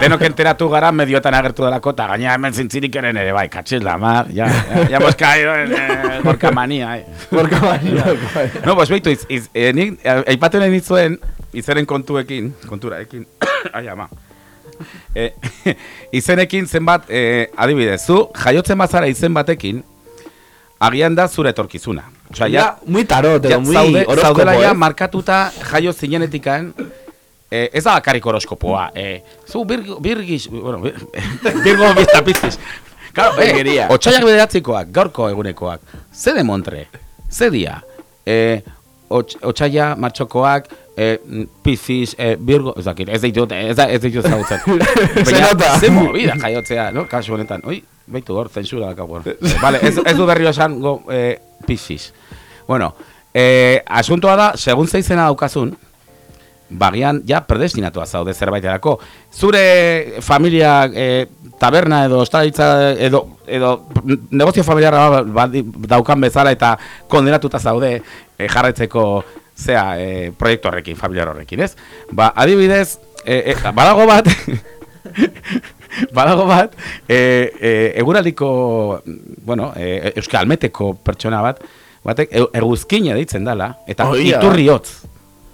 Denok, enteratu gara mediotan agertu delako, eta gaina hemen zintzirik eren ere, bai, katxiz la mar, ya, ya, ya hemos caído en eh, gorka mania, eh. Gorka mania, bai. No, pues beitu, iz, iz, eh, nik, eh, aipatu nahi nizuen, izeren kontuekin, konturaekin, *coughs* ai ama, eh, *laughs* izenekin zenbat, eh, adibidez, zu, jaiotzen bazara izen batekin, agian da zure etorkizuna. Osea, Ja, muy tarot, edo muy zaude, horoskopo, zaudela ja eh? markatuta jaio zinenetikan, eh, ez da bakarrik horoskopoa, eh, zu birgo, birgis, bueno, bir, birgo *laughs* bizta piztiz. Claro, eh, Begeria. otxaiak bederatzikoak, gaurko egunekoak, ze de montre, ze dia, eh, otx, otxaia martxokoak, eh, pizis, eh, birgo, ez dakit, ez ditut, ez, da, ez ditut zautzen. *laughs* Se nota. ze movida jaiotzea, no? Kasu honetan, oi, baitu hor, zensura dakago hor. *laughs* vale, ez, ez du berrio esan go, eh, pizis. Bueno, eh, asuntoa da, segun zeizena daukazun, bagian ja predestinatua zaude zerbaiterako. Zure familia eh, taberna edo ostalitza edo edo negozio familiarra daukan bezala eta kondenatuta zaude e, jarretzeko zea e, proiektu horrekin, familiar horrekin, ez? Ba, adibidez, e, e, badago bat, *laughs* badago bat, e, e, eguraldiko, bueno, e, Euskal Almeteko pertsona bat, batek e, eguzkina deitzen dala, eta Oia. iturriotz.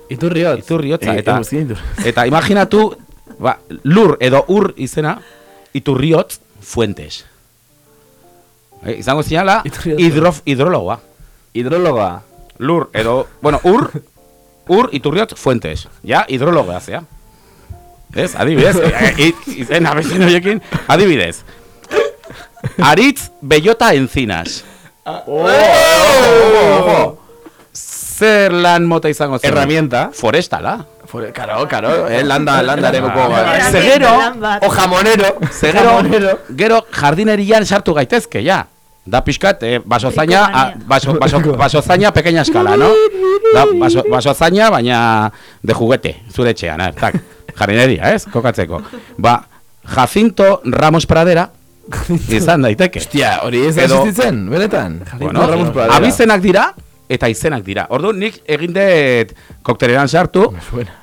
Iturriotz. Iturriotza, E, eta, eta imaginatu, ba, lur edo ur izena, iturriotz fuentes. Eh, izango zinala, *laughs* hidrof, hidrologoa. Hidrologoa. Lur edo, bueno, ur, ur iturriotz fuentes. Ja, hidrologoa zea. Ez, adibidez, *laughs* eh, eh, izen abezen horiekin, adibidez. Aritz Bellota Encinas. Oh, Zer lan mota izango zen? Herramienta. Forestala. Fore, karo, karo, eh, landa, landa ere buko. Zegero, o jamonero. Zegero, gero jardinerian sartu gaitezke, ja. Da pixkat, eh, basozaina, a, baso, baso, basozaina pequeña escala, no? Da, baso, basozaina, baina de juguete, zure etxean, eh, tak, jardineria, ez, kokatzeko. Ba, Jacinto Ramos Pradera, izan daiteke. Hostia, hori ez da existitzen, benetan. Bueno, Ramos Pradera. abizenak dira eta izenak dira. Ordu nik egin dut kokteleran sartu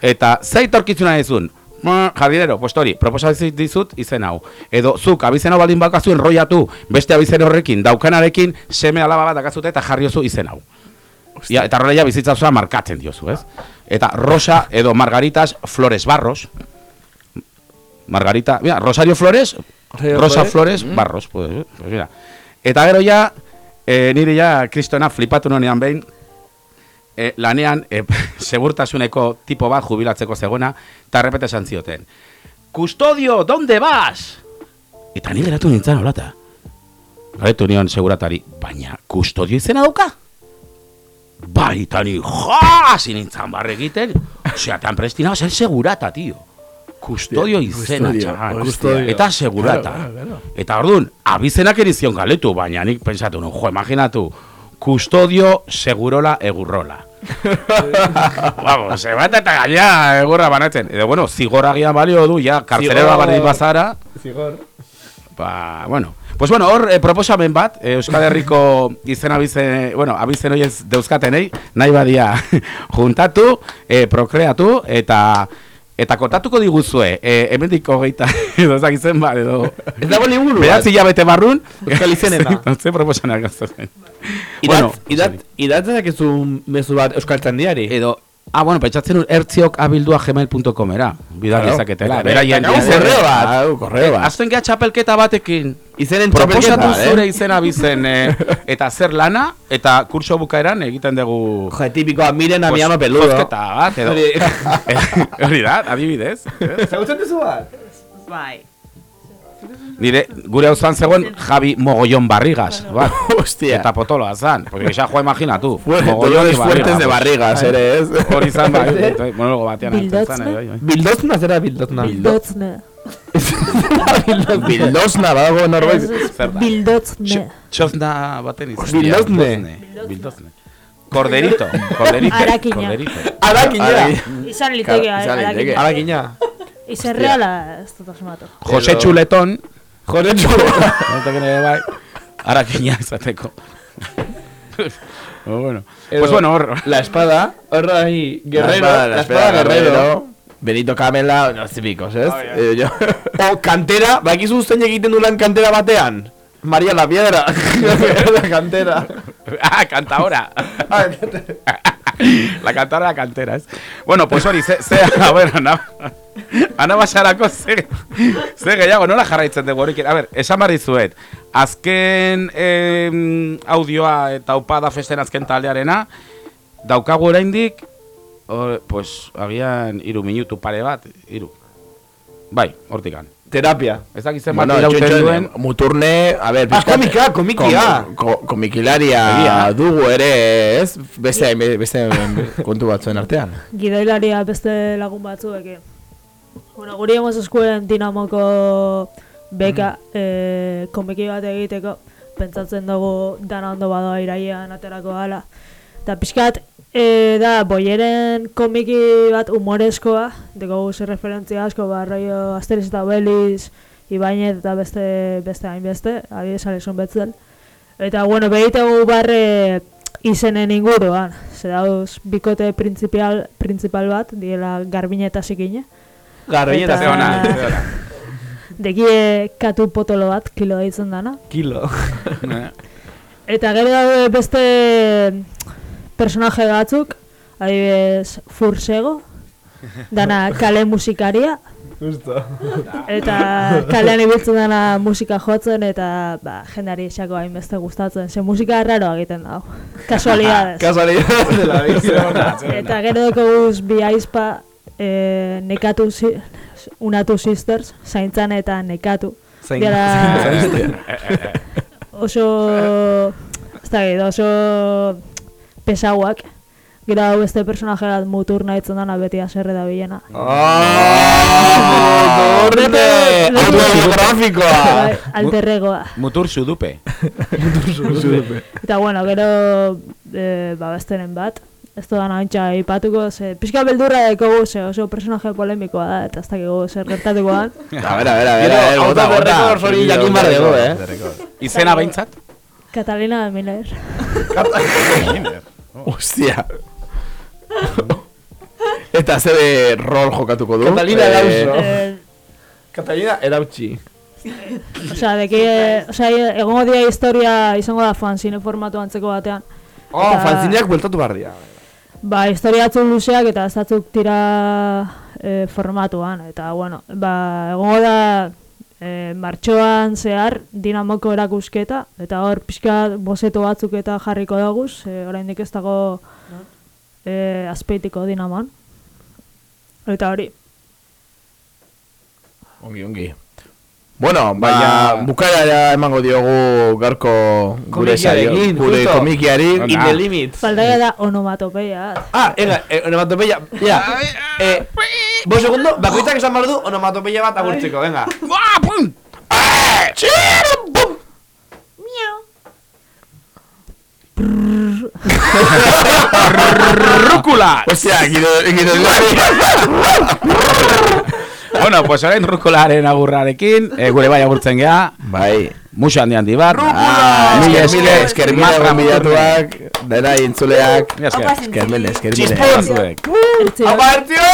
eta zeit aurkitzuna dizun. "Ma, Jardinero, pues hori, proposatzen dizut izen hau. Edo zuk abizena baldin bakazu enroiatu beste abizen horrekin daukanarekin seme alaba bat dakazute eta jarriozu izen hau. Ja, eta horrela ja bizitza osoa markatzen diozu, ez? Eta Rosa edo Margaritas Flores Barros. Margarita, mira, Rosario Flores, Rosario Rosa Flores, Flores mm. Barros, pues, pues mira. Eta gero ja, e, niri ja, kristona flipatu nonean behin, e, lanean, e, *laughs* segurtasuneko tipo bat jubilatzeko zegoena, eta errepete esan zioten. Custodio, ¿dónde vas? Eta ni geratu nintzen holata. Galetu nion seguratari, baina kustodio izena dauka? Bai, eta ni jasi nintzen barre egiten. Osea, tan prestinao zer segurata, tio. Kustodio izena, custodio. Eta segurata. Claro, claro, claro. Eta orduan, abizenak erizion galetu, baina nik pensatu, no, jo, imaginatu, kustodio segurola egurrola. *laughs* Vamos, se bat eta gaina egurra banatzen. Edo, bueno, zigorragia balio du, ja, Zigor. bali bazara. Zigor. Ba, bueno. Pues bueno, hor eh, proposamen bat, eh, Euskal Herriko izen abizen, bueno, abizen hoiez deuzkatenei, nahi badia *laughs* juntatu, eh, prokreatu, eta eta kontatuko diguzue, eh, hemendik hogeita, *laughs* edo ezak izen bat, edo... Ez dago liburu bat? Behatzi hilabete barrun, Euskal izenena. *laughs* Ze proposanak gaztatzen. Idat, idat, idat dezakezu mezu bat Euskal Txandiari. Edo, ah, bueno, pentsatzen un ertziok abildua gmail.comera, bidal Claro. dezaketela. Eta- Beraien korreo bat. Hau, korreo bat. Azten geha txapelketa batekin. Izenen Proposatu txapelketa, eh? zure izena bizen, eh, eta zer lana, eta kurso bukaeran egiten dugu... Jo, tipikoa, miren a mi Pues, ama peludo. zozketa bat, edo... Hori- *laughs* Hori da, adibidez. Zagutzen duzu bat? Bai. Nire, gure hau zegoen Javi Mogollon Barrigas, bat. *laughs* Hostia. Eta potoloa zan, porque xa joa imaginatu. *laughs* Fuerte, dolores fuertes de barrigas, ere, ez? *laughs* Hori zan, bai, bai, monólogo batean. Bildotzna? Bildozna zera bildozna. Bildotzne. Bildozna, badago norbait. Zer da? Bildotzne. Txosna baten izan. Bildozne. Bildozne. Corderito, corderito. Arakina. Corderito. Arakina. Izan liteke, Izan arakina. Arakina. Izen reala ez dut asmatu. Jose Chuletón. Bai, bai. Arakina izateko. Oh, bueno. Edo, Pues bueno, hor. La espada, horra ahí, guerrero, la espada, guerrero. Benito Camela, los típicos, ez? Eh, yo. o kantera, bakizu zein egiten du lan kantera batean? María la Piedra. *laughs* la cantera. ah, canta ahora. *laughs* *laughs* la cantara la cantera, ez? Bueno, pues hori, ze, ze, *laughs* a ver, ana, ana basarako ze, ze gehiago, nola jarraitzen dugu horik. A ver, esan barri zuet, azken em, audioa eta upada festen azken taldearena, daukagu oraindik, pues, agian iru minutu pare bat, iru. Bai, hortikan. Terapia. Ez dakitzen bat Bueno, duen. Muturne, a ver, Ah, komika, komikia. Kom- ko- komikilaria Egia. dugu ere, ez? Beste, beste kontu batzuen artean. Gidoilaria beste lagun batzuek. Bueno, guri hemos eskuelen dinamoko beka eh, komiki bat egiteko pentsatzen dugu dana ondo badoa iraian aterako gala. Eta pixkat, e, da, boieren komiki bat humorezkoa, deko guzi referentzia asko, ba, rollo Asterix eta Obelix, Ibainez eta beste beste hainbeste, adibidez Alexon Betzel. Eta bueno, behitegu barre izenen inguruan. Ze dauz, bikote principal, principal bat, diela Garbine eta Zikine. Garbine eta Zikine. Dekie katu potolo bat, kilo deitzen dana. Kilo. *laughs* Eta gero beste personaje batzuk, adibidez Fursego, dana *laughs* kale musikaria, Justo. eta kalean ibiltzen dana musika jotzen eta ba, jendari esako hainbeste gustatzen, ze musika erraroa egiten dago. Kasualidades. *laughs* Kasualidades de la vida. *laughs* eta gero deko guz bi aizpa eh, nekatu si, unatu sisters, zaintzan eta nekatu. Zain- Diara- Zain- oso ez da oso pesauak. Gero hau beste personaje bat mutur nahitzen dana beti aserre da bilena. Horrete! Autobiografikoa! Bai, Alterregoa. Mutur sudupe. Eta bueno, gero e, ba besteren bat. Ez da nahintxa ipatuko, ze pixka beldurra dekogu, ze oso personaje polemikoa da, eta ez dakigu zer gertatuko da. A ver, a ver, a ver, a ver, bota, bota. hori jakin bar dugu, eh? Izena behintzat? Catalina Miller. Hostia. *laughs* Eta zebe rol jokatuko du. Catalina Eh, Lauso. Eh, Catalina Erautxi. Osea, de que, osea, egongo dia historia izango da fanzine formatu antzeko batean. Oh, Eta- fanzineak bueltatu behar dira. Ba, historia atzuk luzeak eta ez tira e, formatuan. Eta, bueno, ba, egongo da e, martxoan zehar dinamoko erakusketa. Eta hor, pixka bozeto batzuk eta jarriko daguz. E, oraindik ez dago e, azpeitiko dinaman. Eta hori. Ongi, ongi. Bueno, baina bukaera emango diogu garko gure saio, gure komikiari. In the limit. Faltaia da onomatopeia. Ah, venga, eh, onomatopeia. Ya. Eh, bo segundo, bakoitzak esan behar du onomatopeia bat agurtzeko, venga. Rúcula! Ostia, giro, giro, bueno, pues orain rukularen agurrarekin, eh, gure bai agurtzen gea. Bai. Muxo handi handi bat. Ah, Mila esker esker mile Marra gonbidatuak, dena intzuleak. Mila esker. Esker mile, esker.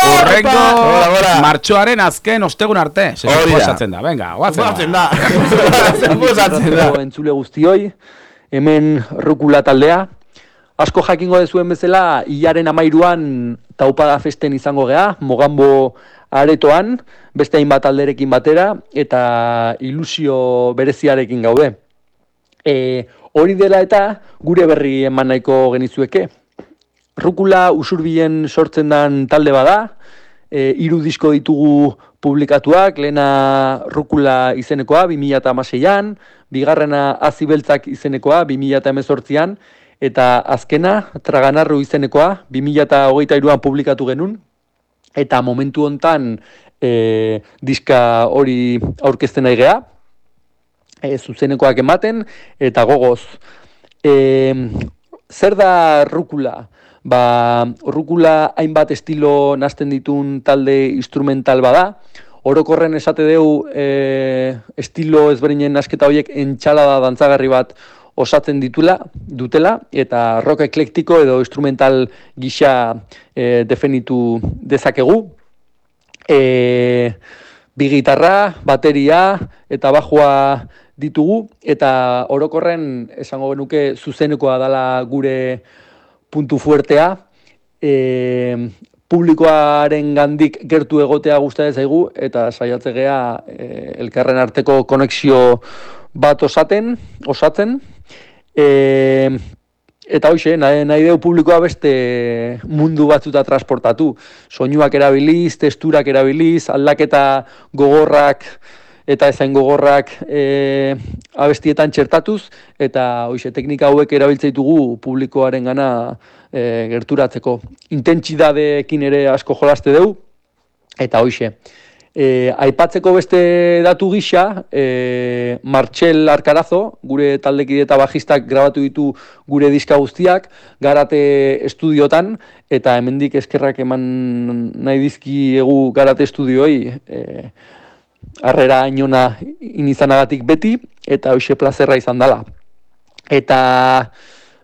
Urrengo! Gora, gora. Martxoaren azken ostegun arte. Hori da. venga, guatzen da. Suposatzen da. entzule guztioi, hemen rukula taldea. Asko jakingo dezuen bezala, hilaren amairuan taupada festen izango gea, mogambo aretoan, beste hainbat alderekin batera, eta ilusio bereziarekin gaude. E, hori dela eta gure berri eman nahiko genizueke. Rukula usurbien sortzen dan talde bada, e, hiru disko ditugu publikatuak, lehena Rukula izenekoa 2016an, bigarrena Azibeltzak izenekoa 2018an, eta azkena Traganarru izenekoa 2023an publikatu genuen, eta momentu hontan e, diska hori aurkezten nahi gea, e, zuzenekoak ematen, eta gogoz. E, zer da rukula? Ba, rukula hainbat estilo nazten ditun talde instrumental bada, orokorren esate deu e, estilo ezberdinen nasketa horiek entxalada dantzagarri bat osatzen ditula, dutela, eta rock eklektiko edo instrumental gisa e, definitu dezakegu. E, bi gitarra, bateria eta bajua ditugu, eta orokorren esango genuke zuzenekoa dala gure puntu fuertea, e, publikoaren gandik gertu egotea guztia zaigu, eta saiatze gea e, elkarren arteko konexio bat osaten, osatzen, e, eta hoxe, nahi, nahi deu publikoa beste mundu batzuta transportatu. Soinuak erabiliz, testurak erabiliz, aldaketa gogorrak eta ezain gogorrak e, abestietan txertatuz, eta hoxe, teknika hauek erabiltzen ditugu publikoaren gana e, gerturatzeko. Intentsidadeekin ere asko jolaste deu, eta hoxe. E, aipatzeko beste datu gisa, e, Martxel Arkarazo, gure taldekide eta bajistak grabatu ditu gure diska guztiak, garate estudiotan, eta hemendik eskerrak eman nahi dizkiegu garate estudioi, e, harrera inona inizanagatik beti, eta hoxe plazerra izan dela. Eta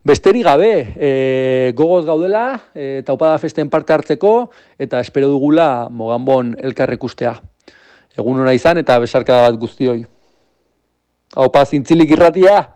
besterik gabe, e, gogoz gaudela, e, taupada festen parte hartzeko, eta espero dugula moganbon elkarrekustea. Egun hona izan eta besarka bat guztioi. Haupa zintzilik irratia!